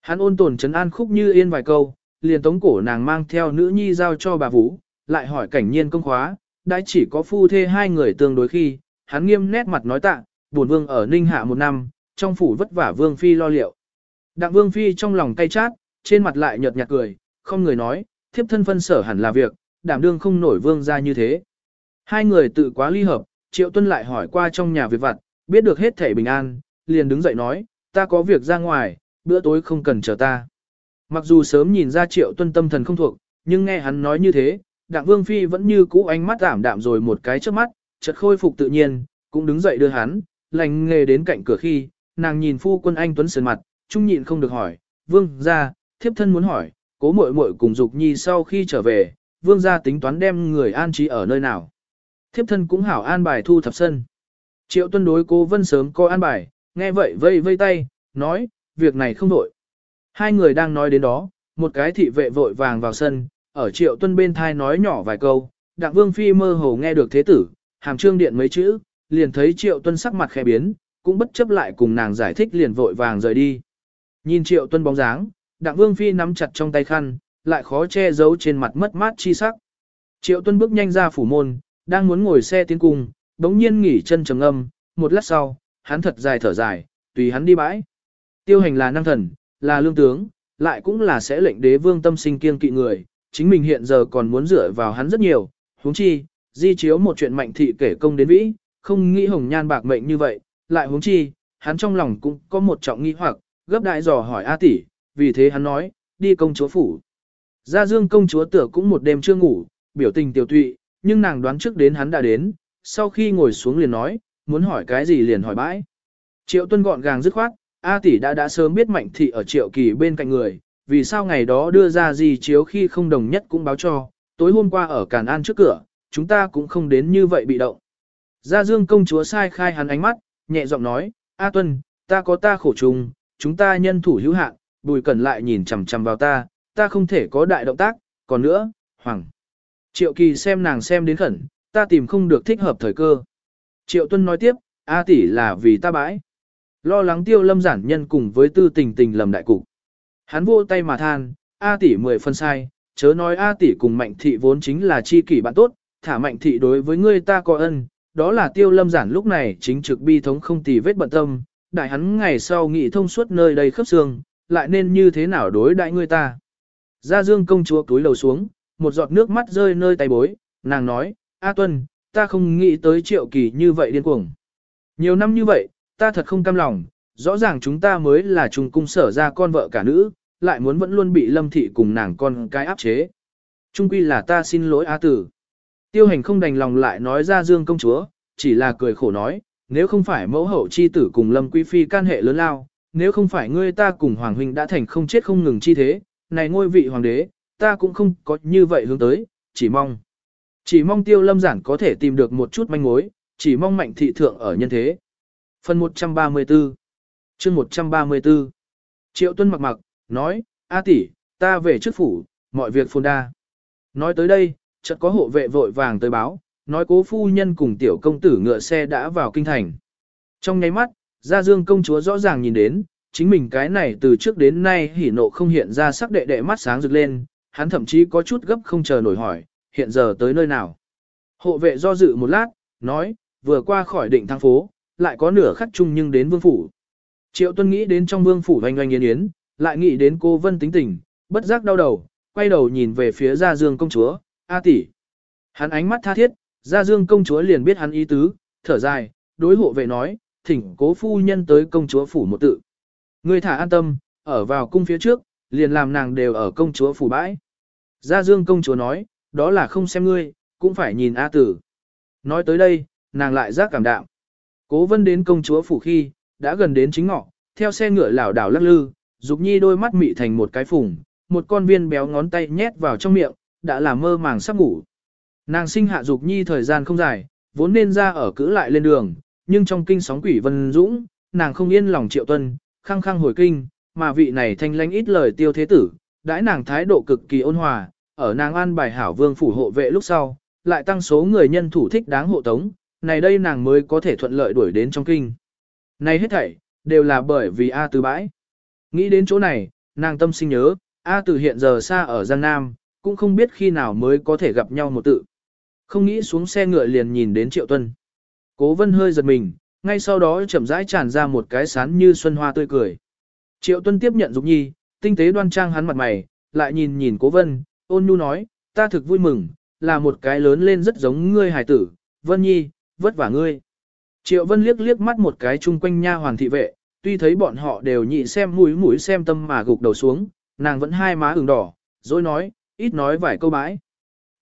Hắn ôn tồn trấn an khúc như yên vài câu, liền tống cổ nàng mang theo nữ nhi giao cho bà Vũ, lại hỏi cảnh nhiên công khóa, đã chỉ có phu thê hai người tương đối khi, hắn nghiêm nét mặt nói tạ, buồn vương ở Ninh Hạ một năm, trong phủ vất vả vương phi lo liệu. Đặng vương phi trong lòng cay chát, trên mặt lại nhợt nhạt cười, không người nói, thiếp thân phân sở hẳn là việc, đảm đương không nổi vương ra như thế. Hai người tự quá ly hợp, triệu tuân lại hỏi qua trong nhà việc vặt, biết được hết thể bình an, liền đứng dậy nói, ta có việc ra ngoài, bữa tối không cần chờ ta. Mặc dù sớm nhìn ra triệu tuân tâm thần không thuộc, nhưng nghe hắn nói như thế, đặng vương phi vẫn như cũ ánh mắt giảm đạm rồi một cái trước mắt, chợt khôi phục tự nhiên, cũng đứng dậy đưa hắn, lành nghề đến cạnh cửa khi, nàng nhìn phu quân anh Tuấn sườn mặt, trung nhịn không được hỏi, vương ra, thiếp thân muốn hỏi, cố muội muội cùng dục nhi sau khi trở về, vương gia tính toán đem người an trí ở nơi nào. Thiếp thân cũng hảo an bài thu thập sân. Triệu tuân đối cố vân sớm coi an bài, nghe vậy vây vây tay, nói, việc này không đổi. Hai người đang nói đến đó, một cái thị vệ vội vàng vào sân, ở triệu tuân bên thai nói nhỏ vài câu, đặng vương phi mơ hồ nghe được thế tử, hàm trương điện mấy chữ, liền thấy triệu tuân sắc mặt khẽ biến, cũng bất chấp lại cùng nàng giải thích liền vội vàng rời đi. Nhìn triệu tuân bóng dáng, đặng vương phi nắm chặt trong tay khăn, lại khó che giấu trên mặt mất mát chi sắc. Triệu tuân bước nhanh ra phủ môn, đang muốn ngồi xe tiến cung, đống nhiên nghỉ chân trầm âm, một lát sau, hắn thật dài thở dài, tùy hắn đi bãi. Tiêu hành là năng thần, là lương tướng, lại cũng là sẽ lệnh đế vương tâm sinh kiên kỵ người, chính mình hiện giờ còn muốn dựa vào hắn rất nhiều, huống chi, di chiếu một chuyện mạnh thị kể công đến vĩ, không nghĩ hồng nhan bạc mệnh như vậy, lại huống chi, hắn trong lòng cũng có một trọng nghi hoặc, gấp đại dò hỏi A tỷ, vì thế hắn nói, đi công chúa phủ. Gia Dương công chúa tựa cũng một đêm chưa ngủ, biểu tình tiểu tụy, nhưng nàng đoán trước đến hắn đã đến, sau khi ngồi xuống liền nói, muốn hỏi cái gì liền hỏi bãi. Triệu tuân gọn gàng dứt khoát, A tỷ đã đã sớm biết mạnh thị ở triệu kỳ bên cạnh người, vì sao ngày đó đưa ra gì chiếu khi không đồng nhất cũng báo cho, tối hôm qua ở Càn An trước cửa, chúng ta cũng không đến như vậy bị động. Gia Dương công chúa sai khai hắn ánh mắt, nhẹ giọng nói, A tuân, ta có ta khổ chung, chúng ta nhân thủ hữu hạn, bùi cẩn lại nhìn chằm chằm vào ta, ta không thể có đại động tác, còn nữa, hoàng. Triệu kỳ xem nàng xem đến khẩn, ta tìm không được thích hợp thời cơ. Triệu tuân nói tiếp, A tỷ là vì ta bãi. Lo lắng tiêu lâm giản nhân cùng với tư tình tình lầm đại cục. Hắn vô tay mà than, A tỷ mười phân sai, chớ nói A tỷ cùng mạnh thị vốn chính là chi kỷ bạn tốt, thả mạnh thị đối với ngươi ta có ân, đó là tiêu lâm giản lúc này chính trực bi thống không tì vết bận tâm, đại hắn ngày sau nghị thông suốt nơi đây khớp xương, lại nên như thế nào đối đại ngươi ta. Gia dương công chúa túi lầu xuống, một giọt nước mắt rơi nơi tay bối, nàng nói, A Tuân, ta không nghĩ tới triệu kỳ như vậy điên cuồng. Nhiều năm như vậy, ta thật không cam lòng, rõ ràng chúng ta mới là trùng cung sở ra con vợ cả nữ, lại muốn vẫn luôn bị lâm thị cùng nàng con cái áp chế. Trung quy là ta xin lỗi A Tử. Tiêu hành không đành lòng lại nói ra dương công chúa, chỉ là cười khổ nói, nếu không phải mẫu hậu chi tử cùng lâm quý phi can hệ lớn lao, nếu không phải ngươi ta cùng hoàng huynh đã thành không chết không ngừng chi thế, này ngôi vị hoàng đế, ta cũng không có như vậy hướng tới, chỉ mong. Chỉ mong tiêu lâm giản có thể tìm được một chút manh mối, chỉ mong mạnh thị thượng ở nhân thế. Phần 134 chương 134 Triệu tuân mặc mặc, nói, A tỷ, ta về trước phủ, mọi việc phồn đa. Nói tới đây, chợt có hộ vệ vội vàng tới báo, nói cố phu nhân cùng tiểu công tử ngựa xe đã vào kinh thành. Trong nháy mắt, Gia Dương công chúa rõ ràng nhìn đến, chính mình cái này từ trước đến nay hỉ nộ không hiện ra sắc đệ đệ mắt sáng rực lên, hắn thậm chí có chút gấp không chờ nổi hỏi, hiện giờ tới nơi nào. Hộ vệ do dự một lát, nói, vừa qua khỏi định thang phố, lại có nửa khắc chung nhưng đến vương phủ. Triệu tuân nghĩ đến trong vương phủ oanh oanh yến yến, lại nghĩ đến cô vân tính tình, bất giác đau đầu, quay đầu nhìn về phía gia dương công chúa, A tỷ. Hắn ánh mắt tha thiết, gia dương công chúa liền biết hắn ý tứ, thở dài, đối hộ vệ nói, thỉnh cố phu nhân tới công chúa phủ một tự. Ngươi thả an tâm, ở vào cung phía trước, liền làm nàng đều ở công chúa phủ bãi. Gia Dương công chúa nói, đó là không xem ngươi, cũng phải nhìn A tử. Nói tới đây, nàng lại giác cảm đạm. Cố vân đến công chúa phủ khi, đã gần đến chính ngọ, theo xe ngựa lảo đảo lắc lư, Dục Nhi đôi mắt mị thành một cái phùng, một con viên béo ngón tay nhét vào trong miệng, đã là mơ màng sắp ngủ. Nàng sinh hạ Dục Nhi thời gian không dài, vốn nên ra ở cữ lại lên đường, nhưng trong kinh sóng quỷ vân dũng, nàng không yên lòng triệu tuân, khăng khăng hồi kinh, mà vị này thanh lãnh ít lời tiêu thế tử, đãi nàng thái độ cực kỳ ôn hòa, ở nàng an bài hảo vương phủ hộ vệ lúc sau, lại tăng số người nhân thủ thích đáng hộ tống, này đây nàng mới có thể thuận lợi đuổi đến trong kinh. Này hết thảy, đều là bởi vì A Từ bãi. Nghĩ đến chỗ này, nàng tâm sinh nhớ, A Từ hiện giờ xa ở Giang Nam, cũng không biết khi nào mới có thể gặp nhau một tự. Không nghĩ xuống xe ngựa liền nhìn đến Triệu Tuân. Cố vân hơi giật mình, ngay sau đó chậm rãi tràn ra một cái sán như xuân hoa tươi cười. Triệu Tuân tiếp nhận Dục Nhi, tinh tế đoan trang hắn mặt mày, lại nhìn nhìn Cố Vân, ôn nhu nói, ta thực vui mừng, là một cái lớn lên rất giống ngươi hài tử, Vân Nhi, vất vả ngươi. Triệu Vân liếc liếc mắt một cái chung quanh nha hoàng thị vệ, tuy thấy bọn họ đều nhị xem mũi mũi xem tâm mà gục đầu xuống, nàng vẫn hai má ửng đỏ, rồi nói, ít nói vài câu bãi.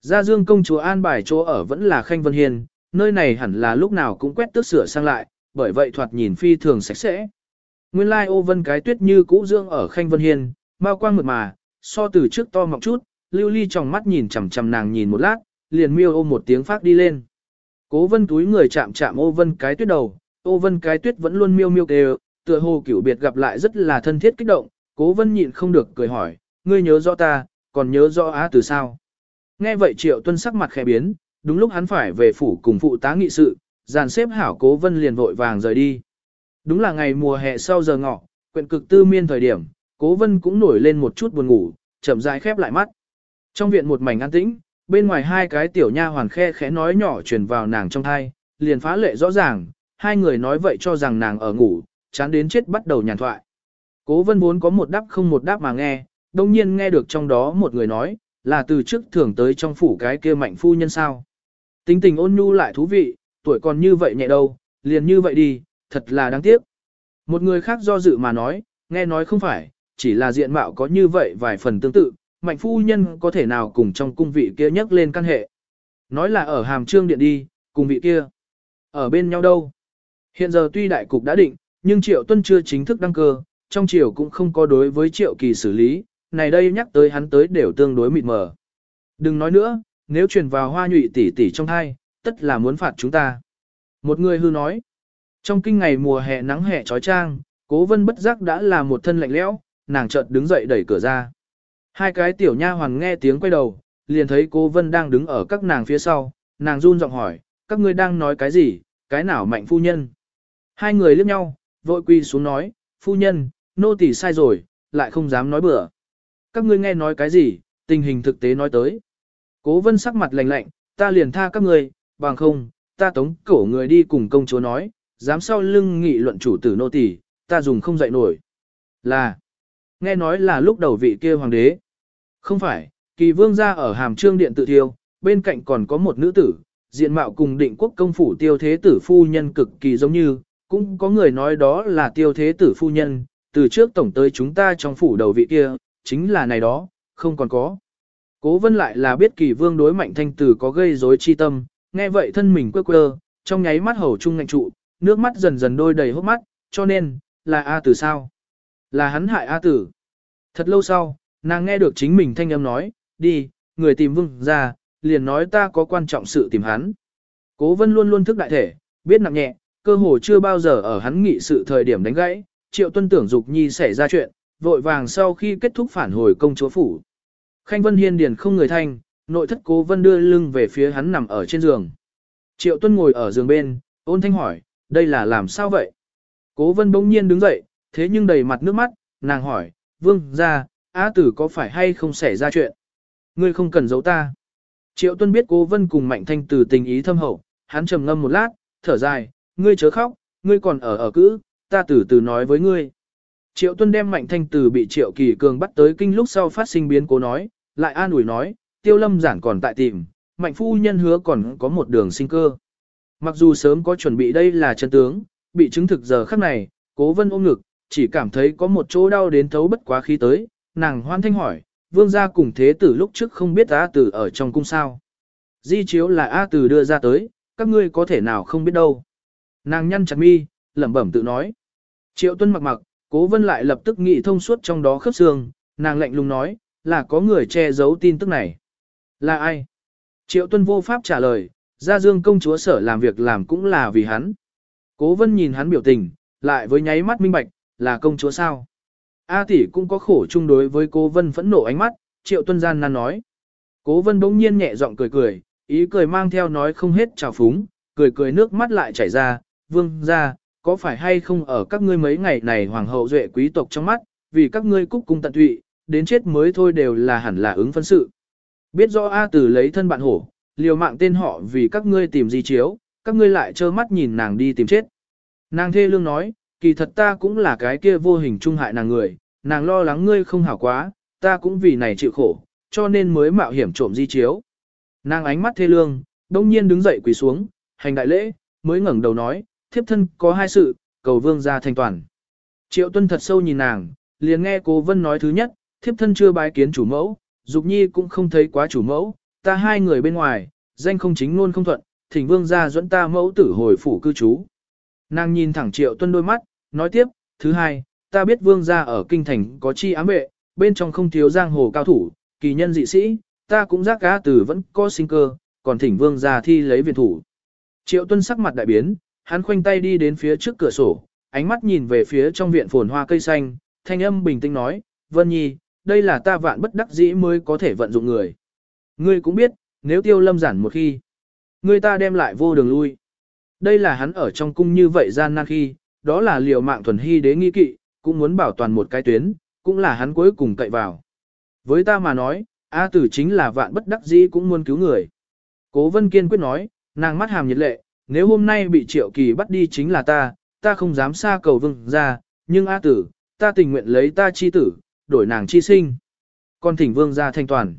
Gia Dương công chúa an bài chỗ ở vẫn là Khanh Vân Hiền, nơi này hẳn là lúc nào cũng quét tước sửa sang lại, bởi vậy thoạt nhìn phi thường sạch sẽ. Nguyên lai ô vân cái tuyết như cũ dương ở Khanh Vân hiên mau quang mượt mà, so từ trước to mọng chút, lưu ly trong mắt nhìn chằm chằm nàng nhìn một lát, liền miêu ô một tiếng phát đi lên. Cố vân túi người chạm chạm ô vân cái tuyết đầu, ô vân cái tuyết vẫn luôn miêu miêu kêu, tựa hồ cửu biệt gặp lại rất là thân thiết kích động, cố vân nhịn không được cười hỏi, ngươi nhớ rõ ta, còn nhớ rõ á từ sao. Nghe vậy triệu tuân sắc mặt khẽ biến, đúng lúc hắn phải về phủ cùng phụ tá nghị sự, dàn xếp hảo cố vân liền vội vàng rời đi. Đúng là ngày mùa hè sau giờ ngọ, quyện cực tư miên thời điểm, cố vân cũng nổi lên một chút buồn ngủ, chậm rãi khép lại mắt. Trong viện một mảnh an tĩnh, bên ngoài hai cái tiểu nha hoàn khe khẽ nói nhỏ truyền vào nàng trong thai, liền phá lệ rõ ràng, hai người nói vậy cho rằng nàng ở ngủ, chán đến chết bắt đầu nhàn thoại. Cố vân vốn có một đáp không một đáp mà nghe, đông nhiên nghe được trong đó một người nói, là từ trước thường tới trong phủ cái kia mạnh phu nhân sao. Tính tình ôn nhu lại thú vị, tuổi còn như vậy nhẹ đâu, liền như vậy đi, thật là đáng tiếc. Một người khác do dự mà nói, nghe nói không phải, chỉ là diện mạo có như vậy vài phần tương tự, mạnh phu nhân có thể nào cùng trong cung vị kia nhắc lên căn hệ. Nói là ở hàm trương điện đi, cùng vị kia. Ở bên nhau đâu? Hiện giờ tuy đại cục đã định, nhưng triệu tuân chưa chính thức đăng cơ, trong triều cũng không có đối với triệu kỳ xử lý, này đây nhắc tới hắn tới đều tương đối mịt mờ. Đừng nói nữa, nếu truyền vào hoa nhụy tỷ tỷ trong thai, tất là muốn phạt chúng ta. Một người hư nói, trong kinh ngày mùa hè nắng hè trói trang, cố vân bất giác đã là một thân lạnh lẽo, nàng chợt đứng dậy đẩy cửa ra. Hai cái tiểu nha hoàng nghe tiếng quay đầu, liền thấy cố vân đang đứng ở các nàng phía sau, nàng run giọng hỏi, các ngươi đang nói cái gì, cái nào mạnh phu nhân. Hai người liếc nhau, vội quy xuống nói, phu nhân, nô tỳ sai rồi, lại không dám nói bừa. Các ngươi nghe nói cái gì, tình hình thực tế nói tới. Cố vân sắc mặt lạnh lạnh, ta liền tha các ngươi, bằng không, ta tống cổ người đi cùng công chúa nói, dám sau lưng nghị luận chủ tử nô tỳ, ta dùng không dậy nổi. Là, nghe nói là lúc đầu vị kia hoàng đế. Không phải, kỳ vương gia ở hàm trương điện tự thiêu, bên cạnh còn có một nữ tử, diện mạo cùng định quốc công phủ tiêu thế tử phu nhân cực kỳ giống như, cũng có người nói đó là tiêu thế tử phu nhân, từ trước tổng tới chúng ta trong phủ đầu vị kia, chính là này đó, không còn có. Cố vân lại là biết kỳ vương đối mạnh thanh tử có gây rối chi tâm, nghe vậy thân mình quơ quơ, trong nháy mắt hầu trung ngạnh trụ, nước mắt dần dần đôi đầy hốc mắt, cho nên, là A tử sao? Là hắn hại A tử. Thật lâu sau, nàng nghe được chính mình thanh âm nói, đi, người tìm vương ra, liền nói ta có quan trọng sự tìm hắn. Cố vân luôn luôn thức đại thể, biết nặng nhẹ, cơ hồ chưa bao giờ ở hắn nghị sự thời điểm đánh gãy, triệu tuân tưởng dục nhi xảy ra chuyện, vội vàng sau khi kết thúc phản hồi công chúa phủ. Khanh Vân Hiên điền không người thanh, nội thất cố vân đưa lưng về phía hắn nằm ở trên giường. Triệu tuân ngồi ở giường bên, ôn thanh hỏi, đây là làm sao vậy? Cố vân bỗng nhiên đứng dậy, thế nhưng đầy mặt nước mắt, nàng hỏi, vương ra, á tử có phải hay không xảy ra chuyện? Ngươi không cần giấu ta. Triệu tuân biết cố vân cùng mạnh thanh từ tình ý thâm hậu, hắn trầm ngâm một lát, thở dài, ngươi chớ khóc, ngươi còn ở ở cữ, ta từ từ nói với ngươi. Triệu tuân đem mạnh thanh từ bị triệu kỳ cường bắt tới kinh lúc sau phát sinh biến cố nói, lại an ủi nói, tiêu lâm giản còn tại tìm, mạnh phu nhân hứa còn có một đường sinh cơ. Mặc dù sớm có chuẩn bị đây là chân tướng, bị chứng thực giờ khắc này, cố vân ôm ngực, chỉ cảm thấy có một chỗ đau đến thấu bất quá khí tới, nàng hoan thanh hỏi, vương gia cùng thế tử lúc trước không biết A tử ở trong cung sao. Di chiếu là A tử đưa ra tới, các ngươi có thể nào không biết đâu. Nàng nhăn chặt mi, lẩm bẩm tự nói. Triệu tuân mặc mặc, cố vân lại lập tức nghĩ thông suốt trong đó khớp xương, nàng lạnh lùng nói, là có người che giấu tin tức này. Là ai? Triệu tuân vô pháp trả lời, gia dương công chúa sở làm việc làm cũng là vì hắn. Cố vân nhìn hắn biểu tình, lại với nháy mắt minh bạch, là công chúa sao? A tỷ cũng có khổ chung đối với cố vân phẫn nộ ánh mắt, triệu tuân gian nan nói. Cố vân bỗng nhiên nhẹ giọng cười cười, ý cười mang theo nói không hết trào phúng, cười cười nước mắt lại chảy ra, vương ra, có phải hay không ở các ngươi mấy ngày này hoàng hậu duệ quý tộc trong mắt, vì các ngươi cúc cung tận tụy, đến chết mới thôi đều là hẳn là ứng phân sự. Biết rõ A tử lấy thân bạn hổ, liều mạng tên họ vì các ngươi tìm di chiếu, các ngươi lại trơ mắt nhìn nàng đi tìm chết. Nàng thê lương nói, kỳ thật ta cũng là cái kia vô hình trung hại nàng người, nàng lo lắng ngươi không hảo quá, ta cũng vì này chịu khổ, cho nên mới mạo hiểm trộm di chiếu. Nàng ánh mắt thê lương, đông nhiên đứng dậy quỳ xuống, hành đại lễ, mới ngẩng đầu nói, thiếp thân có hai sự, cầu vương ra thanh toàn. Triệu tuân thật sâu nhìn nàng, liền nghe cố vân nói thứ nhất, thiếp thân chưa bái kiến chủ mẫu, dục nhi cũng không thấy quá chủ mẫu, ta hai người bên ngoài, danh không chính luôn không thuận, thỉnh vương gia dẫn ta mẫu tử hồi phủ cư trú. Nàng nhìn thẳng triệu tuân đôi mắt, nói tiếp, thứ hai, ta biết vương gia ở kinh thành có chi ám vệ, bên trong không thiếu giang hồ cao thủ, kỳ nhân dị sĩ, ta cũng giác cá tử vẫn có sinh cơ, còn thỉnh vương gia thi lấy viện thủ. Triệu tuân sắc mặt đại biến, hắn khoanh tay đi đến phía trước cửa sổ, ánh mắt nhìn về phía trong viện phồn hoa cây xanh, thanh âm bình tĩnh nói, Vân Nhi, đây là ta vạn bất đắc dĩ mới có thể vận dụng người. Ngươi cũng biết, nếu tiêu lâm giản một khi, ngươi ta đem lại vô đường lui. Đây là hắn ở trong cung như vậy gian nan khi, đó là liều mạng thuần hy đế nghi kỵ, cũng muốn bảo toàn một cái tuyến, cũng là hắn cuối cùng cậy vào. Với ta mà nói, A tử chính là vạn bất đắc dĩ cũng muốn cứu người. Cố vân kiên quyết nói, nàng mắt hàm nhiệt lệ, nếu hôm nay bị triệu kỳ bắt đi chính là ta, ta không dám xa cầu vương ra, nhưng A tử, ta tình nguyện lấy ta chi tử, đổi nàng chi sinh. Con thỉnh vương ra thanh toàn.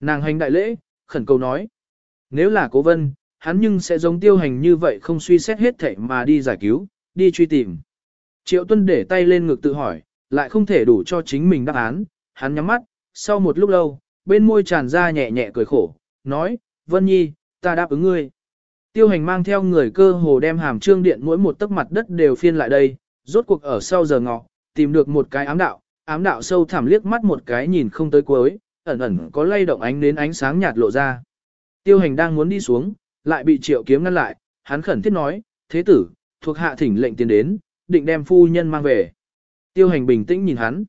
Nàng hành đại lễ, khẩn cầu nói. Nếu là cố vân, hắn nhưng sẽ giống tiêu hành như vậy không suy xét hết thảy mà đi giải cứu, đi truy tìm. Triệu tuân để tay lên ngực tự hỏi, lại không thể đủ cho chính mình đáp án, hắn nhắm mắt, sau một lúc lâu, bên môi tràn ra nhẹ nhẹ cười khổ, nói, Vân Nhi, ta đáp ứng ngươi. Tiêu hành mang theo người cơ hồ đem hàm trương điện mỗi một tấc mặt đất đều phiên lại đây, rốt cuộc ở sau giờ ngọ, tìm được một cái ám đạo, ám đạo sâu thẳm liếc mắt một cái nhìn không tới cuối, ẩn ẩn có lay động ánh đến ánh sáng nhạt lộ ra. Tiêu hành đang muốn đi xuống, lại bị triệu kiếm ngăn lại, hắn khẩn thiết nói, thế tử, thuộc hạ thỉnh lệnh tiến đến, định đem phu nhân mang về. Tiêu hành bình tĩnh nhìn hắn.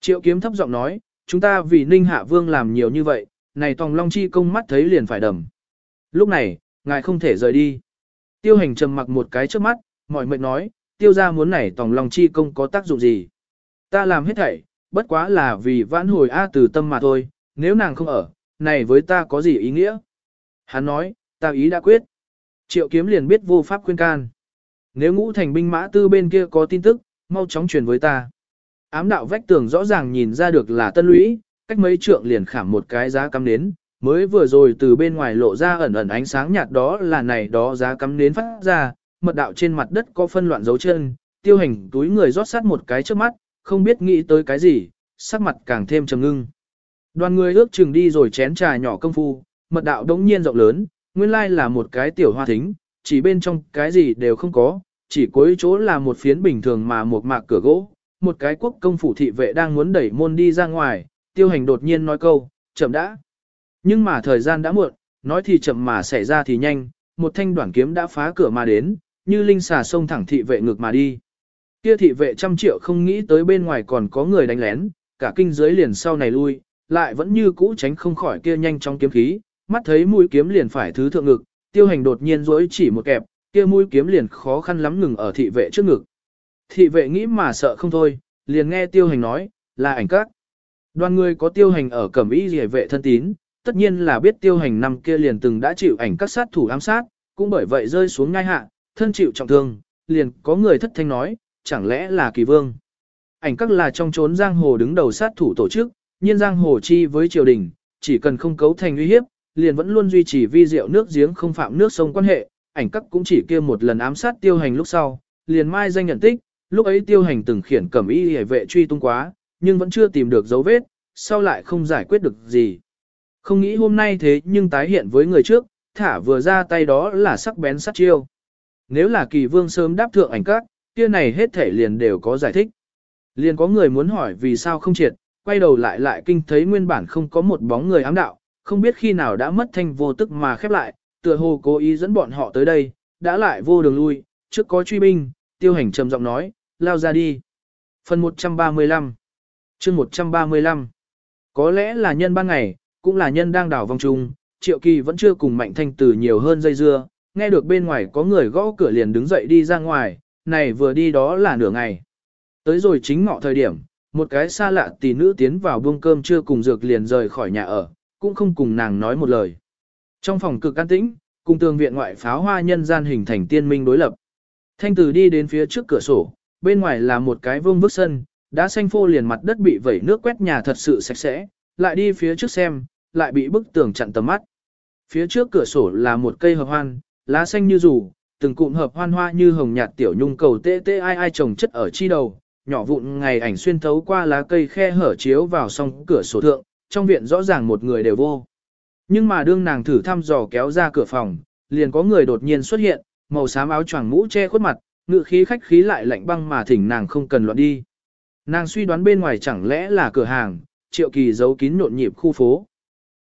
Triệu kiếm thấp giọng nói, chúng ta vì ninh hạ vương làm nhiều như vậy, này tòng long chi công mắt thấy liền phải đầm. Lúc này, ngài không thể rời đi. Tiêu hành trầm mặc một cái trước mắt, mỏi mệt nói, tiêu ra muốn này tòng long chi công có tác dụng gì. Ta làm hết thảy, bất quá là vì vãn hồi A từ tâm mà thôi, nếu nàng không ở, này với ta có gì ý nghĩa? Hắn nói, ta ý đã quyết. Triệu kiếm liền biết vô pháp khuyên can. Nếu ngũ thành binh mã tư bên kia có tin tức, mau chóng truyền với ta. Ám đạo vách tường rõ ràng nhìn ra được là tân lũy, cách mấy trượng liền khảm một cái giá cắm nến, mới vừa rồi từ bên ngoài lộ ra ẩn ẩn ánh sáng nhạt đó là này đó giá cắm nến phát ra, mật đạo trên mặt đất có phân loạn dấu chân, tiêu hành túi người rót sát một cái trước mắt, không biết nghĩ tới cái gì, sắc mặt càng thêm trầm ngưng. Đoàn người ước chừng đi rồi chén trà nhỏ công phu, mật đạo đống nhiên rộng lớn, nguyên lai là một cái tiểu hoa thính, chỉ bên trong cái gì đều không có, chỉ cuối chỗ là một phiến bình thường mà một mạc cửa gỗ, một cái quốc công phủ thị vệ đang muốn đẩy môn đi ra ngoài, tiêu hành đột nhiên nói câu, chậm đã. Nhưng mà thời gian đã muộn, nói thì chậm mà xảy ra thì nhanh, một thanh đoạn kiếm đã phá cửa mà đến, như linh xà sông thẳng thị vệ ngược mà đi. Kia thị vệ trăm triệu không nghĩ tới bên ngoài còn có người đánh lén, cả kinh giới liền sau này lui, lại vẫn như cũ tránh không khỏi kia nhanh trong kiếm khí, mắt thấy mũi kiếm liền phải thứ thượng ngực, tiêu hành đột nhiên rỗi chỉ một kẹp, kia mũi kiếm liền khó khăn lắm ngừng ở thị vệ trước ngực. Thị vệ nghĩ mà sợ không thôi, liền nghe tiêu hành nói, là ảnh các. Đoàn người có tiêu hành ở cẩm y rỉa vệ thân tín, tất nhiên là biết tiêu hành năm kia liền từng đã chịu ảnh các sát thủ ám sát, cũng bởi vậy rơi xuống ngai hạ, thân chịu trọng thương, liền có người thất thanh nói, chẳng lẽ là kỳ vương. Ảnh các là trong trốn giang hồ đứng đầu sát thủ tổ chức, nhiên giang hồ chi với triều đình, chỉ cần không cấu thành uy hiếp, liền vẫn luôn duy trì vi diệu nước giếng không phạm nước sông quan hệ, ảnh các cũng chỉ kia một lần ám sát tiêu hành lúc sau, liền mai danh nhận tích, lúc ấy tiêu hành từng khiển cẩm y hề vệ truy tung quá, nhưng vẫn chưa tìm được dấu vết, sau lại không giải quyết được gì. Không nghĩ hôm nay thế nhưng tái hiện với người trước, thả vừa ra tay đó là sắc bén sát chiêu. Nếu là kỳ vương sớm đáp thượng ảnh các, kia này hết thể liền đều có giải thích. Liền có người muốn hỏi vì sao không triệt, quay đầu lại lại kinh thấy nguyên bản không có một bóng người ám đạo, không biết khi nào đã mất thanh vô tức mà khép lại, tựa hồ cố ý dẫn bọn họ tới đây, đã lại vô đường lui, trước có truy binh, tiêu hành trầm giọng nói, lao ra đi. Phần 135 chương 135 Có lẽ là nhân ban ngày, cũng là nhân đang đảo vòng trung, triệu kỳ vẫn chưa cùng mạnh thanh từ nhiều hơn dây dưa, nghe được bên ngoài có người gõ cửa liền đứng dậy đi ra ngoài, này vừa đi đó là nửa ngày. Tới rồi chính ngọ thời điểm, một cái xa lạ tỷ nữ tiến vào buông cơm chưa cùng dược liền rời khỏi nhà ở, cũng không cùng nàng nói một lời. Trong phòng cực an tĩnh, cùng tường viện ngoại pháo hoa nhân gian hình thành tiên minh đối lập. Thanh tử đi đến phía trước cửa sổ, bên ngoài là một cái vương vức sân, đã xanh phô liền mặt đất bị vẩy nước quét nhà thật sự sạch sẽ, lại đi phía trước xem, lại bị bức tường chặn tầm mắt. Phía trước cửa sổ là một cây hợp hoan, lá xanh như rủ, từng cụm hợp hoan hoa như hồng nhạt tiểu nhung cầu tê tê ai ai trồng chất ở chi đầu, nhỏ vụn ngày ảnh xuyên thấu qua lá cây khe hở chiếu vào song cửa sổ thượng, trong viện rõ ràng một người đều vô. Nhưng mà đương nàng thử thăm dò kéo ra cửa phòng, liền có người đột nhiên xuất hiện, màu xám áo choàng mũ che khuất mặt, ngự khí khách khí lại lạnh băng mà thỉnh nàng không cần loạn đi. Nàng suy đoán bên ngoài chẳng lẽ là cửa hàng, triệu kỳ giấu kín nhộn nhịp khu phố.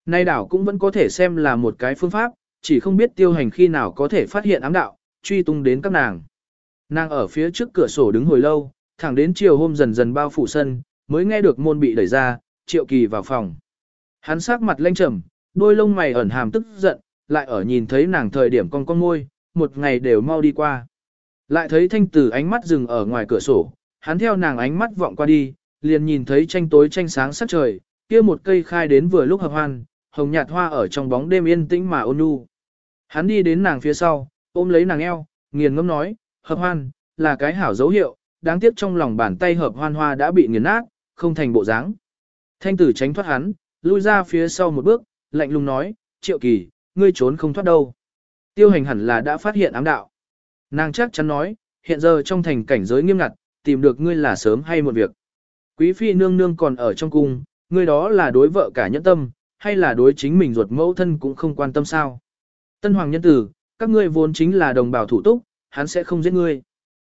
Nay đảo cũng vẫn có thể xem là một cái phương pháp, chỉ không biết tiêu hành khi nào có thể phát hiện ám đạo, truy tung đến các nàng. Nàng ở phía trước cửa sổ đứng hồi lâu, thẳng đến chiều hôm dần dần bao phủ sân, mới nghe được môn bị đẩy ra, triệu kỳ vào phòng. Hắn sắc mặt lanh trầm, đôi lông mày ẩn hàm tức giận, lại ở nhìn thấy nàng thời điểm con con ngôi, một ngày đều mau đi qua. Lại thấy thanh tử ánh mắt dừng ở ngoài cửa sổ, hắn theo nàng ánh mắt vọng qua đi, liền nhìn thấy tranh tối tranh sáng sắc trời, kia một cây khai đến vừa lúc hợp hoan, hồng nhạt hoa ở trong bóng đêm yên tĩnh mà ôn nhu. Hắn đi đến nàng phía sau, ôm lấy nàng eo, nghiền ngâm nói, hợp hoan, là cái hảo dấu hiệu, đáng tiếc trong lòng bàn tay hợp hoan hoa đã bị nghiền nát, không thành bộ dáng. Thanh tử tránh thoát hắn, lui ra phía sau một bước, lạnh lùng nói, triệu kỳ, ngươi trốn không thoát đâu. Tiêu hành hẳn là đã phát hiện ám đạo. Nàng chắc chắn nói, hiện giờ trong thành cảnh giới nghiêm ngặt, tìm được ngươi là sớm hay một việc. Quý phi nương nương còn ở trong cung, ngươi đó là đối vợ cả nhẫn tâm, hay là đối chính mình ruột mẫu thân cũng không quan tâm sao. Tân hoàng nhân tử, các ngươi vốn chính là đồng bào thủ túc, hắn sẽ không giết ngươi.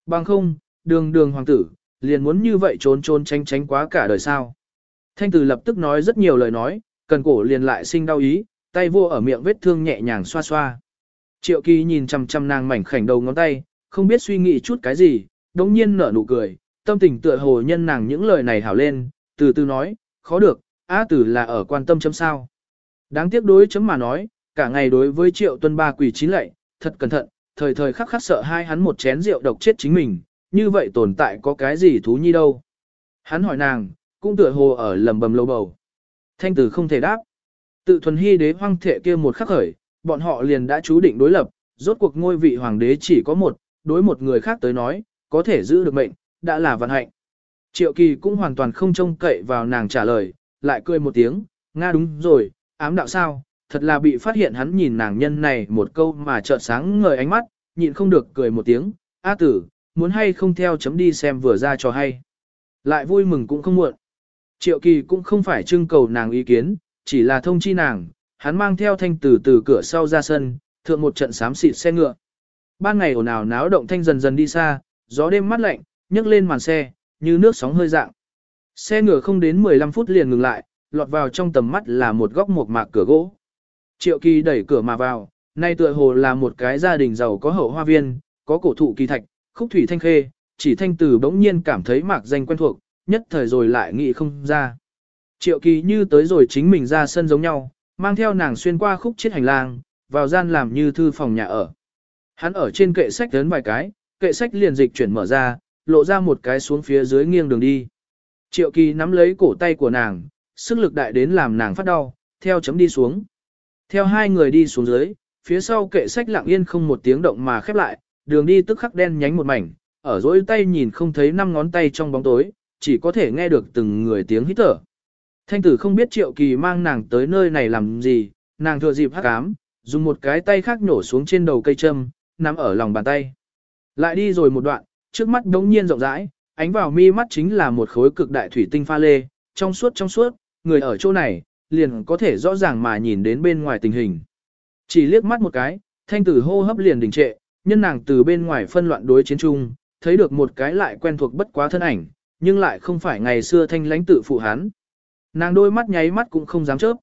Bằng không, đường đường hoàng tử, liền muốn như vậy trốn trốn tránh tránh quá cả đời sao. Thanh tử lập tức nói rất nhiều lời nói, cần cổ liền lại sinh đau ý, tay vô ở miệng vết thương nhẹ nhàng xoa xoa. Triệu kỳ nhìn chằm chằm nàng mảnh khảnh đầu ngón tay, không biết suy nghĩ chút cái gì, đống nhiên nở nụ cười, tâm tình tựa hồ nhân nàng những lời này hảo lên, từ từ nói, khó được, á tử là ở quan tâm chấm sao. Đáng tiếc đối chấm mà nói, cả ngày đối với triệu tuân ba quỷ chín lệ, thật cẩn thận, thời thời khắc khắc sợ hai hắn một chén rượu độc chết chính mình, như vậy tồn tại có cái gì thú nhi đâu. Hắn hỏi nàng, cũng tựa hồ ở lầm bầm lâu bầu. Thanh tử không thể đáp. Tự thuần hy đế hoang thệ kia một khắc khởi, bọn họ liền đã chú định đối lập, rốt cuộc ngôi vị hoàng đế chỉ có một, đối một người khác tới nói, có thể giữ được mệnh, đã là vận hạnh. Triệu kỳ cũng hoàn toàn không trông cậy vào nàng trả lời, lại cười một tiếng, Nga đúng rồi, ám đạo sao, thật là bị phát hiện hắn nhìn nàng nhân này một câu mà trợn sáng ngời ánh mắt, nhịn không được cười một tiếng, A tử, muốn hay không theo chấm đi xem vừa ra cho hay. Lại vui mừng cũng không muộn. Triệu kỳ cũng không phải trưng cầu nàng ý kiến, chỉ là thông chi nàng, hắn mang theo thanh tử từ cửa sau ra sân, thượng một trận xám xịt xe ngựa. Ban ngày ồn ào náo động thanh dần dần đi xa, gió đêm mát lạnh, nhấc lên màn xe, như nước sóng hơi dạng. Xe ngựa không đến 15 phút liền ngừng lại, lọt vào trong tầm mắt là một góc một mạc cửa gỗ. Triệu kỳ đẩy cửa mà vào, nay tựa hồ là một cái gia đình giàu có hậu hoa viên, có cổ thụ kỳ thạch, khúc thủy thanh khê, chỉ thanh tử bỗng nhiên cảm thấy mạc danh quen thuộc, nhất thời rồi lại nghĩ không ra. Triệu kỳ như tới rồi chính mình ra sân giống nhau, mang theo nàng xuyên qua khúc chiết hành lang, vào gian làm như thư phòng nhà ở. Hắn ở trên kệ sách lớn vài cái, kệ sách liền dịch chuyển mở ra, lộ ra một cái xuống phía dưới nghiêng đường đi. Triệu kỳ nắm lấy cổ tay của nàng, sức lực đại đến làm nàng phát đau, theo chấm đi xuống. Theo hai người đi xuống dưới, phía sau kệ sách lặng yên không một tiếng động mà khép lại, đường đi tức khắc đen nhánh một mảnh, ở dối tay nhìn không thấy năm ngón tay trong bóng tối, chỉ có thể nghe được từng người tiếng hít thở. Thanh tử không biết triệu kỳ mang nàng tới nơi này làm gì, nàng thừa dịp hắc ám, dùng một cái tay khác nhổ xuống trên đầu cây châm, nắm ở lòng bàn tay. Lại đi rồi một đoạn, trước mắt đống nhiên rộng rãi, ánh vào mi mắt chính là một khối cực đại thủy tinh pha lê, trong suốt trong suốt, người ở chỗ này, liền có thể rõ ràng mà nhìn đến bên ngoài tình hình. Chỉ liếc mắt một cái, thanh tử hô hấp liền đình trệ, nhân nàng từ bên ngoài phân loạn đối chiến chung, thấy được một cái lại quen thuộc bất quá thân ảnh, nhưng lại không phải ngày xưa thanh lãnh tự phụ hắn. Nàng đôi mắt nháy mắt cũng không dám chớp.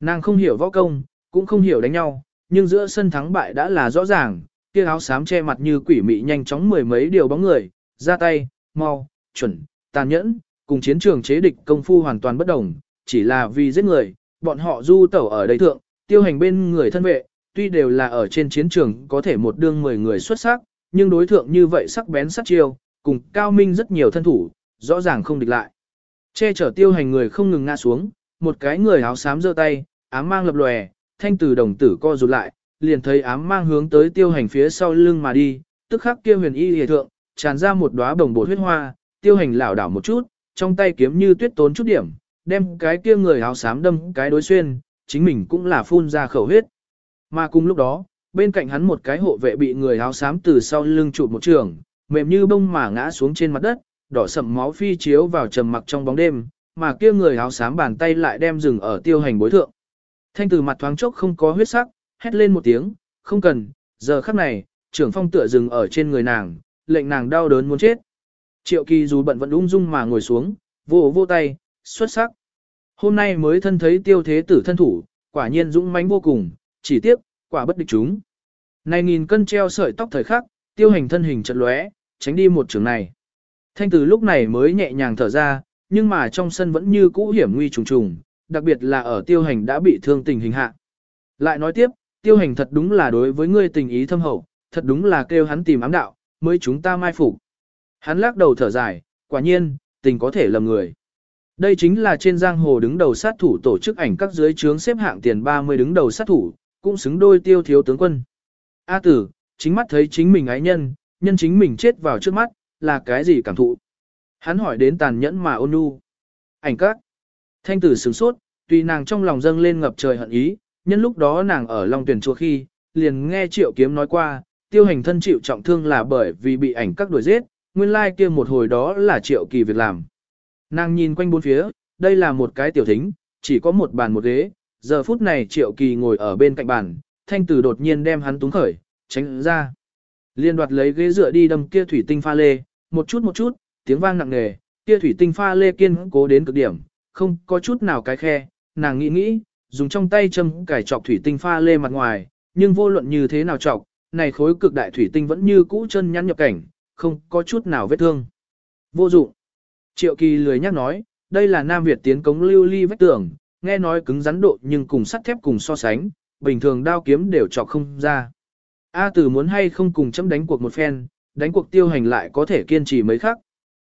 Nàng không hiểu võ công, cũng không hiểu đánh nhau, nhưng giữa sân thắng bại đã là rõ ràng, kia áo xám che mặt như quỷ mị nhanh chóng mười mấy điều bóng người, ra tay, mau, chuẩn, tàn nhẫn, cùng chiến trường chế địch công phu hoàn toàn bất đồng, chỉ là vì giết người, bọn họ du tẩu ở đây thượng, tiêu hành bên người thân vệ, tuy đều là ở trên chiến trường có thể một đương mười người xuất sắc, nhưng đối thượng như vậy sắc bén sắc chiêu, cùng cao minh rất nhiều thân thủ, rõ ràng không địch lại. Che chở tiêu hành người không ngừng ngã xuống, một cái người áo xám giơ tay, ám mang lập lòe, thanh từ đồng tử co rụt lại, liền thấy ám mang hướng tới tiêu hành phía sau lưng mà đi, tức khắc kia huyền y hề thượng, tràn ra một đóa bồng bột huyết hoa, tiêu hành lảo đảo một chút, trong tay kiếm như tuyết tốn chút điểm, đem cái kia người áo xám đâm cái đối xuyên, chính mình cũng là phun ra khẩu huyết. Mà cùng lúc đó, bên cạnh hắn một cái hộ vệ bị người áo xám từ sau lưng chụp một trường, mềm như bông mà ngã xuống trên mặt đất, đỏ sậm máu phi chiếu vào trầm mặc trong bóng đêm, mà kia người áo xám bàn tay lại đem dừng ở tiêu hành bối thượng. Thanh từ mặt thoáng chốc không có huyết sắc, hét lên một tiếng, không cần, giờ khắc này, trưởng phong tựa dừng ở trên người nàng, lệnh nàng đau đớn muốn chết. Triệu kỳ dù bận vẫn ung dung mà ngồi xuống, vô vô tay, xuất sắc. Hôm nay mới thân thấy tiêu thế tử thân thủ, quả nhiên dũng mãnh vô cùng, chỉ tiếc, quả bất địch chúng. Này nghìn cân treo sợi tóc thời khắc, tiêu hành thân hình chật lóe, tránh đi một trường này. Thanh tử lúc này mới nhẹ nhàng thở ra, nhưng mà trong sân vẫn như cũ hiểm nguy trùng trùng, đặc biệt là ở tiêu hành đã bị thương tình hình hạ. Lại nói tiếp, tiêu hành thật đúng là đối với ngươi tình ý thâm hậu, thật đúng là kêu hắn tìm ám đạo, mới chúng ta mai phục. Hắn lắc đầu thở dài, quả nhiên, tình có thể lầm người. Đây chính là trên giang hồ đứng đầu sát thủ tổ chức ảnh các dưới trướng xếp hạng tiền 30 đứng đầu sát thủ, cũng xứng đôi tiêu thiếu tướng quân. A tử, chính mắt thấy chính mình ái nhân, nhân chính mình chết vào trước mắt, là cái gì cảm thụ? Hắn hỏi đến tàn nhẫn mà ôn nhu. Ảnh các. Thanh tử sướng sốt, tuy nàng trong lòng dâng lên ngập trời hận ý, nhân lúc đó nàng ở Long Tuyển chùa khi, liền nghe Triệu Kiếm nói qua, tiêu hành thân chịu trọng thương là bởi vì bị ảnh các đuổi giết, nguyên lai kia một hồi đó là Triệu Kỳ việc làm. Nàng nhìn quanh bốn phía, đây là một cái tiểu thính, chỉ có một bàn một ghế, giờ phút này Triệu Kỳ ngồi ở bên cạnh bàn, thanh tử đột nhiên đem hắn túng khởi, tránh ra. Liên đoạt lấy ghế dựa đi đâm kia thủy tinh pha lê, một chút một chút, tiếng vang nặng nề, kia thủy tinh pha lê kiên cố đến cực điểm, không có chút nào cái khe, nàng nghĩ nghĩ, dùng trong tay châm cải chọc thủy tinh pha lê mặt ngoài, nhưng vô luận như thế nào chọc, này khối cực đại thủy tinh vẫn như cũ chân nhăn nhập cảnh, không có chút nào vết thương. Vô dụng. Triệu kỳ lười nhắc nói, đây là Nam Việt tiến cống lưu ly vách tường, nghe nói cứng rắn độ nhưng cùng sắt thép cùng so sánh, bình thường đao kiếm đều chọc không ra. A tử muốn hay không cùng chấm đánh cuộc một phen, đánh cuộc tiêu hành lại có thể kiên trì mấy khắc.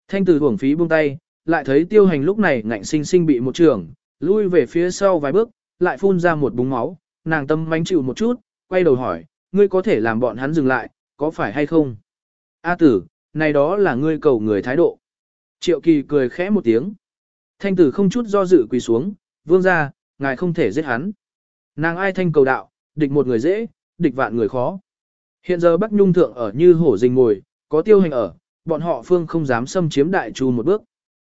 Thanh tử hưởng phí buông tay, lại thấy tiêu hành lúc này ngạnh sinh sinh bị một trường, lui về phía sau vài bước, lại phun ra một búng máu, nàng tâm mánh chịu một chút, quay đầu hỏi, ngươi có thể làm bọn hắn dừng lại, có phải hay không? A tử, này đó là ngươi cầu người thái độ. Triệu kỳ cười khẽ một tiếng. Thanh tử không chút do dự quỳ xuống, vương ra, ngài không thể giết hắn. Nàng ai thanh cầu đạo, địch một người dễ, địch vạn người khó. Hiện giờ Bắc Nhung thượng ở như hổ rình ngồi, có tiêu hành ở, bọn họ phương không dám xâm chiếm đại chu một bước.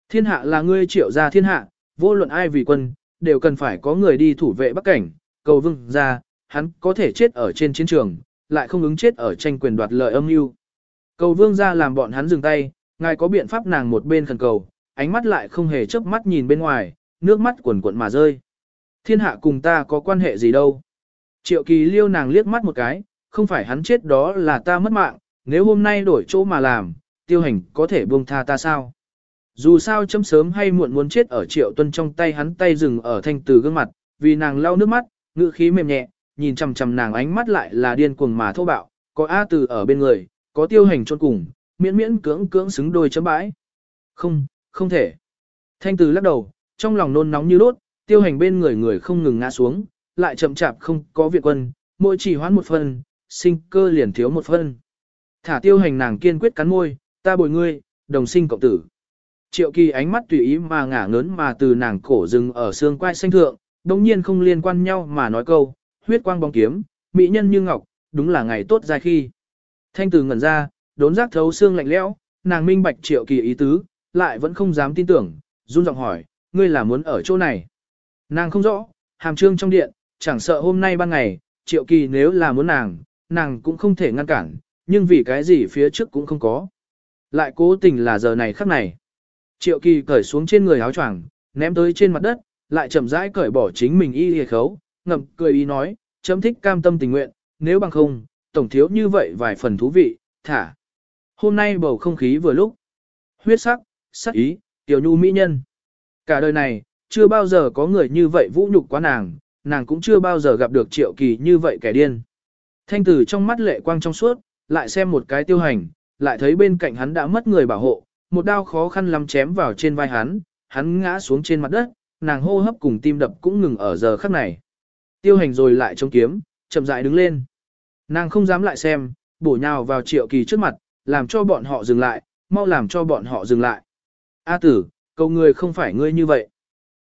Thiên hạ là ngươi triệu ra thiên hạ, vô luận ai vì quân, đều cần phải có người đi thủ vệ Bắc Cảnh, cầu vương ra, hắn có thể chết ở trên chiến trường, lại không ứng chết ở tranh quyền đoạt lợi âm mưu. Cầu vương ra làm bọn hắn dừng tay, ngài có biện pháp nàng một bên khẩn cầu, ánh mắt lại không hề chớp mắt nhìn bên ngoài, nước mắt quần cuộn mà rơi. Thiên hạ cùng ta có quan hệ gì đâu. Triệu kỳ liêu nàng liếc mắt một cái, không phải hắn chết đó là ta mất mạng, nếu hôm nay đổi chỗ mà làm, tiêu hành có thể buông tha ta sao? Dù sao chấm sớm hay muộn muốn chết ở triệu tuân trong tay hắn tay dừng ở thanh từ gương mặt, vì nàng lau nước mắt, ngữ khí mềm nhẹ, nhìn chằm chằm nàng ánh mắt lại là điên cuồng mà thô bạo, có A từ ở bên người, có tiêu hành chôn cùng, miễn miễn cưỡng cưỡng xứng đôi chấm bãi. Không, không thể. Thanh từ lắc đầu, trong lòng nôn nóng như đốt, tiêu hành bên người người không ngừng ngã xuống, lại chậm chạp không có viện quân, mỗi chỉ hoãn một phần, sinh cơ liền thiếu một phân. Thả tiêu hành nàng kiên quyết cắn môi, ta bồi ngươi, đồng sinh cộng tử. Triệu kỳ ánh mắt tùy ý mà ngả ngớn mà từ nàng cổ rừng ở xương quai xanh thượng, đồng nhiên không liên quan nhau mà nói câu, huyết quang bóng kiếm, mỹ nhân như ngọc, đúng là ngày tốt dài khi. Thanh từ ngẩn ra, đốn giác thấu xương lạnh lẽo, nàng minh bạch triệu kỳ ý tứ, lại vẫn không dám tin tưởng, run giọng hỏi, ngươi là muốn ở chỗ này. Nàng không rõ, hàm trương trong điện, chẳng sợ hôm nay ban ngày, triệu kỳ nếu là muốn nàng, nàng cũng không thể ngăn cản, nhưng vì cái gì phía trước cũng không có. Lại cố tình là giờ này khắc này. Triệu kỳ cởi xuống trên người áo choàng, ném tới trên mặt đất, lại chậm rãi cởi bỏ chính mình y hề khấu, ngậm cười ý nói, chấm thích cam tâm tình nguyện, nếu bằng không, tổng thiếu như vậy vài phần thú vị, thả. Hôm nay bầu không khí vừa lúc. Huyết sắc, sắc ý, tiểu nhu mỹ nhân. Cả đời này, chưa bao giờ có người như vậy vũ nhục quá nàng, nàng cũng chưa bao giờ gặp được triệu kỳ như vậy kẻ điên. Thanh tử trong mắt lệ quang trong suốt, lại xem một cái tiêu hành, lại thấy bên cạnh hắn đã mất người bảo hộ, một đao khó khăn lắm chém vào trên vai hắn, hắn ngã xuống trên mặt đất, nàng hô hấp cùng tim đập cũng ngừng ở giờ khắc này. Tiêu hành rồi lại trông kiếm, chậm rãi đứng lên. Nàng không dám lại xem, bổ nhào vào triệu kỳ trước mặt, làm cho bọn họ dừng lại, mau làm cho bọn họ dừng lại. A tử, cầu người không phải ngươi như vậy.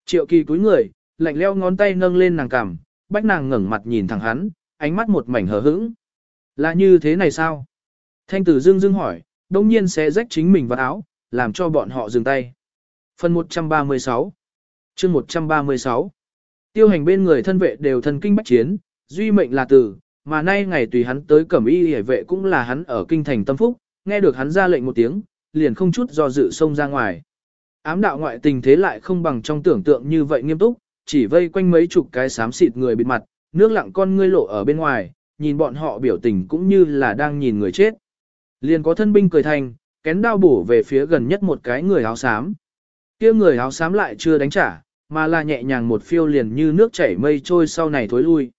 Triệu kỳ cúi người, lạnh leo ngón tay nâng lên nàng cằm, bách nàng ngẩng mặt nhìn thẳng hắn, ánh mắt một mảnh hờ hững. Là như thế này sao? Thanh tử dưng dưng hỏi, đông nhiên sẽ rách chính mình vào áo, làm cho bọn họ dừng tay. Phần 136 chương 136 Tiêu hành bên người thân vệ đều thân kinh bách chiến, duy mệnh là tử, mà nay ngày tùy hắn tới cẩm y hề vệ cũng là hắn ở kinh thành tâm phúc, nghe được hắn ra lệnh một tiếng, liền không chút do dự xông ra ngoài. Ám đạo ngoại tình thế lại không bằng trong tưởng tượng như vậy nghiêm túc, chỉ vây quanh mấy chục cái xám xịt người bịt mặt, nước lặng con ngươi lộ ở bên ngoài, nhìn bọn họ biểu tình cũng như là đang nhìn người chết. Liền có thân binh cười thành, kén đao bổ về phía gần nhất một cái người áo xám. kia người áo xám lại chưa đánh trả, mà là nhẹ nhàng một phiêu liền như nước chảy mây trôi sau này thối lui.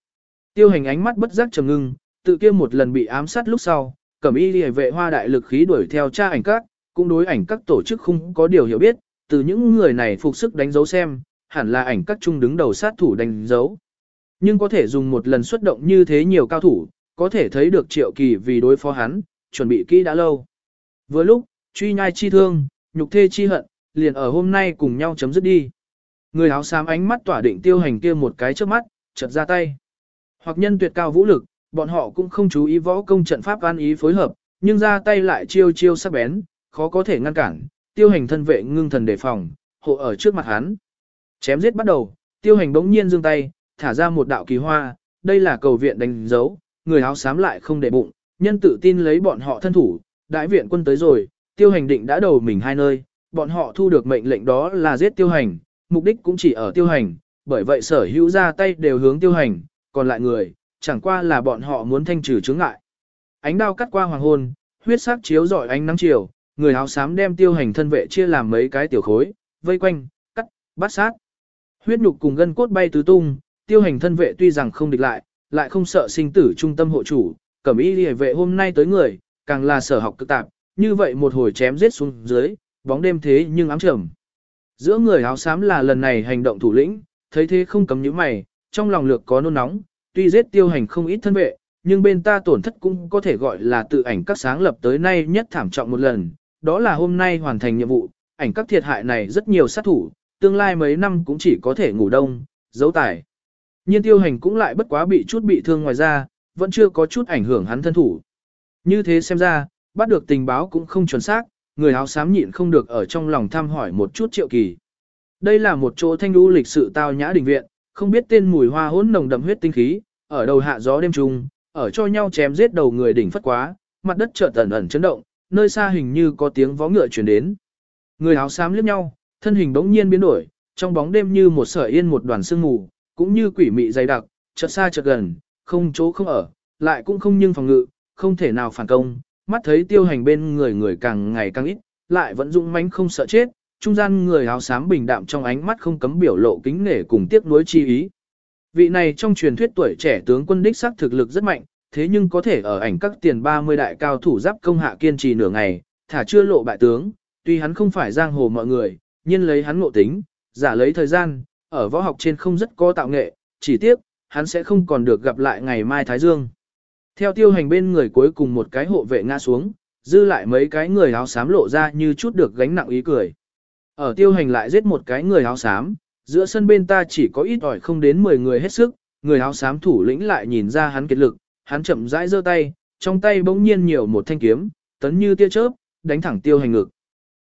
Tiêu hành ánh mắt bất giác trầm ngưng, tự kia một lần bị ám sát lúc sau, cẩm y liề vệ hoa đại lực khí đuổi theo cha ảnh các, cũng đối ảnh các tổ chức không có điều hiểu biết, từ những người này phục sức đánh dấu xem, hẳn là ảnh các trung đứng đầu sát thủ đánh dấu. Nhưng có thể dùng một lần xuất động như thế nhiều cao thủ, có thể thấy được triệu kỳ vì đối phó hắn, chuẩn bị kỹ đã lâu. Vừa lúc, truy nhai chi thương, nhục thê chi hận, liền ở hôm nay cùng nhau chấm dứt đi. Người áo xám ánh mắt tỏa định tiêu hành kia một cái trước mắt, chợt ra tay. Hoặc nhân tuyệt cao vũ lực, bọn họ cũng không chú ý võ công trận pháp an ý phối hợp, nhưng ra tay lại chiêu chiêu sắc bén, khó có thể ngăn cản, tiêu hành thân vệ ngưng thần đề phòng, hộ ở trước mặt hắn. Chém giết bắt đầu, tiêu hành bỗng nhiên giương tay, thả ra một đạo kỳ hoa, đây là cầu viện đánh dấu, người áo xám lại không để bụng, nhân tự tin lấy bọn họ thân thủ, đại viện quân tới rồi, tiêu hành định đã đầu mình hai nơi, bọn họ thu được mệnh lệnh đó là giết tiêu hành, mục đích cũng chỉ ở tiêu hành, bởi vậy sở hữu ra tay đều hướng tiêu hành, còn lại người, chẳng qua là bọn họ muốn thanh trừ chướng ngại. Ánh đao cắt qua hoàng hôn, huyết sắc chiếu rọi ánh nắng chiều, người áo xám đem tiêu hành thân vệ chia làm mấy cái tiểu khối, vây quanh, cắt, bắt sát. Huyết nhục cùng gân cốt bay tứ tung, tiêu hành thân vệ tuy rằng không địch lại, lại không sợ sinh tử trung tâm hộ chủ, cẩm y liề vệ hôm nay tới người, càng là sở học cực tạp, như vậy một hồi chém giết xuống dưới, bóng đêm thế nhưng ám trầm. Giữa người áo xám là lần này hành động thủ lĩnh, thấy thế không cấm những mày, trong lòng lược có nôn nóng, tuy giết tiêu hành không ít thân vệ, nhưng bên ta tổn thất cũng có thể gọi là tự ảnh các sáng lập tới nay nhất thảm trọng một lần, đó là hôm nay hoàn thành nhiệm vụ, ảnh các thiệt hại này rất nhiều sát thủ, tương lai mấy năm cũng chỉ có thể ngủ đông, giấu tải. Nhiên tiêu hành cũng lại bất quá bị chút bị thương ngoài ra, vẫn chưa có chút ảnh hưởng hắn thân thủ. Như thế xem ra, bắt được tình báo cũng không chuẩn xác, người áo xám nhịn không được ở trong lòng thăm hỏi một chút triệu kỳ. Đây là một chỗ thanh lưu lịch sự tao nhã đình viện, không biết tên mùi hoa hỗn nồng đậm huyết tinh khí, ở đầu hạ gió đêm trung, ở cho nhau chém giết đầu người đỉnh phất quá, mặt đất chợt ẩn ẩn chấn động, nơi xa hình như có tiếng vó ngựa truyền đến. Người áo xám liếc nhau, thân hình bỗng nhiên biến đổi, trong bóng đêm như một sợi yên một đoàn sương mù, cũng như quỷ mị dày đặc, chợt xa chợt gần, không chỗ không ở, lại cũng không nhưng phòng ngự, không thể nào phản công, mắt thấy tiêu hành bên người người càng ngày càng ít, lại vẫn dũng mãnh không sợ chết, trung gian người áo xám bình đạm trong ánh mắt không cấm biểu lộ kính nể cùng tiếc nuối chi ý. Vị này trong truyền thuyết tuổi trẻ tướng quân đích sắc thực lực rất mạnh, thế nhưng có thể ở ảnh các tiền 30 đại cao thủ giáp công hạ kiên trì nửa ngày, thả chưa lộ bại tướng, tuy hắn không phải giang hồ mọi người, nhưng lấy hắn ngộ tính, giả lấy thời gian, ở võ học trên không rất có tạo nghệ, chỉ tiếc, hắn sẽ không còn được gặp lại ngày mai Thái Dương. Theo tiêu hành bên người cuối cùng một cái hộ vệ ngã xuống, dư lại mấy cái người áo xám lộ ra như chút được gánh nặng ý cười. Ở tiêu hành lại giết một cái người áo xám, giữa sân bên ta chỉ có ít ỏi không đến 10 người hết sức, người áo xám thủ lĩnh lại nhìn ra hắn kết lực, hắn chậm rãi giơ tay, trong tay bỗng nhiên nhiều một thanh kiếm, tấn như tia chớp, đánh thẳng tiêu hành ngực.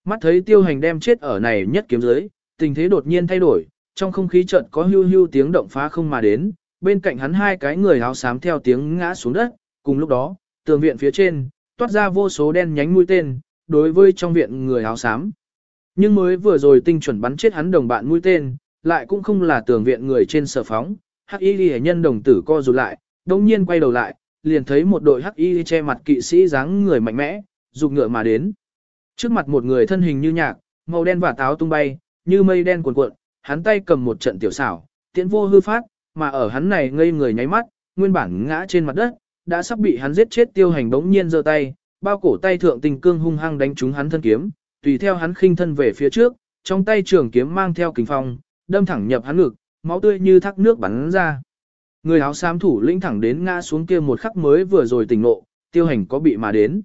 Mắt thấy tiêu hành đem chết ở này nhất kiếm dưới, tình thế đột nhiên thay đổi, trong không khí chợt có hưu hưu tiếng động phá không mà đến, bên cạnh hắn hai cái người áo xám theo tiếng ngã xuống đất, cùng lúc đó, tường viện phía trên, toát ra vô số đen nhánh mũi tên, đối với trong viện người áo xám. Nhưng mới vừa rồi tinh chuẩn bắn chết hắn đồng bạn mũi tên, lại cũng không là tường viện người trên sở phóng, hắc y ghi nhân đồng tử co rụt lại, đồng nhiên quay đầu lại, liền thấy một đội hắc y che mặt kỵ sĩ dáng người mạnh mẽ, dục ngựa mà đến. Trước mặt một người thân hình như nhạc, màu đen và táo tung bay, như mây đen cuộn cuộn, hắn tay cầm một trận tiểu xảo, tiễn vô hư phát, mà ở hắn này ngây người nháy mắt, nguyên bản ngã trên mặt đất, đã sắp bị hắn giết chết tiêu hành đống nhiên giơ tay, bao cổ tay thượng tình cương hung hăng đánh trúng hắn thân kiếm, tùy theo hắn khinh thân về phía trước, trong tay trường kiếm mang theo kình phong, đâm thẳng nhập hắn ngực, máu tươi như thác nước bắn ra. Người áo xám thủ lĩnh thẳng đến ngã xuống kia một khắc mới vừa rồi tỉnh ngộ, tiêu hành có bị mà đến.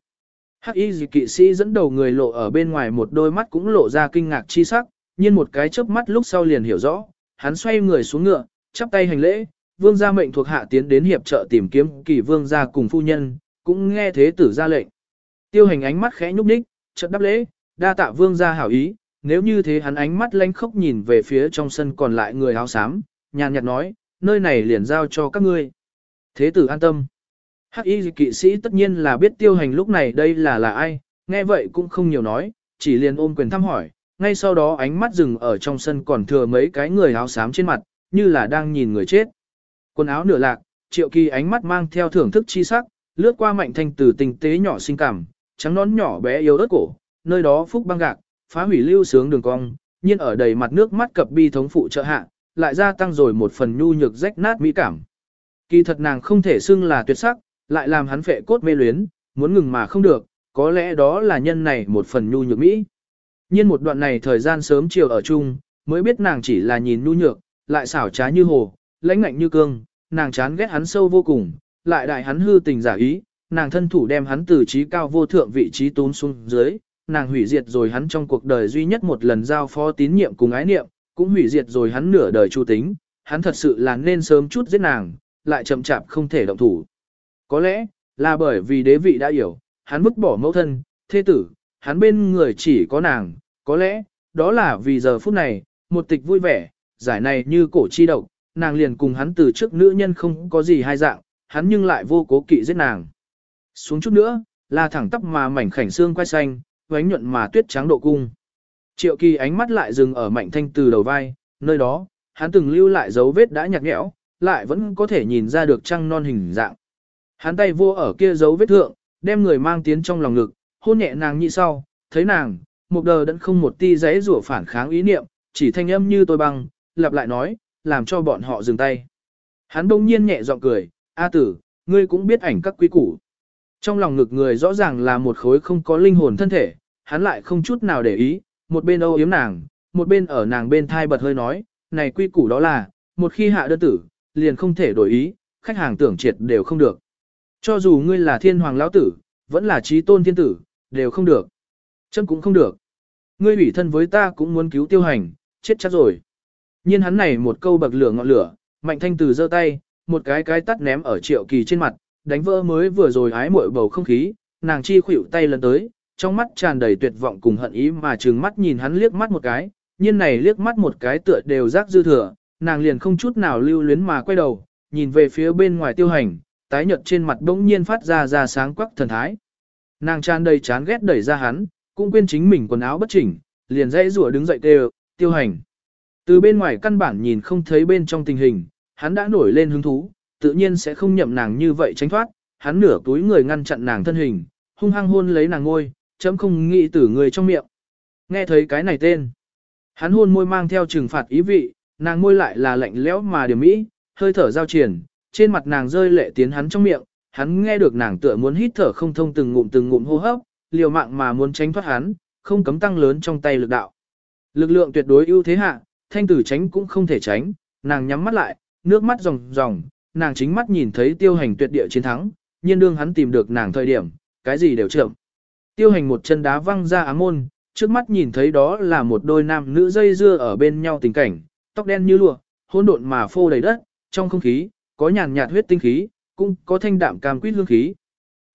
Hắc y dị kỵ sĩ dẫn đầu người lộ ở bên ngoài một đôi mắt cũng lộ ra kinh ngạc chi sắc, nhưng một cái chớp mắt lúc sau liền hiểu rõ, hắn xoay người xuống ngựa, chắp tay hành lễ, vương gia mệnh thuộc hạ tiến đến hiệp trợ tìm kiếm kỳ vương gia cùng phu nhân, cũng nghe thế tử ra lệnh. Tiêu hành ánh mắt khẽ nhúc nhích, chợt đáp lễ, đa tạ vương gia hảo ý, nếu như thế hắn ánh mắt lanh khốc nhìn về phía trong sân còn lại người áo xám, nhàn nhạt nói, nơi này liền giao cho các ngươi. Thế tử an tâm. Hắc y kỵ sĩ tất nhiên là biết tiêu hành lúc này đây là là ai, nghe vậy cũng không nhiều nói, chỉ liền ôm quyền thăm hỏi, ngay sau đó ánh mắt dừng ở trong sân còn thừa mấy cái người áo xám trên mặt, như là đang nhìn người chết. Quần áo nửa lạc, triệu kỳ ánh mắt mang theo thưởng thức chi sắc, lướt qua mạnh thanh từ tình tế nhỏ xinh cảm, trắng nón nhỏ bé yếu ớt cổ, nơi đó phúc băng gạc, phá hủy lưu sướng đường cong, nhiên ở đầy mặt nước mắt cập bi thống phụ trợ hạ, lại gia tăng rồi một phần nhu nhược rách nát mỹ cảm. Kỳ thật nàng không thể xưng là tuyệt sắc, lại làm hắn phệ cốt mê luyến, muốn ngừng mà không được, có lẽ đó là nhân này một phần nhu nhược mỹ. Nhiên một đoạn này thời gian sớm chiều ở chung, mới biết nàng chỉ là nhìn nhu nhược, lại xảo trá như hồ, lãnh ngạnh như cương, nàng chán ghét hắn sâu vô cùng, lại đại hắn hư tình giả ý, nàng thân thủ đem hắn từ trí cao vô thượng vị trí tốn xuống dưới, nàng hủy diệt rồi hắn trong cuộc đời duy nhất một lần giao phó tín nhiệm cùng ái niệm, cũng hủy diệt rồi hắn nửa đời chu tính, hắn thật sự là nên sớm chút giết nàng, lại chậm chạp không thể động thủ. Có lẽ, là bởi vì đế vị đã hiểu, hắn vứt bỏ mẫu thân, thế tử, hắn bên người chỉ có nàng, có lẽ, đó là vì giờ phút này, một tịch vui vẻ, giải này như cổ chi độc, nàng liền cùng hắn từ trước nữ nhân không có gì hai dạng, hắn nhưng lại vô cố kỵ giết nàng. Xuống chút nữa, là thẳng tắp mà mảnh khảnh xương quay xanh, vánh nhuận mà tuyết trắng độ cung. Triệu kỳ ánh mắt lại dừng ở mạnh thanh từ đầu vai, nơi đó, hắn từng lưu lại dấu vết đã nhạt nhẽo, lại vẫn có thể nhìn ra được trăng non hình dạng. Hắn tay vô ở kia dấu vết thượng, đem người mang tiến trong lòng ngực, hôn nhẹ nàng như sau, thấy nàng, một đờ đẫn không một ti giấy rủa phản kháng ý niệm, chỉ thanh âm như tôi băng, lặp lại nói, làm cho bọn họ dừng tay. Hắn đông nhiên nhẹ giọng cười, A tử, ngươi cũng biết ảnh các quý củ. Trong lòng ngực người rõ ràng là một khối không có linh hồn thân thể, hắn lại không chút nào để ý, một bên âu yếm nàng, một bên ở nàng bên thai bật hơi nói, này quy củ đó là, một khi hạ đơn tử, liền không thể đổi ý, khách hàng tưởng triệt đều không được. Cho dù ngươi là thiên hoàng lão tử, vẫn là trí tôn thiên tử, đều không được. Chân cũng không được. Ngươi ủy thân với ta cũng muốn cứu tiêu hành, chết chắc rồi. nhiên hắn này một câu bậc lửa ngọn lửa, mạnh thanh từ giơ tay, một cái cái tắt ném ở triệu kỳ trên mặt, đánh vỡ mới vừa rồi ái muội bầu không khí, nàng chi khuỷu tay lần tới, trong mắt tràn đầy tuyệt vọng cùng hận ý mà trừng mắt nhìn hắn liếc mắt một cái, nhiên này liếc mắt một cái tựa đều rác dư thừa, nàng liền không chút nào lưu luyến mà quay đầu, nhìn về phía bên ngoài tiêu hành, tái nhợt trên mặt bỗng nhiên phát ra ra sáng quắc thần thái. Nàng tràn đầy chán ghét đẩy ra hắn, cũng quên chính mình quần áo bất chỉnh, liền dãy rủa đứng dậy kêu, tiêu hành. Từ bên ngoài căn bản nhìn không thấy bên trong tình hình, hắn đã nổi lên hứng thú, tự nhiên sẽ không nhậm nàng như vậy tránh thoát, hắn nửa túi người ngăn chặn nàng thân hình, hung hăng hôn lấy nàng ngôi, chấm không nghĩ tử người trong miệng. Nghe thấy cái này tên. Hắn hôn môi mang theo trừng phạt ý vị, nàng môi lại là lạnh lẽo mà điểm mỹ, hơi thở giao triển, trên mặt nàng rơi lệ tiến hắn trong miệng, hắn nghe được nàng tựa muốn hít thở không thông từng ngụm từng ngụm hô hấp, liều mạng mà muốn tránh thoát hắn, không cấm tăng lớn trong tay lực đạo. Lực lượng tuyệt đối ưu thế hạ, thanh tử tránh cũng không thể tránh, nàng nhắm mắt lại, nước mắt ròng ròng, nàng chính mắt nhìn thấy tiêu hành tuyệt địa chiến thắng, nhiên đương hắn tìm được nàng thời điểm, cái gì đều chậm. Tiêu hành một chân đá văng ra áng môn, trước mắt nhìn thấy đó là một đôi nam nữ dây dưa ở bên nhau tình cảnh, tóc đen như lụa, hỗn độn mà phô đầy đất, trong không khí, có nhàn nhạt huyết tinh khí, cũng có thanh đạm cam quýt hương khí.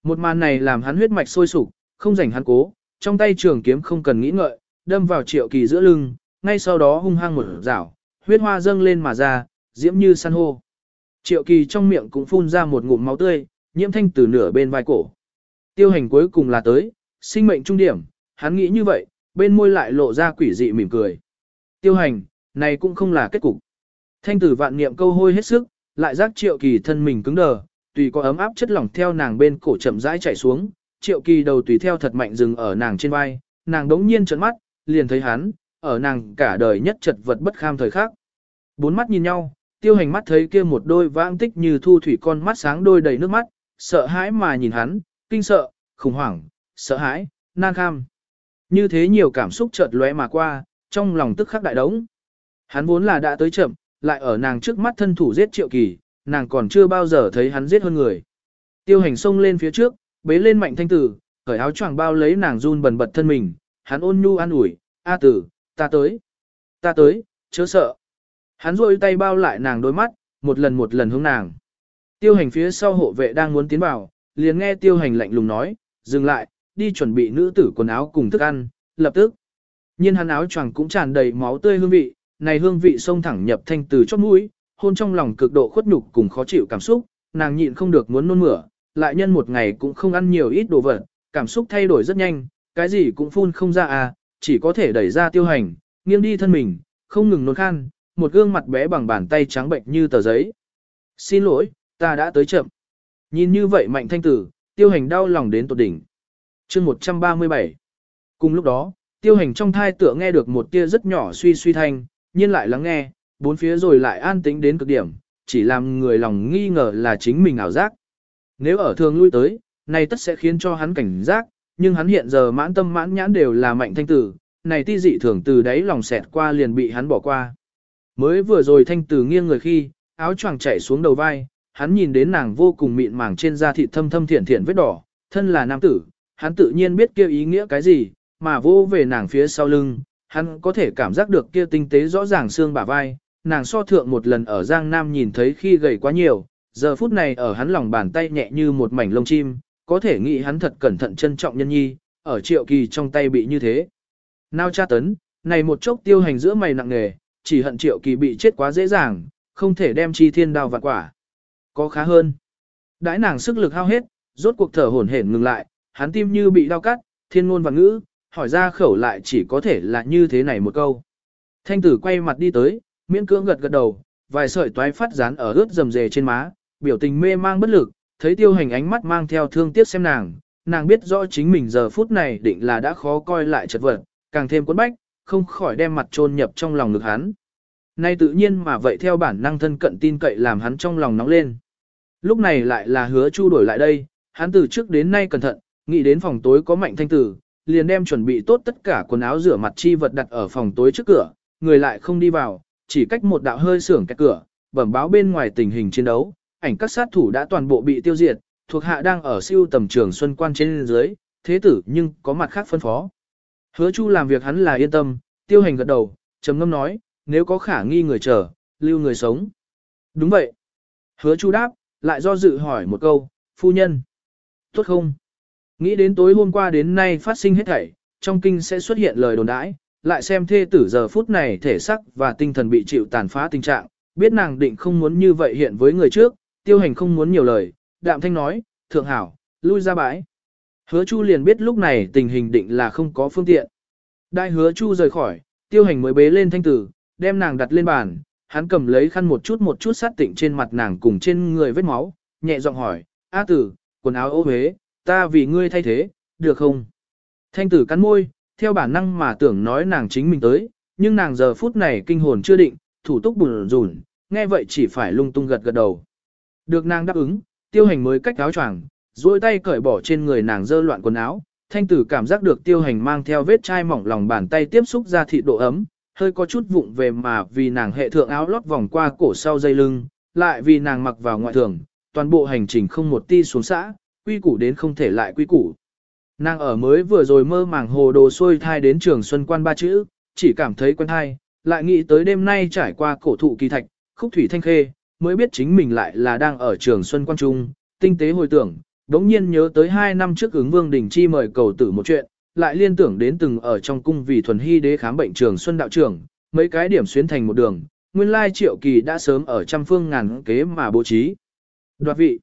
Một màn này làm hắn huyết mạch sôi sục, không rảnh hắn cố, trong tay trường kiếm không cần nghĩ ngợi, đâm vào triệu kỳ giữa lưng, ngay sau đó hung hăng một rảo, huyết hoa dâng lên mà ra, diễm như san hô. Triệu kỳ trong miệng cũng phun ra một ngụm máu tươi, nhiễm thanh từ nửa bên vai cổ. Tiêu hành cuối cùng là tới, sinh mệnh trung điểm, hắn nghĩ như vậy, bên môi lại lộ ra quỷ dị mỉm cười. Tiêu hành, này cũng không là kết cục. Thanh tử vạn niệm câu hôi hết sức, lại giác triệu kỳ thân mình cứng đờ, tùy có ấm áp chất lỏng theo nàng bên cổ chậm rãi chảy xuống, triệu kỳ đầu tùy theo thật mạnh dừng ở nàng trên vai, nàng đống nhiên trợn mắt, liền thấy hắn, ở nàng cả đời nhất chật vật bất kham thời khắc. Bốn mắt nhìn nhau, tiêu hành mắt thấy kia một đôi vãng tích như thu thủy con mắt sáng đôi đầy nước mắt, sợ hãi mà nhìn hắn, kinh sợ, khủng hoảng, sợ hãi, nan kham. Như thế nhiều cảm xúc chợt lóe mà qua, trong lòng tức khắc đại đống. Hắn vốn là đã tới chậm, lại ở nàng trước mắt thân thủ giết triệu kỳ, nàng còn chưa bao giờ thấy hắn giết hơn người. Tiêu hành xông lên phía trước, bế lên mạnh thanh tử, cởi áo choàng bao lấy nàng run bần bật thân mình, hắn ôn nhu an ủi, A tử, ta tới, ta tới, chớ sợ. Hắn rôi tay bao lại nàng đôi mắt, một lần một lần hướng nàng. Tiêu hành phía sau hộ vệ đang muốn tiến vào, liền nghe tiêu hành lạnh lùng nói, dừng lại, đi chuẩn bị nữ tử quần áo cùng thức ăn, lập tức. nhiên hắn áo choàng cũng tràn đầy máu tươi hương vị, này hương vị xông thẳng nhập thanh từ chót mũi, hôn trong lòng cực độ khuất nhục cùng khó chịu cảm xúc, nàng nhịn không được muốn nôn mửa, lại nhân một ngày cũng không ăn nhiều ít đồ vật, cảm xúc thay đổi rất nhanh, cái gì cũng phun không ra à, chỉ có thể đẩy ra tiêu hành, nghiêng đi thân mình, không ngừng nôn khan, một gương mặt bé bằng bàn tay trắng bệnh như tờ giấy. Xin lỗi, ta đã tới chậm. Nhìn như vậy mạnh thanh tử, tiêu hành đau lòng đến tột đỉnh chương 137 Cùng lúc đó, tiêu hành trong thai tựa nghe được một tia rất nhỏ suy suy thanh, nhiên lại lắng nghe, bốn phía rồi lại an tĩnh đến cực điểm, chỉ làm người lòng nghi ngờ là chính mình ảo giác. Nếu ở thường lui tới, này tất sẽ khiến cho hắn cảnh giác, nhưng hắn hiện giờ mãn tâm mãn nhãn đều là mạnh thanh tử, này ti dị thường từ đấy lòng xẹt qua liền bị hắn bỏ qua. Mới vừa rồi thanh tử nghiêng người khi, áo choàng chảy xuống đầu vai, hắn nhìn đến nàng vô cùng mịn màng trên da thịt thâm thâm thiển thiển vết đỏ, thân là nam tử, hắn tự nhiên biết kia ý nghĩa cái gì, mà vô về nàng phía sau lưng, hắn có thể cảm giác được kia tinh tế rõ ràng xương bả vai, nàng so thượng một lần ở Giang Nam nhìn thấy khi gầy quá nhiều, giờ phút này ở hắn lòng bàn tay nhẹ như một mảnh lông chim, có thể nghĩ hắn thật cẩn thận trân trọng nhân nhi, ở triệu kỳ trong tay bị như thế. Nào cha tấn, này một chốc tiêu hành giữa mày nặng nghề, chỉ hận triệu kỳ bị chết quá dễ dàng, không thể đem chi thiên đao vạn quả. Có khá hơn. Đãi nàng sức lực hao hết, rốt cuộc thở hổn hển ngừng lại, hắn tim như bị đau cắt, thiên ngôn và ngữ, hỏi ra khẩu lại chỉ có thể là như thế này một câu. Thanh tử quay mặt đi tới, miễn cưỡng gật gật đầu, vài sợi toái phát dán ở ướt rầm rề trên má, biểu tình mê mang bất lực, thấy tiêu hành ánh mắt mang theo thương tiếc xem nàng, nàng biết rõ chính mình giờ phút này định là đã khó coi lại chật vật, càng thêm cuốn bách, không khỏi đem mặt trôn nhập trong lòng ngực hắn. Nay tự nhiên mà vậy theo bản năng thân cận tin cậy làm hắn trong lòng nóng lên. Lúc này lại là hứa chu đổi lại đây, hắn từ trước đến nay cẩn thận, nghĩ đến phòng tối có mạnh thanh tử, liền đem chuẩn bị tốt tất cả quần áo rửa mặt chi vật đặt ở phòng tối trước cửa, người lại không đi vào, chỉ cách một đạo hơi sưởng cái cửa, bẩm báo bên ngoài tình hình chiến đấu, ảnh các sát thủ đã toàn bộ bị tiêu diệt, thuộc hạ đang ở siêu tầm trường xuân quan trên dưới, thế tử nhưng có mặt khác phân phó. Hứa Chu làm việc hắn là yên tâm, tiêu hành gật đầu, trầm ngâm nói, nếu có khả nghi người chờ, lưu người sống. Đúng vậy. Hứa Chu đáp, lại do dự hỏi một câu, phu nhân. Tốt không? Nghĩ đến tối hôm qua đến nay phát sinh hết thảy, trong kinh sẽ xuất hiện lời đồn đãi, lại xem thê tử giờ phút này thể sắc và tinh thần bị chịu tàn phá tình trạng, biết nàng định không muốn như vậy hiện với người trước, tiêu hành không muốn nhiều lời, đạm thanh nói, thượng hảo, lui ra bãi. Hứa Chu liền biết lúc này tình hình định là không có phương tiện. Đại hứa Chu rời khỏi, tiêu hành mới bế lên thanh tử, đem nàng đặt lên bàn, hắn cầm lấy khăn một chút một chút sát tịnh trên mặt nàng cùng trên người vết máu, nhẹ giọng hỏi, A tử, quần áo ô huế, ta vì ngươi thay thế, được không? Thanh tử cắn môi, theo bản năng mà tưởng nói nàng chính mình tới, nhưng nàng giờ phút này kinh hồn chưa định, thủ túc bùn rùn, nghe vậy chỉ phải lung tung gật gật đầu. Được nàng đáp ứng, tiêu hành mới cách áo choàng, duỗi tay cởi bỏ trên người nàng dơ loạn quần áo, thanh tử cảm giác được tiêu hành mang theo vết chai mỏng lòng bàn tay tiếp xúc ra thị độ ấm, hơi có chút vụng về mà vì nàng hệ thượng áo lót vòng qua cổ sau dây lưng, lại vì nàng mặc vào ngoại thường, toàn bộ hành trình không một ti xuống xã, quy củ đến không thể lại quy củ. Nàng ở mới vừa rồi mơ màng hồ đồ xuôi thai đến trường xuân quan ba chữ, chỉ cảm thấy quen thai, lại nghĩ tới đêm nay trải qua cổ thụ kỳ thạch, khúc thủy thanh khê, mới biết chính mình lại là đang ở trường xuân quan trung, tinh tế hồi tưởng, đống nhiên nhớ tới hai năm trước ứng vương đình chi mời cầu tử một chuyện, lại liên tưởng đến từng ở trong cung vì thuần hy đế khám bệnh trường xuân đạo trưởng, mấy cái điểm xuyến thành một đường, nguyên lai triệu kỳ đã sớm ở trăm phương ngàn kế mà bố trí. Đoạt vị.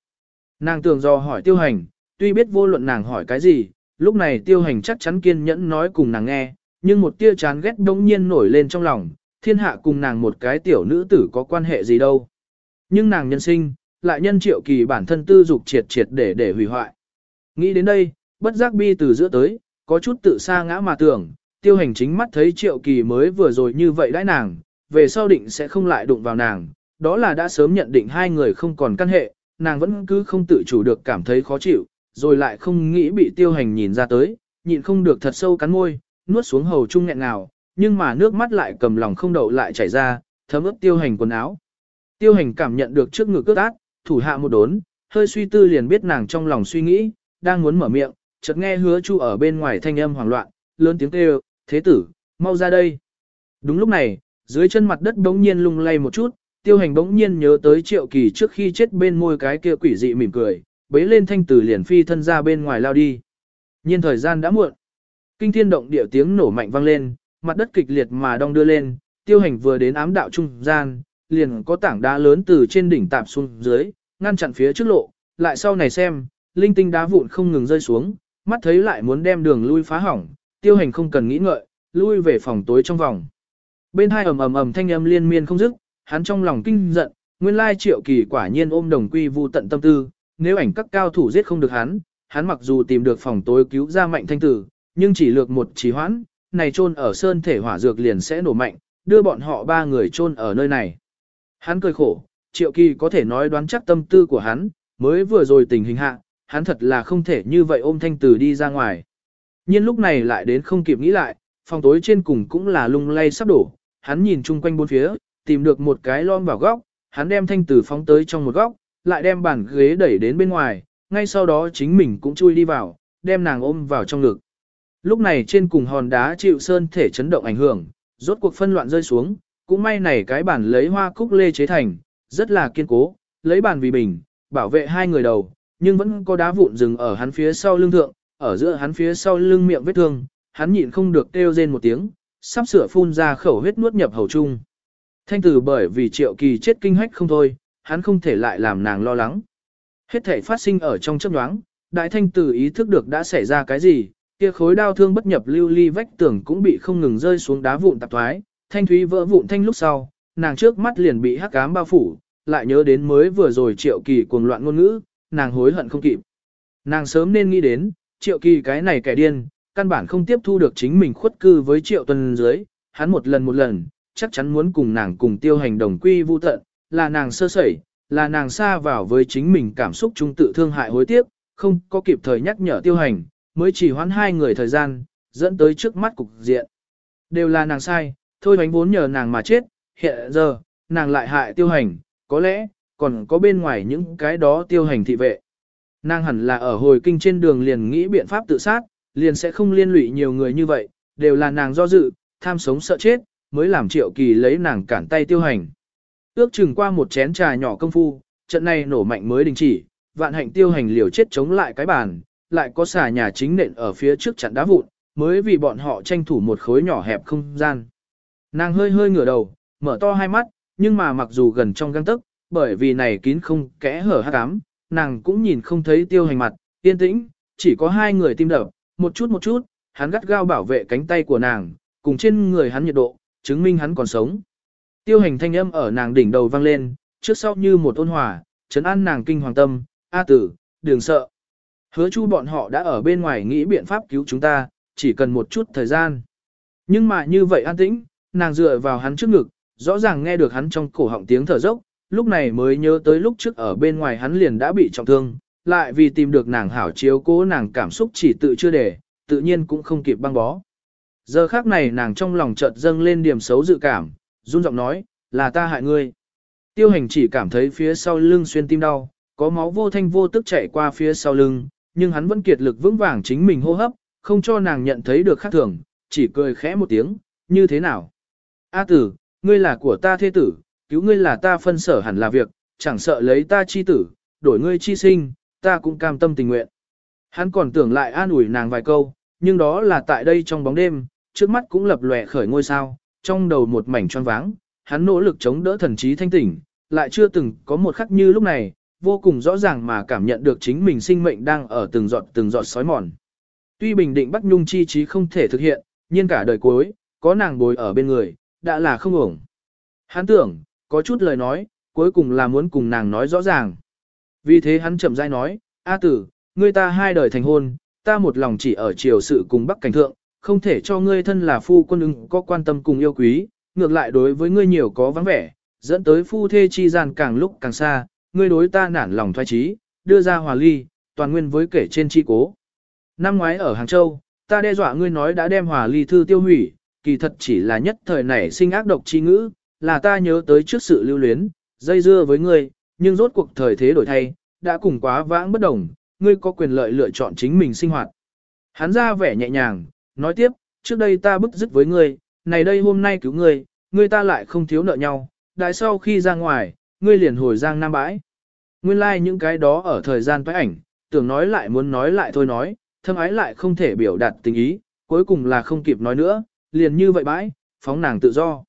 Nàng tưởng do hỏi tiêu hành, tuy biết vô luận nàng hỏi cái gì, lúc này tiêu hành chắc chắn kiên nhẫn nói cùng nàng nghe, nhưng một tia chán ghét đống nhiên nổi lên trong lòng, thiên hạ cùng nàng một cái tiểu nữ tử có quan hệ gì đâu. Nhưng nàng nhân sinh, lại nhân triệu kỳ bản thân tư dục triệt triệt để để hủy hoại. Nghĩ đến đây, bất giác bi từ giữa tới, có chút tự sa ngã mà tưởng, tiêu hành chính mắt thấy triệu kỳ mới vừa rồi như vậy đãi nàng, về sau định sẽ không lại đụng vào nàng, đó là đã sớm nhận định hai người không còn căn hệ, nàng vẫn cứ không tự chủ được cảm thấy khó chịu, rồi lại không nghĩ bị tiêu hành nhìn ra tới, nhịn không được thật sâu cắn môi, nuốt xuống hầu chung nghẹn ngào, nhưng mà nước mắt lại cầm lòng không đậu lại chảy ra, thấm ướt tiêu hành quần áo. Tiêu hành cảm nhận được trước ngực cước ác, thủ hạ một đốn, hơi suy tư liền biết nàng trong lòng suy nghĩ, đang muốn mở miệng, chợt nghe hứa chu ở bên ngoài thanh âm hoảng loạn, lớn tiếng kêu, thế tử, mau ra đây. Đúng lúc này, dưới chân mặt đất bỗng nhiên lung lay một chút, tiêu hành bỗng nhiên nhớ tới triệu kỳ trước khi chết bên môi cái kia quỷ dị mỉm cười, bấy lên thanh tử liền phi thân ra bên ngoài lao đi. Nhiên thời gian đã muộn. Kinh thiên động địa tiếng nổ mạnh vang lên, mặt đất kịch liệt mà đong đưa lên, tiêu hành vừa đến ám đạo trung gian, liền có tảng đá lớn từ trên đỉnh tạp xuống dưới, ngăn chặn phía trước lộ, lại sau này xem, linh tinh đá vụn không ngừng rơi xuống, mắt thấy lại muốn đem đường lui phá hỏng, tiêu hành không cần nghĩ ngợi, lui về phòng tối trong vòng. Bên hai ầm ầm ầm thanh âm liên miên không dứt, hắn trong lòng kinh giận, nguyên lai triệu kỳ quả nhiên ôm đồng quy vu tận tâm tư, nếu ảnh các cao thủ giết không được hắn, hắn mặc dù tìm được phòng tối cứu ra mạnh thanh tử, nhưng chỉ lược một trí hoãn, này chôn ở sơn thể hỏa dược liền sẽ nổ mạnh, đưa bọn họ ba người chôn ở nơi này. Hắn cười khổ, triệu kỳ có thể nói đoán chắc tâm tư của hắn, mới vừa rồi tình hình hạ, hắn thật là không thể như vậy ôm thanh tử đi ra ngoài. Nhưng lúc này lại đến không kịp nghĩ lại, phòng tối trên cùng cũng là lung lay sắp đổ, hắn nhìn chung quanh bốn phía, tìm được một cái lon vào góc, hắn đem thanh tử phóng tới trong một góc, lại đem bàn ghế đẩy đến bên ngoài, ngay sau đó chính mình cũng chui đi vào, đem nàng ôm vào trong ngực. Lúc này trên cùng hòn đá chịu sơn thể chấn động ảnh hưởng, rốt cuộc phân loạn rơi xuống, cũng may này cái bản lấy hoa cúc lê chế thành, rất là kiên cố, lấy bàn vì bình, bảo vệ hai người đầu, nhưng vẫn có đá vụn dừng ở hắn phía sau lưng thượng, ở giữa hắn phía sau lưng miệng vết thương, hắn nhịn không được kêu rên một tiếng, sắp sửa phun ra khẩu huyết nuốt nhập hầu trung. Thanh tử bởi vì triệu kỳ chết kinh hách không thôi, hắn không thể lại làm nàng lo lắng. Hết thể phát sinh ở trong chấp nhoáng, đại thanh tử ý thức được đã xảy ra cái gì, kia khối đau thương bất nhập lưu ly vách tường cũng bị không ngừng rơi xuống đá vụn tạp thoái, thanh thúy vỡ vụn thanh lúc sau, nàng trước mắt liền bị hắc ám bao phủ, lại nhớ đến mới vừa rồi triệu kỳ cuồng loạn ngôn ngữ, nàng hối hận không kịp. Nàng sớm nên nghĩ đến, triệu kỳ cái này kẻ điên, căn bản không tiếp thu được chính mình khuất cư với triệu tuần dưới, hắn một lần một lần, chắc chắn muốn cùng nàng cùng tiêu hành đồng quy vu tận, là nàng sơ sẩy, là nàng xa vào với chính mình cảm xúc trung tự thương hại hối tiếc, không có kịp thời nhắc nhở tiêu hành, mới chỉ hoãn hai người thời gian, dẫn tới trước mắt cục diện. Đều là nàng sai, thôi bánh vốn nhờ nàng mà chết, hiện giờ, nàng lại hại tiêu hành, có lẽ, còn có bên ngoài những cái đó tiêu hành thị vệ. Nàng hẳn là ở hồi kinh trên đường liền nghĩ biện pháp tự sát, liền sẽ không liên lụy nhiều người như vậy, đều là nàng do dự, tham sống sợ chết, mới làm triệu kỳ lấy nàng cản tay tiêu hành. Ước chừng qua một chén trà nhỏ công phu, trận này nổ mạnh mới đình chỉ, vạn hạnh tiêu hành liều chết chống lại cái bàn, lại có xà nhà chính nện ở phía trước chặn đá vụn, mới vì bọn họ tranh thủ một khối nhỏ hẹp không gian. Nàng hơi hơi ngửa đầu, mở to hai mắt, nhưng mà mặc dù gần trong găng tức, bởi vì này kín không kẽ hở hát ám, nàng cũng nhìn không thấy tiêu hành mặt, yên tĩnh, chỉ có hai người tim đập, một chút một chút, hắn gắt gao bảo vệ cánh tay của nàng, cùng trên người hắn nhiệt độ, chứng minh hắn còn sống. Tiêu hành thanh âm ở nàng đỉnh đầu vang lên, trước sau như một ôn hòa, chấn an nàng kinh hoàng tâm, A tử, đừng sợ. Hứa chu bọn họ đã ở bên ngoài nghĩ biện pháp cứu chúng ta, chỉ cần một chút thời gian. Nhưng mà như vậy an tĩnh, nàng dựa vào hắn trước ngực, rõ ràng nghe được hắn trong cổ họng tiếng thở dốc, lúc này mới nhớ tới lúc trước ở bên ngoài hắn liền đã bị trọng thương, lại vì tìm được nàng hảo chiếu cố nàng cảm xúc chỉ tự chưa để, tự nhiên cũng không kịp băng bó. Giờ khác này nàng trong lòng chợt dâng lên điểm xấu dự cảm, run giọng nói, là ta hại ngươi. Tiêu hành chỉ cảm thấy phía sau lưng xuyên tim đau, có máu vô thanh vô tức chạy qua phía sau lưng, nhưng hắn vẫn kiệt lực vững vàng chính mình hô hấp, không cho nàng nhận thấy được khác thường, chỉ cười khẽ một tiếng, như thế nào. A tử, ngươi là của ta thế tử, cứu ngươi là ta phân sở hẳn là việc, chẳng sợ lấy ta chi tử, đổi ngươi chi sinh, ta cũng cam tâm tình nguyện. Hắn còn tưởng lại an ủi nàng vài câu, nhưng đó là tại đây trong bóng đêm, trước mắt cũng lập lòe khởi ngôi sao, trong đầu một mảnh tròn váng, hắn nỗ lực chống đỡ thần trí thanh tỉnh, lại chưa từng có một khắc như lúc này, vô cùng rõ ràng mà cảm nhận được chính mình sinh mệnh đang ở từng giọt từng giọt sói mòn. Tuy bình định Bắc Nhung chi trí không thể thực hiện, nhưng cả đời cuối, có nàng bồi ở bên người, đã là không ổng. Hắn tưởng, có chút lời nói, cuối cùng là muốn cùng nàng nói rõ ràng. Vì thế hắn chậm rãi nói, A tử, ngươi ta hai đời thành hôn, ta một lòng chỉ ở triều sự cùng Bắc Cảnh Thượng, không thể cho ngươi thân là phu quân ưng có quan tâm cùng yêu quý, ngược lại đối với ngươi nhiều có vắng vẻ, dẫn tới phu thê chi gian càng lúc càng xa, ngươi đối ta nản lòng thoái trí, đưa ra hòa ly, toàn nguyên với kể trên chi cố. Năm ngoái ở Hàng Châu, ta đe dọa ngươi nói đã đem hòa ly thư tiêu hủy, kỳ thật chỉ là nhất thời nảy sinh ác độc chi ngữ, là ta nhớ tới trước sự lưu luyến, dây dưa với ngươi, nhưng rốt cuộc thời thế đổi thay, đã cùng quá vãng bất đồng, ngươi có quyền lợi lựa chọn chính mình sinh hoạt. Hắn ra vẻ nhẹ nhàng, nói tiếp, trước đây ta bức dứt với ngươi, này đây hôm nay cứu ngươi, ngươi ta lại không thiếu nợ nhau, đại sau khi ra ngoài, ngươi liền hồi giang nam bãi. Nguyên lai like những cái đó ở thời gian toái ảnh, tưởng nói lại muốn nói lại thôi nói, thâm ái lại không thể biểu đạt tình ý, cuối cùng là không kịp nói nữa, liền như vậy bãi, phóng nàng tự do.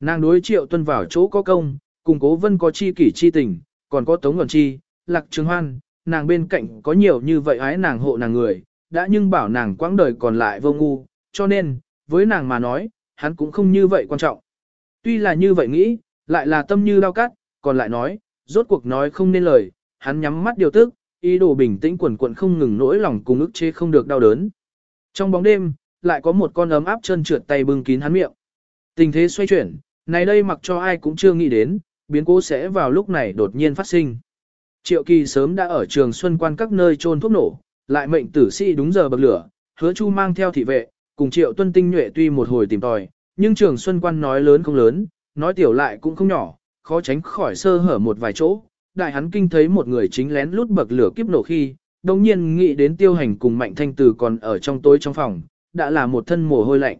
Nàng đối triệu tuân vào chỗ có công, cùng cố vân có chi kỷ chi tình, còn có tống nguồn chi, lạc trường hoan, nàng bên cạnh có nhiều như vậy ái nàng hộ nàng người, đã nhưng bảo nàng quãng đời còn lại vô ngu, cho nên, với nàng mà nói, hắn cũng không như vậy quan trọng. Tuy là như vậy nghĩ, lại là tâm như đau cắt, còn lại nói, rốt cuộc nói không nên lời, hắn nhắm mắt điều tức, ý đồ bình tĩnh quần quận không ngừng nỗi lòng cùng ức chế không được đau đớn. Trong bóng đêm, lại có một con ấm áp chân trượt tay bưng kín hắn miệng. Tình thế xoay chuyển, này đây mặc cho ai cũng chưa nghĩ đến, biến cố sẽ vào lúc này đột nhiên phát sinh. Triệu kỳ sớm đã ở trường xuân quan các nơi trôn thuốc nổ, lại mệnh tử sĩ đúng giờ bậc lửa, hứa chu mang theo thị vệ, cùng triệu tuân tinh nhuệ tuy một hồi tìm tòi, nhưng trường xuân quan nói lớn không lớn, nói tiểu lại cũng không nhỏ, khó tránh khỏi sơ hở một vài chỗ. Đại hắn kinh thấy một người chính lén lút bậc lửa kiếp nổ khi, đồng nhiên nghĩ đến tiêu hành cùng mạnh thanh tử còn ở trong tối trong phòng, đã là một thân mồ hôi lạnh.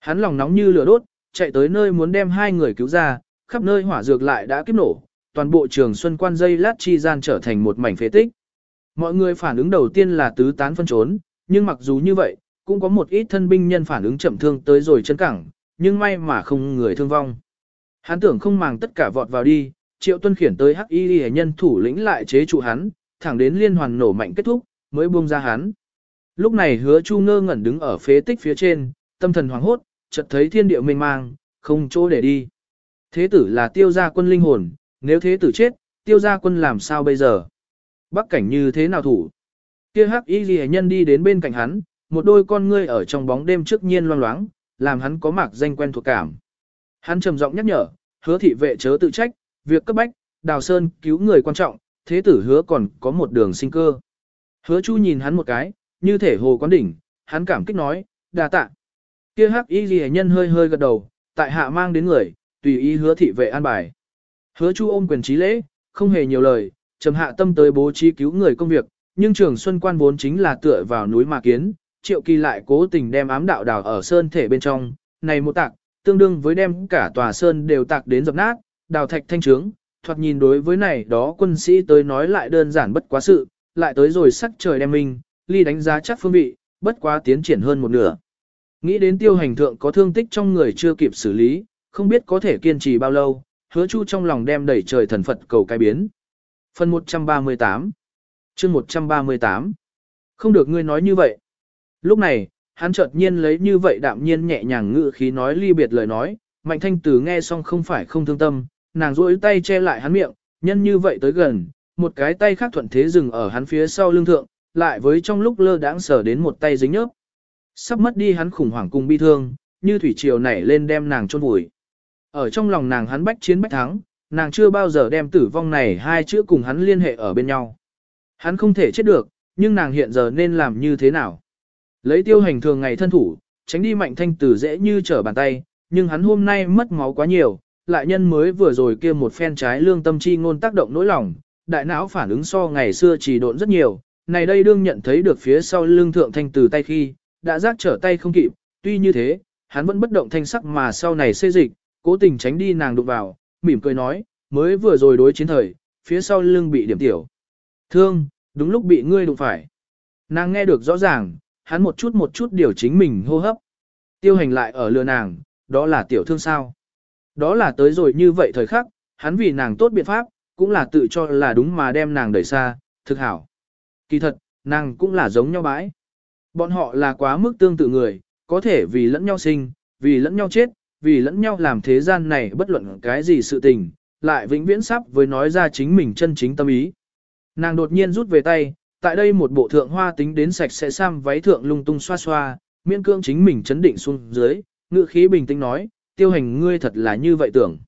Hắn lòng nóng như lửa đốt, chạy tới nơi muốn đem hai người cứu ra, khắp nơi hỏa dược lại đã kiếp nổ, toàn bộ trường xuân quan dây lát chi gian trở thành một mảnh phế tích. Mọi người phản ứng đầu tiên là tứ tán phân trốn, nhưng mặc dù như vậy, cũng có một ít thân binh nhân phản ứng chậm thương tới rồi chân cẳng, nhưng may mà không người thương vong. Hắn tưởng không màng tất cả vọt vào đi, triệu tuân khiển tới hắc y hệ nhân thủ lĩnh lại chế trụ hắn, thẳng đến liên hoàn nổ mạnh kết thúc, mới buông ra hắn. Lúc này hứa chu ngơ ngẩn đứng ở phế tích phía trên, tâm thần hoảng hốt, chợt thấy thiên địa mênh mang, không chỗ để đi. Thế tử là tiêu gia quân linh hồn, nếu thế tử chết, tiêu gia quân làm sao bây giờ? Bắc cảnh như thế nào thủ? Kia hắc y ghi nhân đi đến bên cạnh hắn, một đôi con ngươi ở trong bóng đêm trước nhiên loang loáng, làm hắn có mạc danh quen thuộc cảm. Hắn trầm giọng nhắc nhở, hứa thị vệ chớ tự trách, việc cấp bách, đào sơn cứu người quan trọng, thế tử hứa còn có một đường sinh cơ. Hứa chu nhìn hắn một cái, như thể hồ quán đỉnh, hắn cảm kích nói, đà tạ. Kia hắc y ghi nhân hơi hơi gật đầu, tại hạ mang đến người, tùy ý hứa thị vệ an bài. Hứa chu ôm quyền trí lễ, không hề nhiều lời, trầm hạ tâm tới bố trí cứu người công việc, nhưng trường xuân quan vốn chính là tựa vào núi mà kiến, triệu kỳ lại cố tình đem ám đạo đào ở sơn thể bên trong, này một tạc, tương đương với đem cả tòa sơn đều tạc đến dập nát, đào thạch thanh trướng, thoạt nhìn đối với này đó quân sĩ tới nói lại đơn giản bất quá sự, lại tới rồi sắc trời đem minh, ly đánh giá chắc phương vị, bất quá tiến triển hơn một nửa. Nghĩ đến tiêu hành thượng có thương tích trong người chưa kịp xử lý, không biết có thể kiên trì bao lâu, hứa chu trong lòng đem đẩy trời thần Phật cầu cai biến. Phần 138 chương 138 Không được ngươi nói như vậy. Lúc này, hắn chợt nhiên lấy như vậy đạm nhiên nhẹ nhàng ngự khí nói ly biệt lời nói, mạnh thanh tử nghe xong không phải không thương tâm, nàng rỗi tay che lại hắn miệng, nhân như vậy tới gần, một cái tay khác thuận thế dừng ở hắn phía sau lưng thượng, lại với trong lúc lơ đãng sở đến một tay dính nhớp. Sắp mất đi hắn khủng hoảng cùng bi thương, như thủy triều nảy lên đem nàng chôn vùi. Ở trong lòng nàng hắn bách chiến bách thắng, nàng chưa bao giờ đem tử vong này hai chữ cùng hắn liên hệ ở bên nhau. Hắn không thể chết được, nhưng nàng hiện giờ nên làm như thế nào? Lấy tiêu hành thường ngày thân thủ, tránh đi mạnh thanh tử dễ như trở bàn tay, nhưng hắn hôm nay mất máu quá nhiều, lại nhân mới vừa rồi kia một phen trái lương tâm chi ngôn tác động nỗi lòng, đại não phản ứng so ngày xưa chỉ độn rất nhiều, này đây đương nhận thấy được phía sau lương thượng thanh tử tay khi, đã giác trở tay không kịp, tuy như thế, hắn vẫn bất động thanh sắc mà sau này xê dịch, cố tình tránh đi nàng đụng vào, mỉm cười nói, mới vừa rồi đối chiến thời, phía sau lưng bị điểm tiểu. Thương, đúng lúc bị ngươi đụng phải. Nàng nghe được rõ ràng, hắn một chút một chút điều chính mình hô hấp. Tiêu hành lại ở lừa nàng, đó là tiểu thương sao. Đó là tới rồi như vậy thời khắc, hắn vì nàng tốt biện pháp, cũng là tự cho là đúng mà đem nàng đẩy xa, thực hảo. Kỳ thật, nàng cũng là giống nhau bãi. Bọn họ là quá mức tương tự người, có thể vì lẫn nhau sinh, vì lẫn nhau chết, vì lẫn nhau làm thế gian này bất luận cái gì sự tình, lại vĩnh viễn sắp với nói ra chính mình chân chính tâm ý. Nàng đột nhiên rút về tay, tại đây một bộ thượng hoa tính đến sạch sẽ sam váy thượng lung tung xoa xoa, miễn cương chính mình chấn định xuống dưới, ngữ khí bình tĩnh nói, tiêu hành ngươi thật là như vậy tưởng.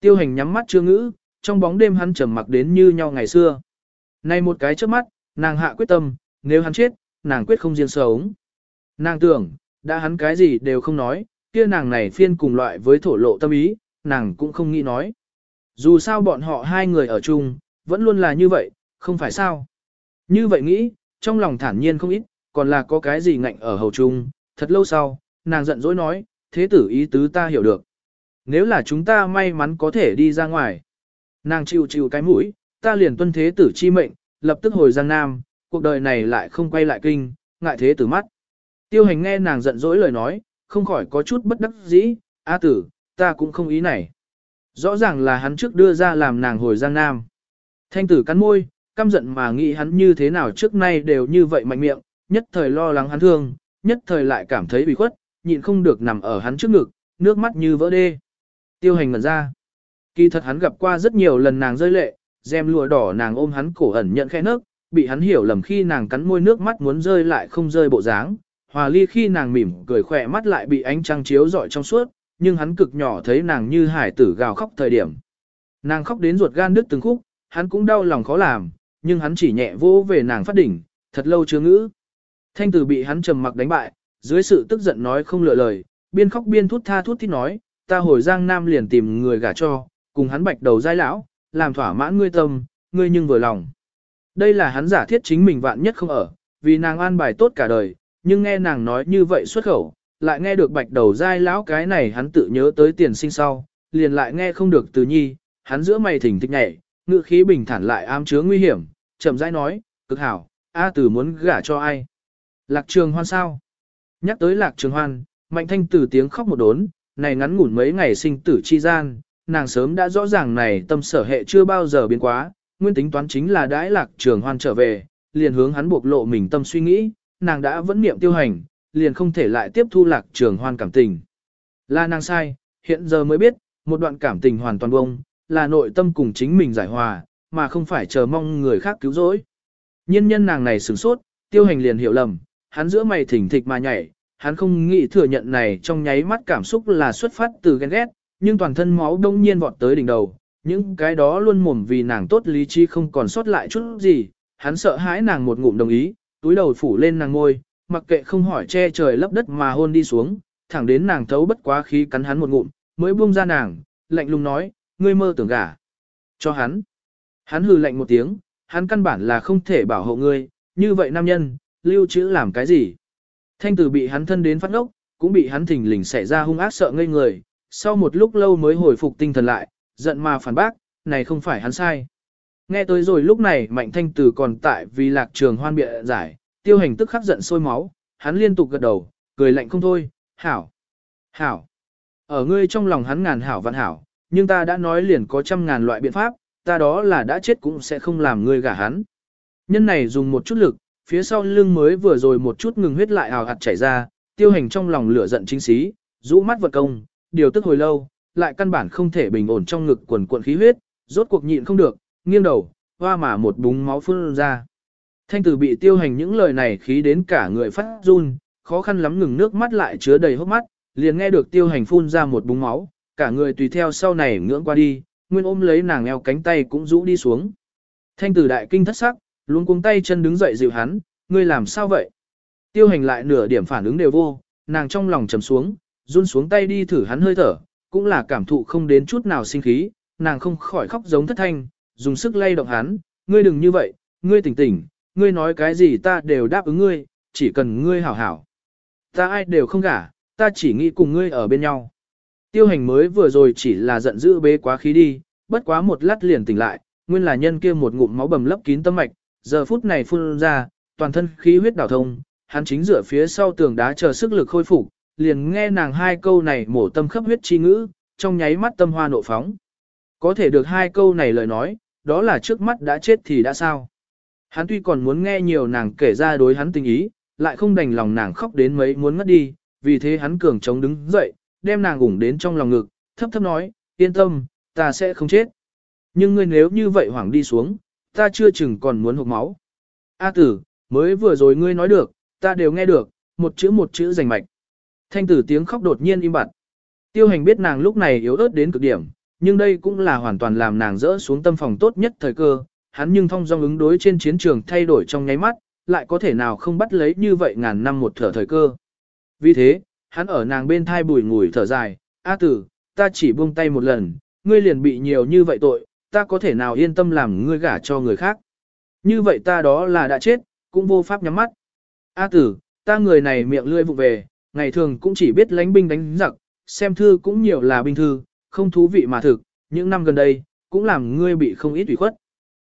Tiêu hành nhắm mắt chưa ngữ, trong bóng đêm hắn trầm mặc đến như nhau ngày xưa. Nay một cái trước mắt, nàng hạ quyết tâm, nếu hắn chết, nàng quyết không riêng sống. Nàng tưởng, đã hắn cái gì đều không nói, kia nàng này phiên cùng loại với thổ lộ tâm ý, nàng cũng không nghĩ nói. Dù sao bọn họ hai người ở chung, vẫn luôn là như vậy, không phải sao. Như vậy nghĩ, trong lòng thản nhiên không ít, còn là có cái gì ngạnh ở hầu chung, thật lâu sau, nàng giận dỗi nói, thế tử ý tứ ta hiểu được. Nếu là chúng ta may mắn có thể đi ra ngoài, nàng chịu chịu cái mũi, ta liền tuân thế tử chi mệnh, lập tức hồi Giang Nam, cuộc đời này lại không quay lại kinh, ngại thế tử mắt. Tiêu hành nghe nàng giận dỗi lời nói, không khỏi có chút bất đắc dĩ, A tử, ta cũng không ý này. Rõ ràng là hắn trước đưa ra làm nàng hồi Giang Nam. Thanh tử cắn môi, căm giận mà nghĩ hắn như thế nào trước nay đều như vậy mạnh miệng, nhất thời lo lắng hắn thương, nhất thời lại cảm thấy bị khuất, nhịn không được nằm ở hắn trước ngực, nước mắt như vỡ đê. Tiêu hành ngẩn ra. Kỳ thật hắn gặp qua rất nhiều lần nàng rơi lệ, dèm lụa đỏ nàng ôm hắn cổ ẩn nhận khẽ nước, bị hắn hiểu lầm khi nàng cắn môi nước mắt muốn rơi lại không rơi bộ dáng, hòa ly khi nàng mỉm cười khỏe mắt lại bị ánh trăng chiếu rọi trong suốt, nhưng hắn cực nhỏ thấy nàng như hải tử gào khóc thời điểm. Nàng khóc đến ruột gan đứt từng khúc, hắn cũng đau lòng khó làm, nhưng hắn chỉ nhẹ vô về nàng phát đỉnh, thật lâu chưa ngữ. Thanh tử bị hắn trầm mặc đánh bại, dưới sự tức giận nói không lựa lời, biên khóc biên thút tha thút thít nói, ta hồi giang nam liền tìm người gả cho, cùng hắn bạch đầu giai lão, làm thỏa mãn ngươi tâm, ngươi nhưng vừa lòng. Đây là hắn giả thiết chính mình vạn nhất không ở, vì nàng an bài tốt cả đời, nhưng nghe nàng nói như vậy xuất khẩu, lại nghe được bạch đầu dai lão cái này hắn tự nhớ tới tiền sinh sau, liền lại nghe không được từ nhi, hắn giữa mày thỉnh thích nhảy, ngự khí bình thản lại ám chứa nguy hiểm, chậm rãi nói, cực hảo, A tử muốn gả cho ai? Lạc trường hoan sao? Nhắc tới lạc trường hoan, mạnh thanh tử tiếng khóc một đốn, này ngắn ngủn mấy ngày sinh tử chi gian, nàng sớm đã rõ ràng này tâm sở hệ chưa bao giờ biến quá, nguyên tính toán chính là đãi lạc trường hoan trở về, liền hướng hắn buộc lộ mình tâm suy nghĩ, nàng đã vẫn niệm tiêu hành, liền không thể lại tiếp thu lạc trường hoan cảm tình. Là nàng sai, hiện giờ mới biết, một đoạn cảm tình hoàn toàn bông, là nội tâm cùng chính mình giải hòa, mà không phải chờ mong người khác cứu rỗi. Nhân nhân nàng này sửng sốt, tiêu hành liền hiểu lầm, hắn giữa mày thỉnh thịch mà nhảy, hắn không nghĩ thừa nhận này trong nháy mắt cảm xúc là xuất phát từ ghen ghét, nhưng toàn thân máu đông nhiên vọt tới đỉnh đầu, những cái đó luôn mồm vì nàng tốt lý trí không còn sót lại chút gì, hắn sợ hãi nàng một ngụm đồng ý, túi đầu phủ lên nàng ngôi, mặc kệ không hỏi che trời lấp đất mà hôn đi xuống, thẳng đến nàng thấu bất quá khí cắn hắn một ngụm, mới buông ra nàng, lạnh lùng nói, ngươi mơ tưởng gả. Cho hắn. Hắn hừ lạnh một tiếng, hắn căn bản là không thể bảo hộ ngươi, như vậy nam nhân, lưu trữ làm cái gì. Thanh tử bị hắn thân đến phát ốc, cũng bị hắn thình lình xảy ra hung ác sợ ngây người, sau một lúc lâu mới hồi phục tinh thần lại, giận mà phản bác, này không phải hắn sai. Nghe tới rồi lúc này mạnh thanh tử còn tại vì lạc trường hoan bịa giải, tiêu hành tức khắc giận sôi máu, hắn liên tục gật đầu, cười lạnh không thôi, hảo, hảo. Ở ngươi trong lòng hắn ngàn hảo vạn hảo, nhưng ta đã nói liền có trăm ngàn loại biện pháp, ta đó là đã chết cũng sẽ không làm ngươi gả hắn. Nhân này dùng một chút lực, phía sau lưng mới vừa rồi một chút ngừng huyết lại ào hạt chảy ra, tiêu hành trong lòng lửa giận chính xí, rũ mắt vật công, điều tức hồi lâu, lại căn bản không thể bình ổn trong ngực quần cuộn khí huyết, rốt cuộc nhịn không được, nghiêng đầu, hoa mà một búng máu phun ra. Thanh tử bị tiêu hành những lời này khí đến cả người phát run, khó khăn lắm ngừng nước mắt lại chứa đầy hốc mắt, liền nghe được tiêu hành phun ra một búng máu, cả người tùy theo sau này ngưỡng qua đi, nguyên ôm lấy nàng eo cánh tay cũng rũ đi xuống. Thanh tử đại kinh thất sắc, luôn cuống tay chân đứng dậy dịu hắn, ngươi làm sao vậy? Tiêu hành lại nửa điểm phản ứng đều vô, nàng trong lòng trầm xuống, run xuống tay đi thử hắn hơi thở, cũng là cảm thụ không đến chút nào sinh khí, nàng không khỏi khóc giống thất thanh, dùng sức lay động hắn, ngươi đừng như vậy, ngươi tỉnh tỉnh, ngươi nói cái gì ta đều đáp ứng ngươi, chỉ cần ngươi hảo hảo. Ta ai đều không gả, ta chỉ nghĩ cùng ngươi ở bên nhau. Tiêu hành mới vừa rồi chỉ là giận dữ bế quá khí đi, bất quá một lát liền tỉnh lại, nguyên là nhân kia một ngụm máu bầm lấp kín tâm mạch, giờ phút này phun ra, toàn thân khí huyết đảo thông, hắn chính dựa phía sau tường đá chờ sức lực khôi phục, liền nghe nàng hai câu này mổ tâm khắp huyết chi ngữ, trong nháy mắt tâm hoa nộ phóng. Có thể được hai câu này lời nói, đó là trước mắt đã chết thì đã sao. Hắn tuy còn muốn nghe nhiều nàng kể ra đối hắn tình ý, lại không đành lòng nàng khóc đến mấy muốn ngất đi, vì thế hắn cường chống đứng dậy, đem nàng ủng đến trong lòng ngực, thấp thấp nói, yên tâm, ta sẽ không chết. Nhưng ngươi nếu như vậy hoảng đi xuống, ta chưa chừng còn muốn hụt máu. A tử, mới vừa rồi ngươi nói được, ta đều nghe được, một chữ một chữ rành mạch. Thanh tử tiếng khóc đột nhiên im bặt. Tiêu hành biết nàng lúc này yếu ớt đến cực điểm, nhưng đây cũng là hoàn toàn làm nàng rỡ xuống tâm phòng tốt nhất thời cơ, hắn nhưng thông dong ứng đối trên chiến trường thay đổi trong nháy mắt, lại có thể nào không bắt lấy như vậy ngàn năm một thở thời cơ. Vì thế, hắn ở nàng bên thai bùi ngùi thở dài, A tử, ta chỉ buông tay một lần, ngươi liền bị nhiều như vậy tội, ta có thể nào yên tâm làm ngươi gả cho người khác. Như vậy ta đó là đã chết, cũng vô pháp nhắm mắt. A tử, ta người này miệng lươi vụ về, ngày thường cũng chỉ biết lánh binh đánh giặc, xem thư cũng nhiều là binh thư, không thú vị mà thực, những năm gần đây, cũng làm ngươi bị không ít ủy khuất.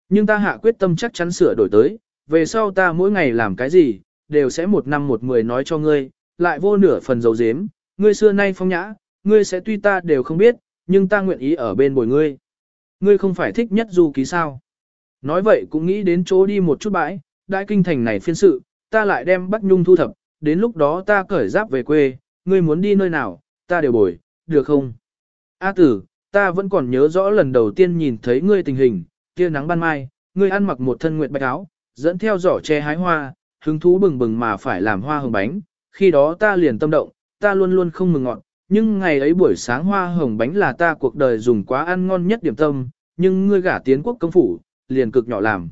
Nhưng ta hạ quyết tâm chắc chắn sửa đổi tới, về sau ta mỗi ngày làm cái gì, đều sẽ một năm một mười nói cho ngươi, lại vô nửa phần dấu dếm, ngươi xưa nay phong nhã, ngươi sẽ tuy ta đều không biết, nhưng ta nguyện ý ở bên bồi ngươi. Ngươi không phải thích nhất du ký sao. Nói vậy cũng nghĩ đến chỗ đi một chút bãi, đại kinh thành này phiên sự, ta lại đem bắt Nhung thu thập, đến lúc đó ta cởi giáp về quê, ngươi muốn đi nơi nào, ta đều bồi, được không? A tử, ta vẫn còn nhớ rõ lần đầu tiên nhìn thấy ngươi tình hình, kia nắng ban mai, ngươi ăn mặc một thân nguyệt bạch áo, dẫn theo giỏ che hái hoa, hứng thú bừng bừng mà phải làm hoa hồng bánh, khi đó ta liền tâm động, ta luôn luôn không mừng ngọn, nhưng ngày ấy buổi sáng hoa hồng bánh là ta cuộc đời dùng quá ăn ngon nhất điểm tâm, nhưng ngươi gả tiến quốc công phủ, liền cực nhỏ làm.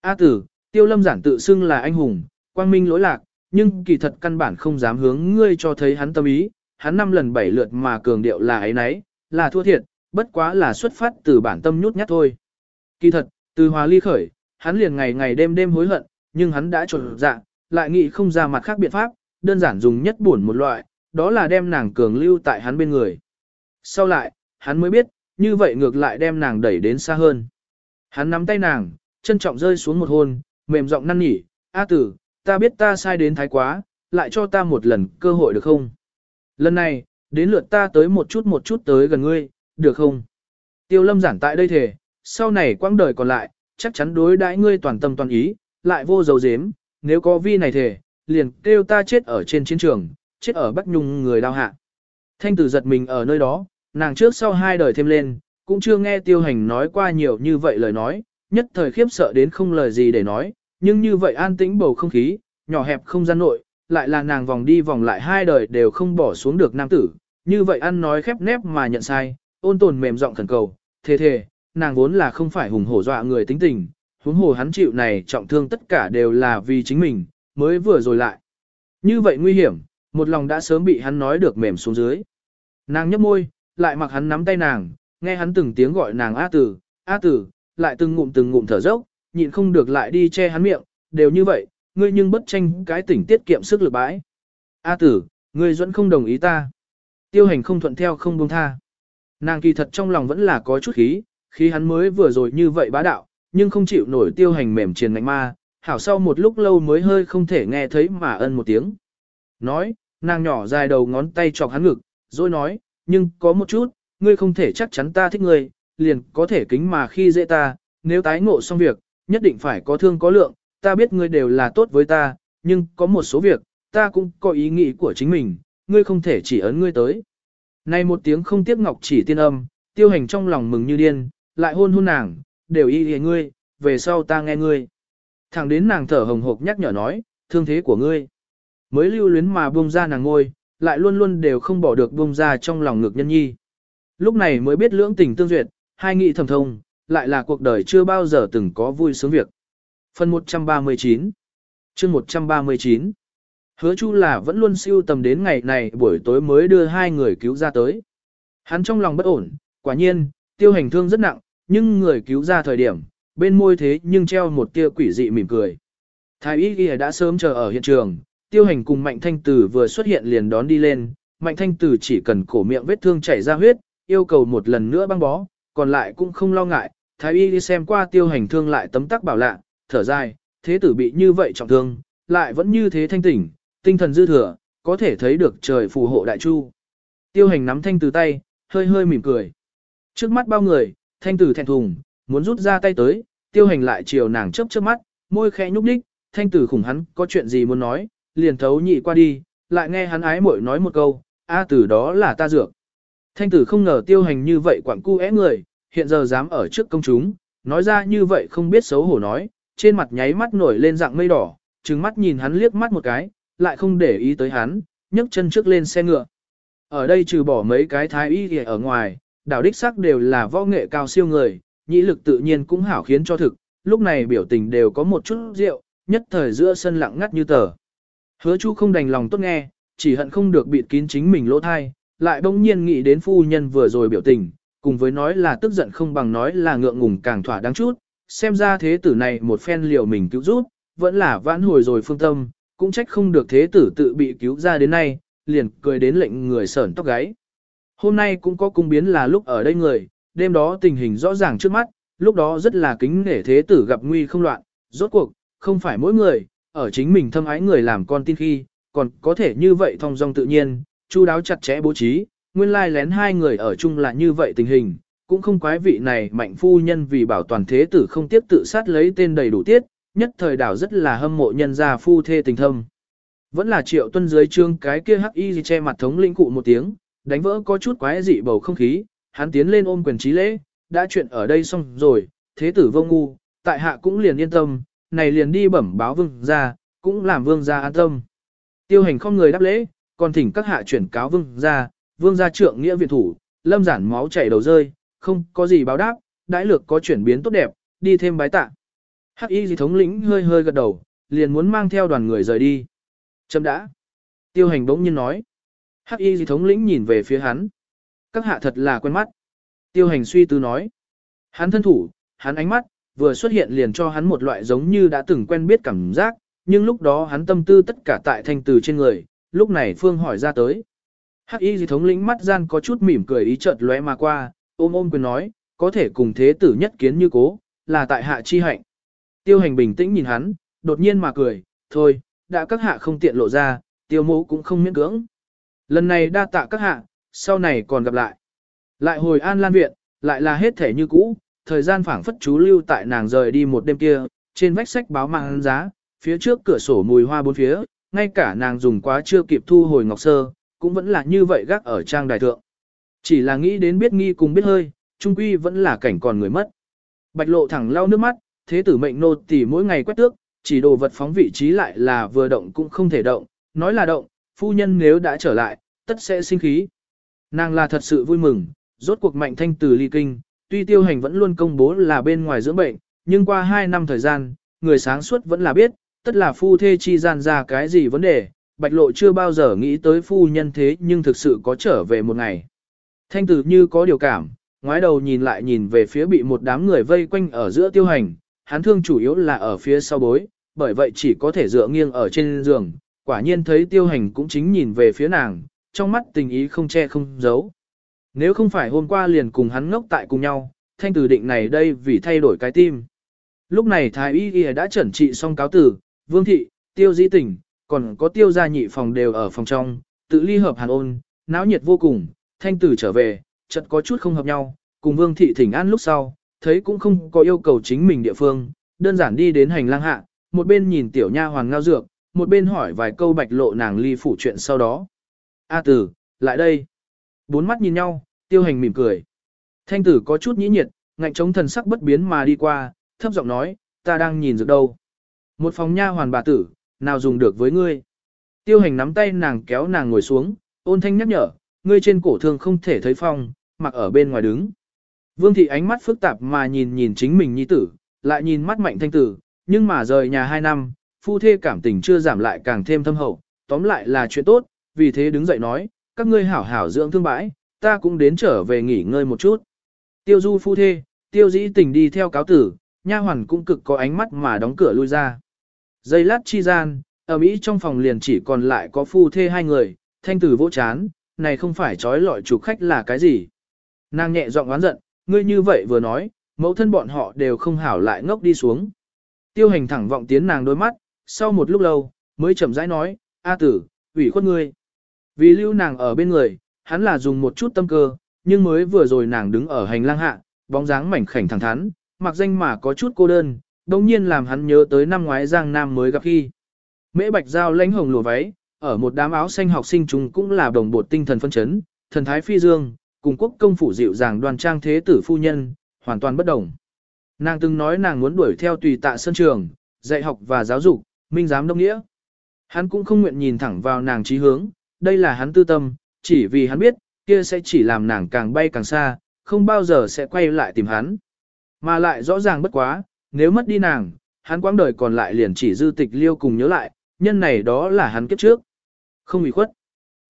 A tử, tiêu lâm giản tự xưng là anh hùng, quang minh lỗi lạc, nhưng kỳ thật căn bản không dám hướng ngươi cho thấy hắn tâm ý, hắn năm lần bảy lượt mà cường điệu là ấy nấy, là thua thiệt, bất quá là xuất phát từ bản tâm nhút nhát thôi. Kỳ thật, từ hòa ly khởi, hắn liền ngày ngày đêm đêm hối hận, nhưng hắn đã trột dạ, lại nghĩ không ra mặt khác biện pháp, đơn giản dùng nhất buồn một loại, đó là đem nàng cường lưu tại hắn bên người. Sau lại, hắn mới biết, như vậy ngược lại đem nàng đẩy đến xa hơn. Hắn nắm tay nàng, trân trọng rơi xuống một hôn, mềm giọng năn nỉ, A tử, ta biết ta sai đến thái quá, lại cho ta một lần cơ hội được không? Lần này, đến lượt ta tới một chút một chút tới gần ngươi, được không? Tiêu lâm giản tại đây thể, sau này quãng đời còn lại, chắc chắn đối đãi ngươi toàn tâm toàn ý, lại vô dấu dếm, nếu có vi này thể, liền kêu ta chết ở trên chiến trường, chết ở Bắc Nhung người đau hạ. Thanh tử giật mình ở nơi đó, nàng trước sau hai đời thêm lên, cũng chưa nghe tiêu hành nói qua nhiều như vậy lời nói, nhất thời khiếp sợ đến không lời gì để nói, nhưng như vậy an tĩnh bầu không khí, nhỏ hẹp không gian nội, lại là nàng vòng đi vòng lại hai đời đều không bỏ xuống được nam tử, như vậy ăn nói khép nép mà nhận sai, ôn tồn mềm giọng khẩn cầu, thề thề, nàng vốn là không phải hùng hổ dọa người tính tình, huống hồ hắn chịu này trọng thương tất cả đều là vì chính mình, mới vừa rồi lại. Như vậy nguy hiểm, một lòng đã sớm bị hắn nói được mềm xuống dưới. Nàng nhấp môi, lại mặc hắn nắm tay nàng, nghe hắn từng tiếng gọi nàng A tử, A tử, lại từng ngụm từng ngụm thở dốc, nhịn không được lại đi che hắn miệng, đều như vậy, ngươi nhưng bất tranh cái tỉnh tiết kiệm sức lực bãi. A tử, ngươi vẫn không đồng ý ta. Tiêu hành không thuận theo không buông tha. Nàng kỳ thật trong lòng vẫn là có chút khí, khí hắn mới vừa rồi như vậy bá đạo, nhưng không chịu nổi tiêu hành mềm triền ngạnh ma, hảo sau một lúc lâu mới hơi không thể nghe thấy mà ân một tiếng. Nói, nàng nhỏ dài đầu ngón tay chọc hắn ngực, rồi nói, nhưng có một chút, ngươi không thể chắc chắn ta thích ngươi, liền có thể kính mà khi dễ ta, nếu tái ngộ xong việc, nhất định phải có thương có lượng, ta biết ngươi đều là tốt với ta, nhưng có một số việc, ta cũng có ý nghĩ của chính mình, ngươi không thể chỉ ấn ngươi tới. Này một tiếng không tiếp ngọc chỉ tiên âm, tiêu hành trong lòng mừng như điên, lại hôn hôn nàng, đều y hề ngươi, về sau ta nghe ngươi. Thẳng đến nàng thở hồng hộc nhắc nhở nói, thương thế của ngươi. Mới lưu luyến mà buông ra nàng ngôi, lại luôn luôn đều không bỏ được buông ra trong lòng ngực nhân nhi. Lúc này mới biết lưỡng tình tương duyệt, hai nghị thầm thông, lại là cuộc đời chưa bao giờ từng có vui sướng việc. Phần 139 chương 139 Hứa Chu là vẫn luôn siêu tầm đến ngày này buổi tối mới đưa hai người cứu ra tới. Hắn trong lòng bất ổn, quả nhiên, tiêu hành thương rất nặng, nhưng người cứu ra thời điểm, bên môi thế nhưng treo một tia quỷ dị mỉm cười. Thái y ghi đã sớm chờ ở hiện trường, tiêu hành cùng Mạnh Thanh Tử vừa xuất hiện liền đón đi lên, Mạnh Thanh Tử chỉ cần cổ miệng vết thương chảy ra huyết, yêu cầu một lần nữa băng bó, còn lại cũng không lo ngại, Thái y đi xem qua tiêu hành thương lại tấm tắc bảo lạ, thở dài, thế tử bị như vậy trọng thương, lại vẫn như thế thanh tỉnh, tinh thần dư thừa, có thể thấy được trời phù hộ đại chu. Tiêu hành nắm thanh từ tay, hơi hơi mỉm cười. Trước mắt bao người, thanh tử thẹn thùng, muốn rút ra tay tới, tiêu hành lại chiều nàng chớp chớp mắt, môi khẽ nhúc nhích, thanh tử khủng hắn có chuyện gì muốn nói, liền thấu nhị qua đi, lại nghe hắn ái muội nói một câu, a từ đó là ta dược. Thanh tử không ngờ tiêu hành như vậy quặng cu é người, hiện giờ dám ở trước công chúng, nói ra như vậy không biết xấu hổ nói, trên mặt nháy mắt nổi lên dạng mây đỏ, trừng mắt nhìn hắn liếc mắt một cái, lại không để ý tới hắn, nhấc chân trước lên xe ngựa. Ở đây trừ bỏ mấy cái thái y ở ngoài, đảo đích sắc đều là võ nghệ cao siêu người, nhĩ lực tự nhiên cũng hảo khiến cho thực, lúc này biểu tình đều có một chút rượu, nhất thời giữa sân lặng ngắt như tờ. Hứa chu không đành lòng tốt nghe, chỉ hận không được bịt kín chính mình lỗ thai, lại bỗng nhiên nghĩ đến phu nhân vừa rồi biểu tình, cùng với nói là tức giận không bằng nói là ngượng ngùng càng thỏa đáng chút, xem ra thế tử này một phen liều mình cứu rút, vẫn là vãn hồi rồi phương tâm, cũng trách không được thế tử tự bị cứu ra đến nay, liền cười đến lệnh người sởn tóc gáy. Hôm nay cũng có cung biến là lúc ở đây người, đêm đó tình hình rõ ràng trước mắt, lúc đó rất là kính nể thế tử gặp nguy không loạn, rốt cuộc, không phải mỗi người, ở chính mình thâm ái người làm con tin khi, còn có thể như vậy thong dong tự nhiên, chu đáo chặt chẽ bố trí, nguyên lai lén hai người ở chung là như vậy tình hình, cũng không quái vị này mạnh phu nhân vì bảo toàn thế tử không tiếp tự sát lấy tên đầy đủ tiết, nhất thời đảo rất là hâm mộ nhân gia phu thê tình thâm. Vẫn là triệu tuân dưới trương cái kia hắc y che mặt thống lĩnh cụ một tiếng, đánh vỡ có chút quái dị bầu không khí, hắn tiến lên ôm quyền trí lễ, đã chuyện ở đây xong rồi, thế tử vô ngu, tại hạ cũng liền yên tâm, này liền đi bẩm báo vương ra, cũng làm vương gia an tâm. Tiêu hành không người đáp lễ, còn thỉnh các hạ chuyển cáo vương gia, vương gia trượng nghĩa viện thủ, lâm giản máu chảy đầu rơi, không có gì báo đáp, đãi lược có chuyển biến tốt đẹp, đi thêm bái tạ. Hắc y gì thống lĩnh hơi hơi gật đầu, liền muốn mang theo đoàn người rời đi. Chấm đã. Tiêu hành bỗng nhiên nói. Hắc y gì thống lĩnh nhìn về phía hắn. Các hạ thật là quen mắt. Tiêu hành suy tư nói. Hắn thân thủ, hắn ánh mắt, vừa xuất hiện liền cho hắn một loại giống như đã từng quen biết cảm giác, nhưng lúc đó hắn tâm tư tất cả tại thanh từ trên người, lúc này Phương hỏi ra tới. Hắc y dị thống lĩnh mắt gian có chút mỉm cười ý chợt lóe mà qua, ôm ôm quyền nói, có thể cùng thế tử nhất kiến như cố, là tại hạ chi hạnh. Tiêu hành bình tĩnh nhìn hắn, đột nhiên mà cười, thôi, đã các hạ không tiện lộ ra, tiêu mẫu cũng không miễn cưỡng. Lần này đa tạ các hạ, sau này còn gặp lại. Lại hồi an lan viện, lại là hết thể như cũ, thời gian phảng phất chú lưu tại nàng rời đi một đêm kia, trên vách sách báo mạng giá, phía trước cửa sổ mùi hoa bốn phía, ngay cả nàng dùng quá chưa kịp thu hồi ngọc sơ, cũng vẫn là như vậy gác ở trang đài thượng. Chỉ là nghĩ đến biết nghi cùng biết hơi, trung quy vẫn là cảnh còn người mất. Bạch lộ thẳng lau nước mắt, thế tử mệnh nô tỳ mỗi ngày quét tước, chỉ đồ vật phóng vị trí lại là vừa động cũng không thể động, nói là động, phu nhân nếu đã trở lại, tất sẽ sinh khí. Nàng là thật sự vui mừng, rốt cuộc mạnh thanh từ ly kinh, tuy tiêu hành vẫn luôn công bố là bên ngoài dưỡng bệnh, nhưng qua 2 năm thời gian, người sáng suốt vẫn là biết, tất là phu thê chi gian ra cái gì vấn đề, bạch lộ chưa bao giờ nghĩ tới phu nhân thế nhưng thực sự có trở về một ngày. Thanh tử như có điều cảm, ngoái đầu nhìn lại nhìn về phía bị một đám người vây quanh ở giữa tiêu hành, hắn thương chủ yếu là ở phía sau bối, bởi vậy chỉ có thể dựa nghiêng ở trên giường, quả nhiên thấy tiêu hành cũng chính nhìn về phía nàng, trong mắt tình ý không che không giấu. Nếu không phải hôm qua liền cùng hắn ngốc tại cùng nhau, thanh tử định này đây vì thay đổi cái tim. Lúc này thái y y đã chuẩn trị xong cáo tử, vương thị, tiêu di tỉnh, còn có tiêu gia nhị phòng đều ở phòng trong, tự ly hợp hàn ôn, náo nhiệt vô cùng, thanh tử trở về, chợt có chút không hợp nhau, cùng vương thị thỉnh an lúc sau, thấy cũng không có yêu cầu chính mình địa phương, đơn giản đi đến hành lang hạ, một bên nhìn tiểu nha hoàng ngao dược, một bên hỏi vài câu bạch lộ nàng ly phủ chuyện sau đó. A tử, lại đây. Bốn mắt nhìn nhau, tiêu hành mỉm cười. Thanh tử có chút nhĩ nhiệt, ngạnh chống thần sắc bất biến mà đi qua, thấp giọng nói, ta đang nhìn dược đâu. Một phòng nha hoàn bà tử, nào dùng được với ngươi. Tiêu hành nắm tay nàng kéo nàng ngồi xuống, ôn thanh nhắc nhở, ngươi trên cổ thương không thể thấy phong, mặc ở bên ngoài đứng. Vương thị ánh mắt phức tạp mà nhìn nhìn chính mình nhi tử, lại nhìn mắt mạnh thanh tử, nhưng mà rời nhà hai năm, phu thê cảm tình chưa giảm lại càng thêm thâm hậu, tóm lại là chuyện tốt, vì thế đứng dậy nói, các ngươi hảo hảo dưỡng thương bãi, ta cũng đến trở về nghỉ ngơi một chút. Tiêu du phu thê, tiêu dĩ tình đi theo cáo tử, nha hoàn cũng cực có ánh mắt mà đóng cửa lui ra. Giây lát chi gian, ở Mỹ trong phòng liền chỉ còn lại có phu thê hai người, thanh tử vỗ chán, này không phải trói lọi chủ khách là cái gì. Nàng nhẹ giọng oán giận, ngươi như vậy vừa nói, mẫu thân bọn họ đều không hảo lại ngốc đi xuống. Tiêu hành thẳng vọng tiến nàng đôi mắt, sau một lúc lâu, mới chậm rãi nói, A tử, ủy khuất ngươi. Vì lưu nàng ở bên người, hắn là dùng một chút tâm cơ, nhưng mới vừa rồi nàng đứng ở hành lang hạ, bóng dáng mảnh khảnh thẳng thắn, mặc danh mà có chút cô đơn, đồng nhiên làm hắn nhớ tới năm ngoái Giang Nam mới gặp khi. Mễ bạch giao lãnh hồng lùa váy, ở một đám áo xanh học sinh chúng cũng là đồng bột tinh thần phân chấn, thần thái phi dương, cùng quốc công phủ dịu dàng đoàn trang thế tử phu nhân, hoàn toàn bất đồng. Nàng từng nói nàng muốn đuổi theo tùy tạ sân trường, dạy học và giáo dục, minh giám đông nghĩa. Hắn cũng không nguyện nhìn thẳng vào nàng trí hướng, đây là hắn tư tâm, chỉ vì hắn biết, kia sẽ chỉ làm nàng càng bay càng xa, không bao giờ sẽ quay lại tìm hắn. Mà lại rõ ràng bất quá, nếu mất đi nàng, hắn quãng đời còn lại liền chỉ dư tịch liêu cùng nhớ lại, nhân này đó là hắn kiếp trước. Không bị khuất.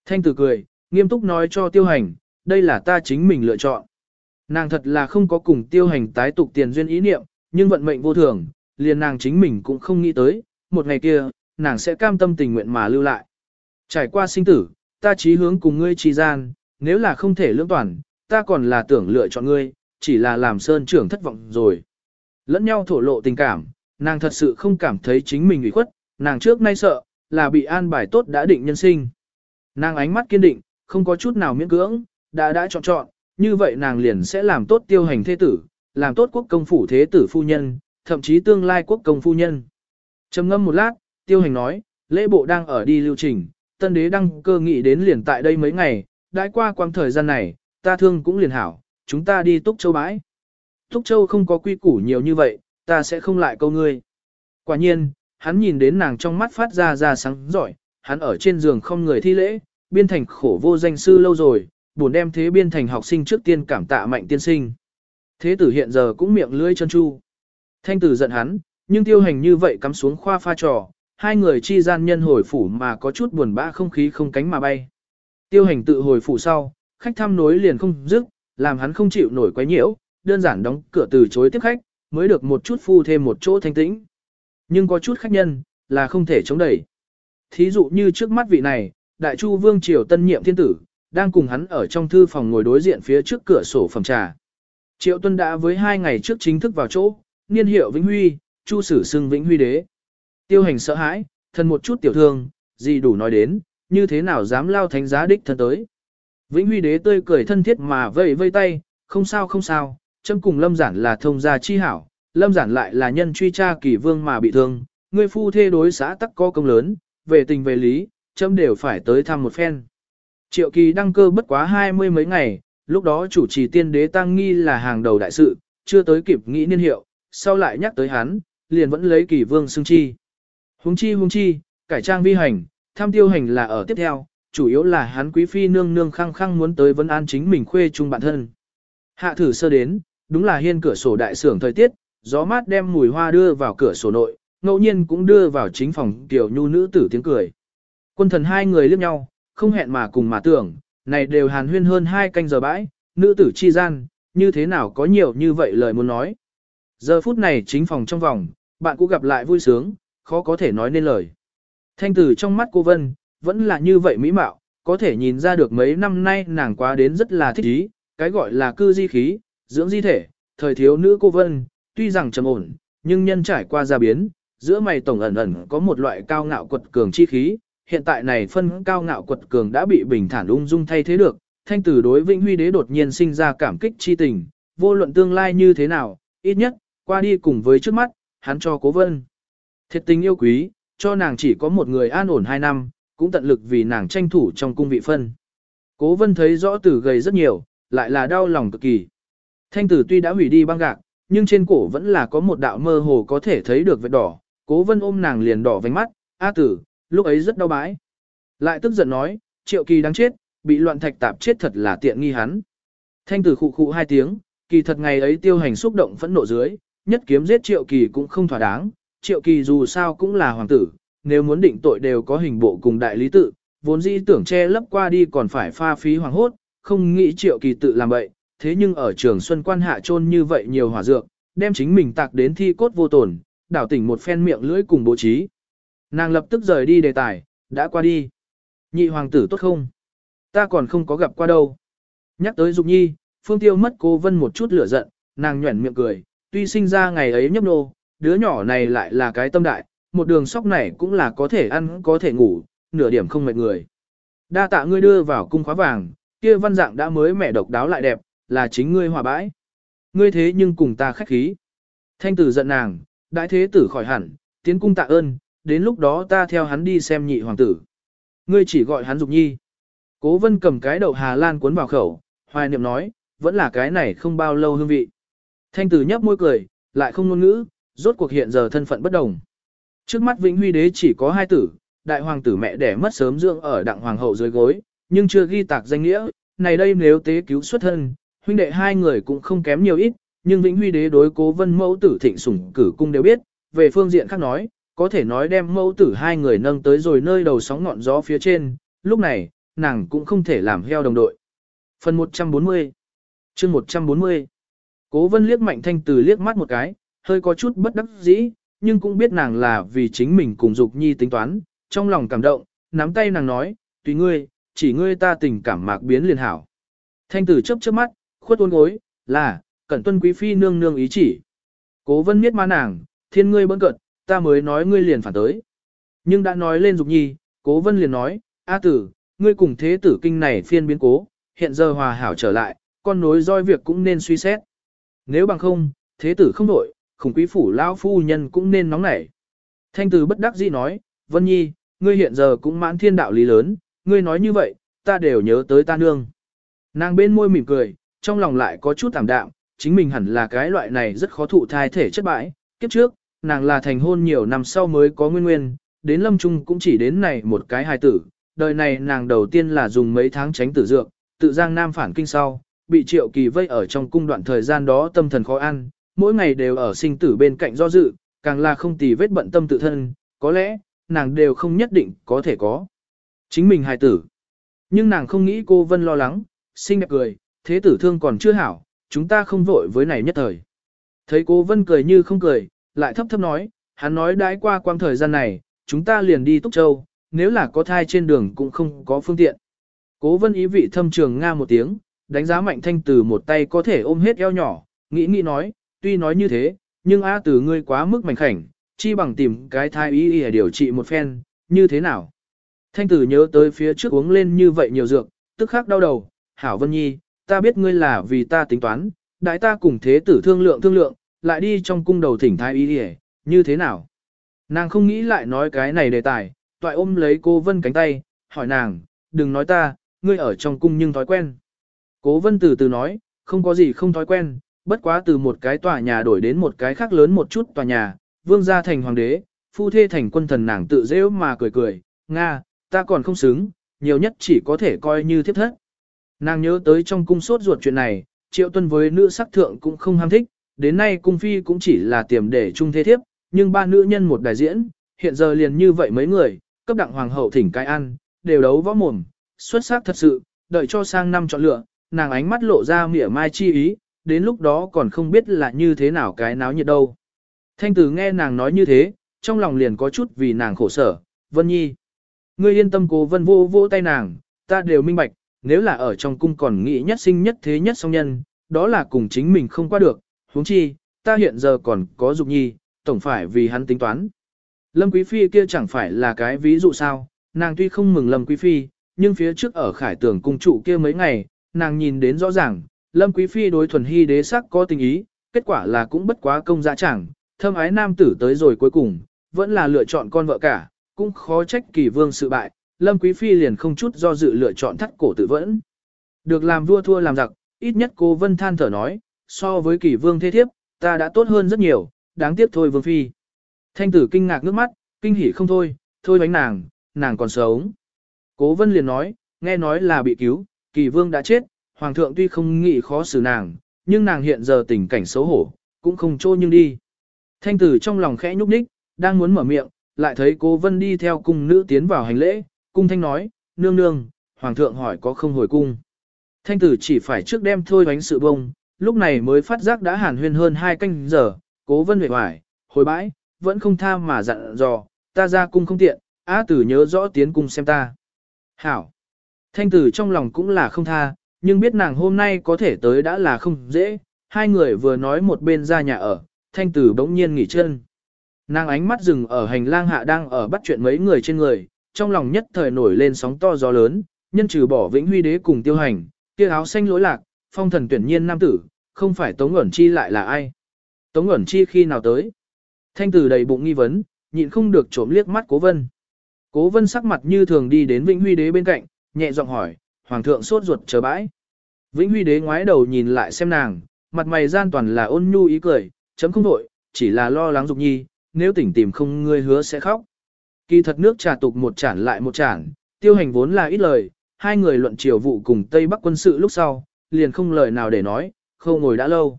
Thanh tử cười, nghiêm túc nói cho tiêu hành, đây là ta chính mình lựa chọn. Nàng thật là không có cùng tiêu hành tái tục tiền duyên ý niệm, nhưng vận mệnh vô thường, liền nàng chính mình cũng không nghĩ tới, một ngày kia, nàng sẽ cam tâm tình nguyện mà lưu lại. Trải qua sinh tử, ta chí hướng cùng ngươi trì gian, nếu là không thể lưỡng toàn, ta còn là tưởng lựa chọn ngươi, chỉ là làm sơn trưởng thất vọng rồi. Lẫn nhau thổ lộ tình cảm, nàng thật sự không cảm thấy chính mình ủy khuất, nàng trước nay sợ, là bị an bài tốt đã định nhân sinh. Nàng ánh mắt kiên định, không có chút nào miễn cưỡng, đã đã chọn chọn, như vậy nàng liền sẽ làm tốt tiêu hành thế tử, làm tốt quốc công phủ thế tử phu nhân, thậm chí tương lai quốc công phu nhân. trầm ngâm một lát, tiêu hành nói, lễ bộ đang ở đi lưu trình, tân đế đăng cơ nghị đến liền tại đây mấy ngày, đã qua quãng thời gian này, ta thương cũng liền hảo, chúng ta đi túc châu bãi. Túc châu không có quy củ nhiều như vậy, ta sẽ không lại câu ngươi. Quả nhiên, hắn nhìn đến nàng trong mắt phát ra ra sáng giỏi, hắn ở trên giường không người thi lễ, biên thành khổ vô danh sư lâu rồi, buồn đem thế biên thành học sinh trước tiên cảm tạ mạnh tiên sinh. Thế tử hiện giờ cũng miệng lưỡi chân chu. Thanh tử giận hắn, nhưng tiêu hành như vậy cắm xuống khoa pha trò, hai người chi gian nhân hồi phủ mà có chút buồn bã không khí không cánh mà bay. Tiêu hành tự hồi phủ sau, khách thăm nối liền không dứt, làm hắn không chịu nổi quấy nhiễu, đơn giản đóng cửa từ chối tiếp khách, mới được một chút phu thêm một chỗ thanh tĩnh. Nhưng có chút khách nhân, là không thể chống đẩy. Thí dụ như trước mắt vị này, đại chu vương triều tân nhiệm thiên tử, đang cùng hắn ở trong thư phòng ngồi đối diện phía trước cửa sổ phòng trà. Triệu Tuân đã với hai ngày trước chính thức vào chỗ, niên hiệu Vĩnh Huy, chu sử xưng Vĩnh Huy đế. Tiêu hành sợ hãi, thân một chút tiểu thương, gì đủ nói đến, như thế nào dám lao thánh giá đích thân tới. Vĩnh Huy đế tươi cười thân thiết mà vây vây tay, không sao không sao, châm cùng lâm giản là thông gia chi hảo, lâm giản lại là nhân truy tra kỳ vương mà bị thương, người phu thê đối xã tắc có công lớn, về tình về lý, châm đều phải tới thăm một phen. Triệu kỳ đăng cơ bất quá hai mươi mấy ngày, lúc đó chủ trì tiên đế tăng nghi là hàng đầu đại sự, chưa tới kịp nghĩ niên hiệu, sau lại nhắc tới hắn, liền vẫn lấy kỳ vương xưng chi. Hùng chi hùng chi, cải trang vi hành, tham tiêu hành là ở tiếp theo, chủ yếu là hắn quý phi nương nương khăng khăng muốn tới vấn an chính mình khuê chung bản thân. Hạ thử sơ đến, đúng là hiên cửa sổ đại sưởng thời tiết, gió mát đem mùi hoa đưa vào cửa sổ nội, ngẫu nhiên cũng đưa vào chính phòng tiểu nhu nữ tử tiếng cười. Quân thần hai người liếc nhau, không hẹn mà cùng mà tưởng, này đều hàn huyên hơn hai canh giờ bãi, nữ tử chi gian, như thế nào có nhiều như vậy lời muốn nói. Giờ phút này chính phòng trong vòng, bạn cũng gặp lại vui sướng, khó có thể nói nên lời. Thanh tử trong mắt cô Vân, vẫn là như vậy mỹ mạo, có thể nhìn ra được mấy năm nay nàng quá đến rất là thích ý, cái gọi là cư di khí, dưỡng di thể, thời thiếu nữ cô Vân, tuy rằng trầm ổn, nhưng nhân trải qua gia biến, giữa mày tổng ẩn ẩn có một loại cao ngạo quật cường chi khí, hiện tại này phân cao ngạo quật cường đã bị bình thản ung dung thay thế được, thanh tử đối Vĩnh Huy đế đột nhiên sinh ra cảm kích chi tình, vô luận tương lai như thế nào, ít nhất, qua đi cùng với trước mắt, hắn cho cố vân. Thiệt tình yêu quý, cho nàng chỉ có một người an ổn hai năm, cũng tận lực vì nàng tranh thủ trong cung vị phân. Cố vân thấy rõ tử gầy rất nhiều, lại là đau lòng cực kỳ. Thanh tử tuy đã hủy đi băng gạc, nhưng trên cổ vẫn là có một đạo mơ hồ có thể thấy được vết đỏ. Cố vân ôm nàng liền đỏ vánh mắt, A tử, lúc ấy rất đau bãi. Lại tức giận nói, triệu kỳ đáng chết, bị loạn thạch tạp chết thật là tiện nghi hắn. Thanh tử khụ khụ hai tiếng, kỳ thật ngày ấy tiêu hành xúc động phẫn nộ dưới, nhất kiếm giết triệu kỳ cũng không thỏa đáng, triệu kỳ dù sao cũng là hoàng tử, nếu muốn định tội đều có hình bộ cùng đại lý tự, vốn dĩ tưởng che lấp qua đi còn phải pha phí hoàng hốt, không nghĩ triệu kỳ tự làm vậy, thế nhưng ở trường xuân quan hạ trôn như vậy nhiều hỏa dược, đem chính mình tạc đến thi cốt vô tổn, đảo tỉnh một phen miệng lưỡi cùng bố trí. Nàng lập tức rời đi đề tài, đã qua đi. Nhị hoàng tử tốt không? Ta còn không có gặp qua đâu. Nhắc tới Dục Nhi, Phương Tiêu mất cô Vân một chút lửa giận, nàng nhuẩn miệng cười, tuy sinh ra ngày ấy nhấp nô, đứa nhỏ này lại là cái tâm đại, một đường sóc này cũng là có thể ăn có thể ngủ, nửa điểm không mệt người. Đa tạ ngươi đưa vào cung khóa vàng, kia văn dạng đã mới mẹ độc đáo lại đẹp, là chính ngươi hòa bãi. Ngươi thế nhưng cùng ta khách khí. Thanh tử giận nàng, đại thế tử khỏi hẳn, tiến cung tạ ơn, đến lúc đó ta theo hắn đi xem nhị hoàng tử. Ngươi chỉ gọi hắn dục nhi. Cố vân cầm cái đậu Hà Lan cuốn vào khẩu, hoài niệm nói, vẫn là cái này không bao lâu hương vị. Thanh tử nhấp môi cười, lại không ngôn ngữ, rốt cuộc hiện giờ thân phận bất đồng. Trước mắt Vĩnh Huy đế chỉ có hai tử, đại hoàng tử mẹ đẻ mất sớm dưỡng ở đặng hoàng hậu dưới gối, nhưng chưa ghi tạc danh nghĩa, này đây nếu tế cứu xuất thân, huynh đệ hai người cũng không kém nhiều ít, nhưng Vĩnh Huy đế đối cố vân mẫu tử thịnh sủng cử cung đều biết, về phương diện khác nói, có thể nói đem mẫu tử hai người nâng tới rồi nơi đầu sóng ngọn gió phía trên, lúc này, nàng cũng không thể làm heo đồng đội. Phần 140 chương 140 Cố vân liếc mạnh thanh từ liếc mắt một cái, hơi có chút bất đắc dĩ, nhưng cũng biết nàng là vì chính mình cùng dục nhi tính toán, trong lòng cảm động, nắm tay nàng nói, tùy ngươi, chỉ ngươi ta tình cảm mạc biến liền hảo. Thanh tử chấp chớp mắt, khuất uốn gối, là, cẩn tuân quý phi nương nương ý chỉ. Cố vân miết ma nàng, thiên ngươi bỡn cận, ta mới nói ngươi liền phản tới. Nhưng đã nói lên dục nhi, cố vân liền nói, A tử, ngươi cùng thế tử kinh này phiên biến cố, hiện giờ hòa hảo trở lại, con nối roi việc cũng nên suy xét. Nếu bằng không, thế tử không đổi, khủng quý phủ lão phu nhân cũng nên nóng nảy. Thanh tử bất đắc dĩ nói, Vân Nhi, ngươi hiện giờ cũng mãn thiên đạo lý lớn, ngươi nói như vậy, ta đều nhớ tới ta nương. Nàng bên môi mỉm cười, trong lòng lại có chút tạm đạm, chính mình hẳn là cái loại này rất khó thụ thai thể chất bãi. Kiếp trước, nàng là thành hôn nhiều năm sau mới có nguyên nguyên, đến lâm trung cũng chỉ đến này một cái hài tử. Đời này nàng đầu tiên là dùng mấy tháng tránh tử dược, tự giang nam phản kinh sau, bị triệu kỳ vây ở trong cung đoạn thời gian đó tâm thần khó ăn, mỗi ngày đều ở sinh tử bên cạnh do dự, càng là không tì vết bận tâm tự thân, có lẽ, nàng đều không nhất định có thể có. Chính mình hài tử. Nhưng nàng không nghĩ cô Vân lo lắng, xinh đẹp cười, thế tử thương còn chưa hảo, chúng ta không vội với này nhất thời. Thấy cô Vân cười như không cười, lại thấp thấp nói, hắn nói đãi qua quang thời gian này, chúng ta liền đi Túc Châu, nếu là có thai trên đường cũng không có phương tiện. Cố vân ý vị thâm trường nga một tiếng, đánh giá mạnh thanh từ một tay có thể ôm hết eo nhỏ, nghĩ nghĩ nói, tuy nói như thế, nhưng A từ ngươi quá mức mảnh khảnh, chi bằng tìm cái thai ý để điều trị một phen, như thế nào. Thanh tử nhớ tới phía trước uống lên như vậy nhiều dược, tức khắc đau đầu, hảo vân nhi, ta biết ngươi là vì ta tính toán, đại ta cùng thế tử thương lượng thương lượng, lại đi trong cung đầu thỉnh thái y đi như thế nào. Nàng không nghĩ lại nói cái này đề tài, toại ôm lấy cô Vân cánh tay, hỏi nàng, đừng nói ta, ngươi ở trong cung nhưng thói quen. Cố Vân từ từ nói, không có gì không thói quen, bất quá từ một cái tòa nhà đổi đến một cái khác lớn một chút tòa nhà, vương gia thành hoàng đế, phu thê thành quân thần nàng tự dễ mà cười cười, Nga, ta còn không xứng, nhiều nhất chỉ có thể coi như thiếp thất. Nàng nhớ tới trong cung sốt ruột chuyện này, triệu tuân với nữ sắc thượng cũng không ham thích, đến nay cung phi cũng chỉ là tiềm để chung thế thiếp, nhưng ba nữ nhân một đại diễn, hiện giờ liền như vậy mấy người, cấp đặng hoàng hậu thỉnh cai ăn, đều đấu võ mồm, xuất sắc thật sự, đợi cho sang năm chọn lựa, nàng ánh mắt lộ ra mỉa mai chi ý, đến lúc đó còn không biết là như thế nào cái náo nhiệt đâu. Thanh tử nghe nàng nói như thế, trong lòng liền có chút vì nàng khổ sở, Vân Nhi. Ngươi yên tâm cố vân vô vô tay nàng, ta đều minh bạch, nếu là ở trong cung còn nghĩ nhất sinh nhất thế nhất song nhân, đó là cùng chính mình không qua được, huống chi, ta hiện giờ còn có dục nhi, tổng phải vì hắn tính toán. Lâm Quý Phi kia chẳng phải là cái ví dụ sao, nàng tuy không mừng Lâm Quý Phi, nhưng phía trước ở khải tường cung trụ kia mấy ngày, nàng nhìn đến rõ ràng, Lâm Quý Phi đối thuần hy đế sắc có tình ý, kết quả là cũng bất quá công dạ chẳng, thâm ái nam tử tới rồi cuối cùng, vẫn là lựa chọn con vợ cả, cũng khó trách kỳ vương sự bại, Lâm Quý Phi liền không chút do dự lựa chọn thắt cổ tự vẫn. Được làm vua thua làm giặc, ít nhất cô Vân than thở nói, so với kỳ vương thế thiếp, ta đã tốt hơn rất nhiều, đáng tiếc thôi vương phi. Thanh tử kinh ngạc nước mắt, kinh hỉ không thôi, thôi bánh nàng, nàng còn sống. Cố vân liền nói, nghe nói là bị cứu, kỳ vương đã chết, hoàng thượng tuy không nghĩ khó xử nàng, nhưng nàng hiện giờ tình cảnh xấu hổ, cũng không trô nhưng đi. Thanh tử trong lòng khẽ nhúc nhích, đang muốn mở miệng, lại thấy cố vân đi theo cung nữ tiến vào hành lễ, cung thanh nói, nương nương, hoàng thượng hỏi có không hồi cung. Thanh tử chỉ phải trước đem thôi bánh sự bông, lúc này mới phát giác đã hàn huyên hơn hai canh giờ, cố vân huệ hoài, hồi bãi, vẫn không tha mà dặn dò, ta ra cung không tiện, á tử nhớ rõ tiến cung xem ta. Hảo! Thanh tử trong lòng cũng là không tha, nhưng biết nàng hôm nay có thể tới đã là không dễ, hai người vừa nói một bên ra nhà ở, thanh tử bỗng nhiên nghỉ chân. Nàng ánh mắt dừng ở hành lang hạ đang ở bắt chuyện mấy người trên người, trong lòng nhất thời nổi lên sóng to gió lớn, nhân trừ bỏ vĩnh huy đế cùng tiêu hành, kia áo xanh lỗi lạc, phong thần tuyển nhiên nam tử, không phải Tống Ngẩn chi lại là ai. Tống Ngẩn chi khi nào tới? Thanh tử đầy bụng nghi vấn, nhịn không được trộm liếc mắt cố vân. Cố vân sắc mặt như thường đi đến vĩnh huy đế bên cạnh, nhẹ giọng hỏi, hoàng thượng sốt ruột chờ bãi. Vĩnh huy đế ngoái đầu nhìn lại xem nàng, mặt mày gian toàn là ôn nhu ý cười, chấm không đổi, chỉ là lo lắng dục nhi, nếu tỉnh tìm không ngươi hứa sẽ khóc. Kỳ thật nước trà tục một chản lại một chản, tiêu hành vốn là ít lời, hai người luận triều vụ cùng Tây Bắc quân sự lúc sau, liền không lời nào để nói, không ngồi đã lâu.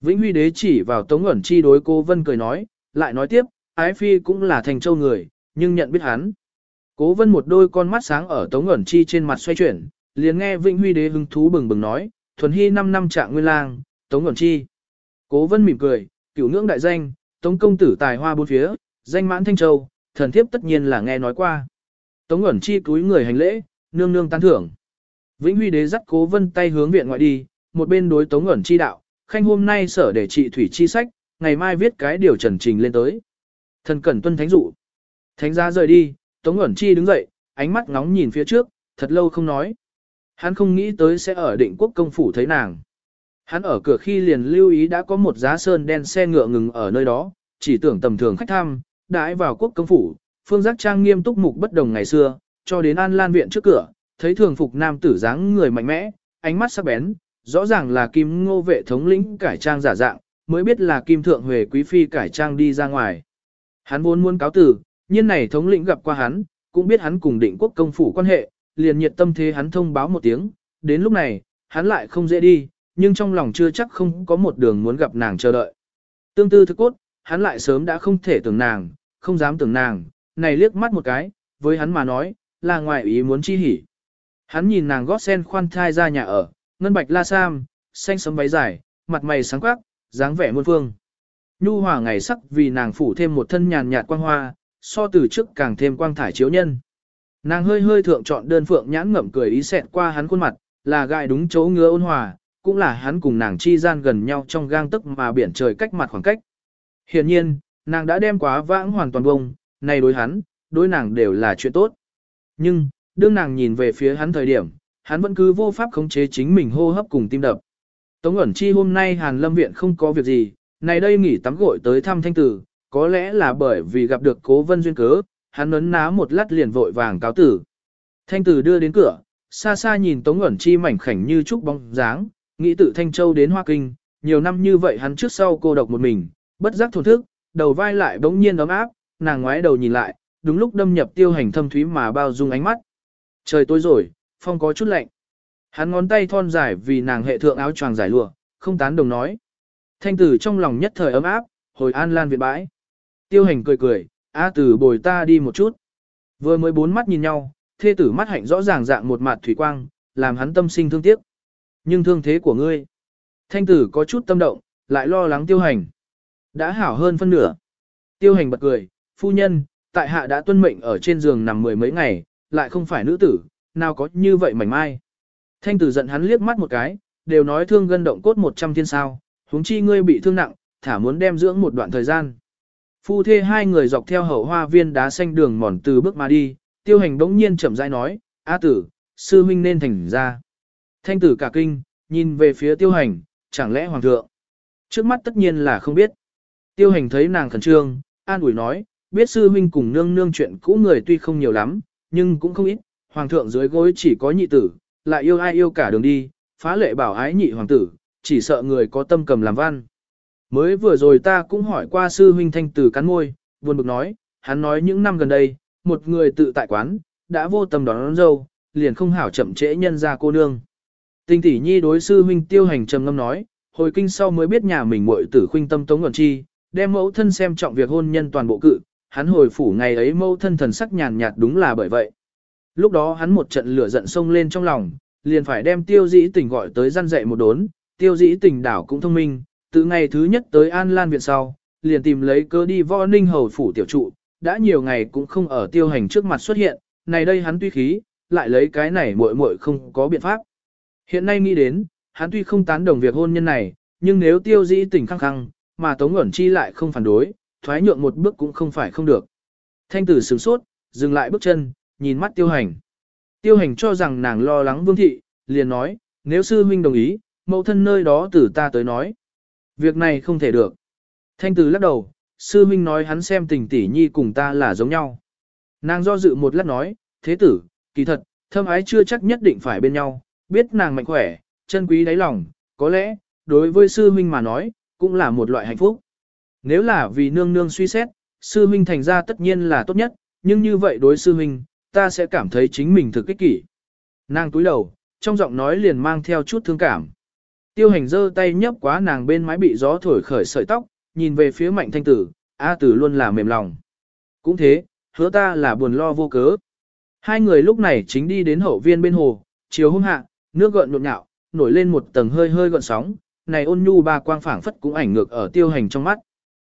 Vĩnh Huy đế chỉ vào Tống ngẩn chi đối cô Vân cười nói, lại nói tiếp, Ái Phi cũng là thành châu người, nhưng nhận biết hắn. Cố Vân một đôi con mắt sáng ở Tống ngẩn chi trên mặt xoay chuyển, liền nghe Vĩnh Huy đế hứng thú bừng bừng nói, thuần hy 5 năm trạng nguyên lang, Tống ngẩn chi. Cố Vân mỉm cười, cửu ngưỡng đại danh, Tống công tử tài hoa bốn phía, danh mãn thanh châu, thần thiếp tất nhiên là nghe nói qua. Tống ngẩn chi cúi người hành lễ, nương nương tán thưởng. Vĩnh Huy đế dắt cố vân tay hướng viện ngoại đi, một bên đối Tống ẩn chi đạo, khanh hôm nay sở để trị thủy chi sách, ngày mai viết cái điều trần trình lên tới. Thần cẩn tuân thánh dụ. Thánh gia rời đi, Tống ẩn chi đứng dậy, ánh mắt ngóng nhìn phía trước, thật lâu không nói. Hắn không nghĩ tới sẽ ở định quốc công phủ thấy nàng. Hắn ở cửa khi liền lưu ý đã có một giá sơn đen xe ngựa ngừng ở nơi đó, chỉ tưởng tầm thường khách thăm, đãi vào quốc công phủ, phương giác trang nghiêm túc mục bất đồng ngày xưa, cho đến an lan viện trước cửa, thấy thường phục nam tử dáng người mạnh mẽ, ánh mắt sắc bén, rõ ràng là kim ngô vệ thống lĩnh cải trang giả dạng, mới biết là kim thượng huệ quý phi cải trang đi ra ngoài. Hắn vốn muốn cáo tử, nhưng này thống lĩnh gặp qua hắn, cũng biết hắn cùng định quốc công phủ quan hệ, liền nhiệt tâm thế hắn thông báo một tiếng, đến lúc này, hắn lại không dễ đi, nhưng trong lòng chưa chắc không có một đường muốn gặp nàng chờ đợi. Tương tư thức cốt, hắn lại sớm đã không thể tưởng nàng, không dám tưởng nàng, này liếc mắt một cái, với hắn mà nói, là ngoài ý muốn chi hỉ. Hắn nhìn nàng gót sen khoan thai ra nhà ở, ngân bạch la sam, xanh sấm váy dài, mặt mày sáng quắc, dáng vẻ muôn phương. Nhu hòa ngày sắc vì nàng phủ thêm một thân nhàn nhạt quang hoa, so từ trước càng thêm quang thải chiếu nhân. Nàng hơi hơi thượng chọn đơn phượng nhãn ngậm cười ý xẹt qua hắn khuôn mặt, là gai đúng chỗ ngứa ôn hòa, cũng là hắn cùng nàng chi gian gần nhau trong gang tức mà biển trời cách mặt khoảng cách. Hiện nhiên, nàng đã đem quá vãng hoàn toàn bông, này đối hắn, đối nàng đều là chuyện tốt. Nhưng, đương nàng nhìn về phía hắn thời điểm, hắn vẫn cứ vô pháp khống chế chính mình hô hấp cùng tim đập. Tống ẩn chi hôm nay Hàn Lâm Viện không có việc gì, này đây nghỉ tắm gội tới thăm thanh tử, có lẽ là bởi vì gặp được cố vân duyên cớ, hắn ấn ná một lát liền vội vàng cáo tử. Thanh tử đưa đến cửa, xa xa nhìn Tống ẩn chi mảnh khảnh như trúc bóng dáng, nghĩ tự Thanh Châu đến Hoa Kinh, nhiều năm như vậy hắn trước sau cô độc một mình, bất giác thổn thức, đầu vai lại bỗng nhiên ấm áp, nàng ngoái đầu nhìn lại, đúng lúc đâm nhập tiêu hành thâm thúy mà bao dung ánh mắt. Trời tối rồi, phong có chút lạnh. Hắn ngón tay thon dài vì nàng hệ thượng áo choàng dài lụa, không tán đồng nói. Thanh tử trong lòng nhất thời ấm áp, hồi an lan viện bãi. Tiêu hành cười cười, A tử bồi ta đi một chút. Vừa mới bốn mắt nhìn nhau, thê tử mắt hạnh rõ ràng dạng một mặt thủy quang, làm hắn tâm sinh thương tiếc. Nhưng thương thế của ngươi. Thanh tử có chút tâm động, lại lo lắng tiêu hành. Đã hảo hơn phân nửa. Tiêu hành bật cười, phu nhân, tại hạ đã tuân mệnh ở trên giường nằm mười mấy ngày, lại không phải nữ tử, nào có như vậy mảnh mai. Thanh tử giận hắn liếc mắt một cái, đều nói thương gân động cốt một trăm thiên sao, huống chi ngươi bị thương nặng, thả muốn đem dưỡng một đoạn thời gian. Phu thê hai người dọc theo hậu hoa viên đá xanh đường mòn từ bước mà đi, tiêu hành đống nhiên chậm rãi nói, A tử, sư huynh nên thành ra. Thanh tử cả kinh, nhìn về phía tiêu hành, chẳng lẽ hoàng thượng. Trước mắt tất nhiên là không biết. Tiêu hành thấy nàng khẩn trương, an ủi nói, biết sư huynh cùng nương nương chuyện cũ người tuy không nhiều lắm, nhưng cũng không ít, hoàng thượng dưới gối chỉ có nhị tử, lại yêu ai yêu cả đường đi, phá lệ bảo ái nhị hoàng tử, chỉ sợ người có tâm cầm làm văn. Mới vừa rồi ta cũng hỏi qua sư huynh thanh tử cắn môi, buồn bực nói, hắn nói những năm gần đây, một người tự tại quán, đã vô tâm đón, đón dâu, liền không hảo chậm trễ nhân ra cô nương. Tinh tỷ nhi đối sư huynh tiêu hành trầm ngâm nói, hồi kinh sau mới biết nhà mình muội tử khuynh tâm tống nguồn chi, đem mẫu thân xem trọng việc hôn nhân toàn bộ cự, hắn hồi phủ ngày ấy mẫu thân thần sắc nhàn nhạt đúng là bởi vậy. Lúc đó hắn một trận lửa giận sông lên trong lòng, liền phải đem tiêu dĩ tình gọi tới gian dạy một đốn, tiêu dĩ tình đảo cũng thông minh, từ ngày thứ nhất tới An Lan Viện sau, liền tìm lấy cơ đi võ ninh hầu phủ tiểu trụ, đã nhiều ngày cũng không ở tiêu hành trước mặt xuất hiện, này đây hắn tuy khí, lại lấy cái này muội muội không có biện pháp. Hiện nay nghĩ đến, hắn tuy không tán đồng việc hôn nhân này, nhưng nếu tiêu dĩ tình khăng khăng, mà Tống Ngẩn Chi lại không phản đối, thoái nhượng một bước cũng không phải không được. Thanh tử sửng sốt, dừng lại bước chân, nhìn mắt tiêu hành. Tiêu hành cho rằng nàng lo lắng vương thị, liền nói, nếu sư huynh đồng ý, mẫu thân nơi đó từ ta tới nói. Việc này không thể được. Thanh tử lắc đầu, sư huynh nói hắn xem tình tỷ nhi cùng ta là giống nhau. Nàng do dự một lát nói, thế tử, kỳ thật, thâm ái chưa chắc nhất định phải bên nhau, biết nàng mạnh khỏe, chân quý đáy lòng, có lẽ, đối với sư huynh mà nói, cũng là một loại hạnh phúc. Nếu là vì nương nương suy xét, sư huynh thành ra tất nhiên là tốt nhất, nhưng như vậy đối sư huynh, ta sẽ cảm thấy chính mình thực kích kỷ. Nàng túi đầu, trong giọng nói liền mang theo chút thương cảm. Tiêu hành giơ tay nhấp quá nàng bên mái bị gió thổi khởi sợi tóc, nhìn về phía mạnh thanh tử, A tử luôn là mềm lòng. Cũng thế, hứa ta là buồn lo vô cớ. Hai người lúc này chính đi đến hậu viên bên hồ, chiều hôm hạ, nước gợn nhộn nhạo, nổi lên một tầng hơi hơi gợn sóng, này ôn nhu ba quang phảng phất cũng ảnh ngược ở tiêu hành trong mắt.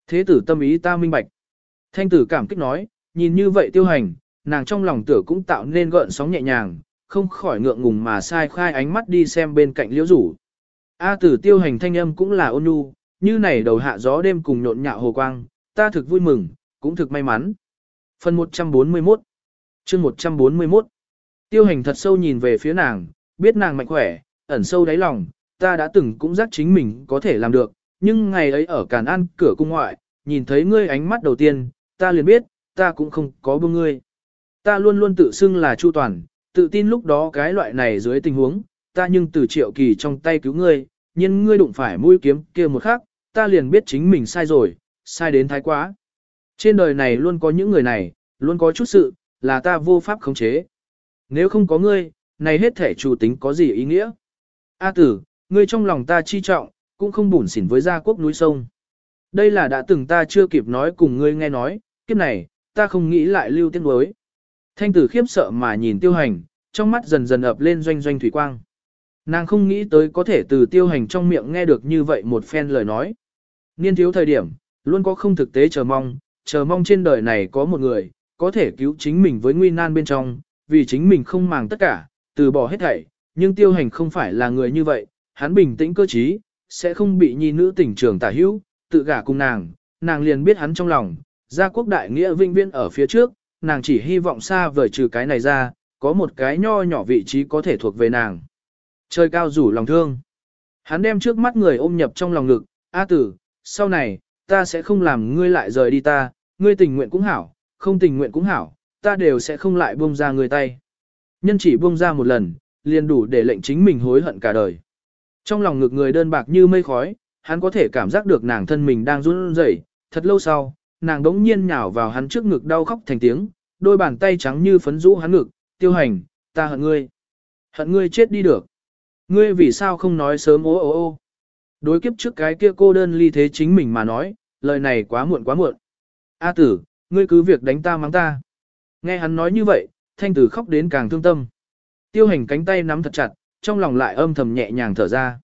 Thế tử tâm ý ta minh bạch. Thanh tử cảm kích nói, nhìn như vậy tiêu hành, nàng trong lòng tử cũng tạo nên gợn sóng nhẹ nhàng, không khỏi ngượng ngùng mà sai khai ánh mắt đi xem bên cạnh liễu rủ. A tử tiêu hành thanh âm cũng là ôn nhu, như này đầu hạ gió đêm cùng nhộn nhạo hồ quang, ta thực vui mừng, cũng thực may mắn. Phần 141 chương 141 Tiêu hành thật sâu nhìn về phía nàng, biết nàng mạnh khỏe, ẩn sâu đáy lòng, ta đã từng cũng giác chính mình có thể làm được, nhưng ngày ấy ở Càn An cửa cung ngoại, nhìn thấy ngươi ánh mắt đầu tiên, ta liền biết, ta cũng không có buông ngươi. Ta luôn luôn tự xưng là Chu Toàn, tự tin lúc đó cái loại này dưới tình huống, ta nhưng từ triệu kỳ trong tay cứu ngươi, nhưng ngươi đụng phải mũi kiếm kia một khắc, ta liền biết chính mình sai rồi, sai đến thái quá. Trên đời này luôn có những người này, luôn có chút sự, là ta vô pháp khống chế. Nếu không có ngươi, này hết thể chủ tính có gì ý nghĩa? A tử, ngươi trong lòng ta chi trọng, cũng không bủn xỉn với gia quốc núi sông. Đây là đã từng ta chưa kịp nói cùng ngươi nghe nói, kiếp này, ta không nghĩ lại lưu tiếng đối. Thanh tử khiếp sợ mà nhìn tiêu hành, trong mắt dần dần ập lên doanh doanh thủy quang. Nàng không nghĩ tới có thể từ tiêu hành trong miệng nghe được như vậy một phen lời nói. Niên thiếu thời điểm, luôn có không thực tế chờ mong, chờ mong trên đời này có một người, có thể cứu chính mình với nguy nan bên trong, vì chính mình không màng tất cả, từ bỏ hết thảy, nhưng tiêu hành không phải là người như vậy, hắn bình tĩnh cơ trí, sẽ không bị nhi nữ tình trường tả hữu, tự gả cùng nàng, nàng liền biết hắn trong lòng, gia quốc đại nghĩa vinh viên ở phía trước, nàng chỉ hy vọng xa vời trừ cái này ra, có một cái nho nhỏ vị trí có thể thuộc về nàng. Trời cao rủ lòng thương. Hắn đem trước mắt người ôm nhập trong lòng ngực, A tử, sau này, ta sẽ không làm ngươi lại rời đi ta, ngươi tình nguyện cũng hảo, không tình nguyện cũng hảo, ta đều sẽ không lại buông ra người tay. Nhân chỉ buông ra một lần, liền đủ để lệnh chính mình hối hận cả đời. Trong lòng ngực người đơn bạc như mây khói, hắn có thể cảm giác được nàng thân mình đang run rẩy. thật lâu sau, nàng đống nhiên nhào vào hắn trước ngực đau khóc thành tiếng, đôi bàn tay trắng như phấn rũ hắn ngực, tiêu hành, ta hận ngươi. Hận ngươi chết đi được. Ngươi vì sao không nói sớm ô ô ô. Đối kiếp trước cái kia cô đơn ly thế chính mình mà nói, lời này quá muộn quá muộn. A tử, ngươi cứ việc đánh ta mắng ta. Nghe hắn nói như vậy, thanh tử khóc đến càng thương tâm. Tiêu hành cánh tay nắm thật chặt, trong lòng lại âm thầm nhẹ nhàng thở ra.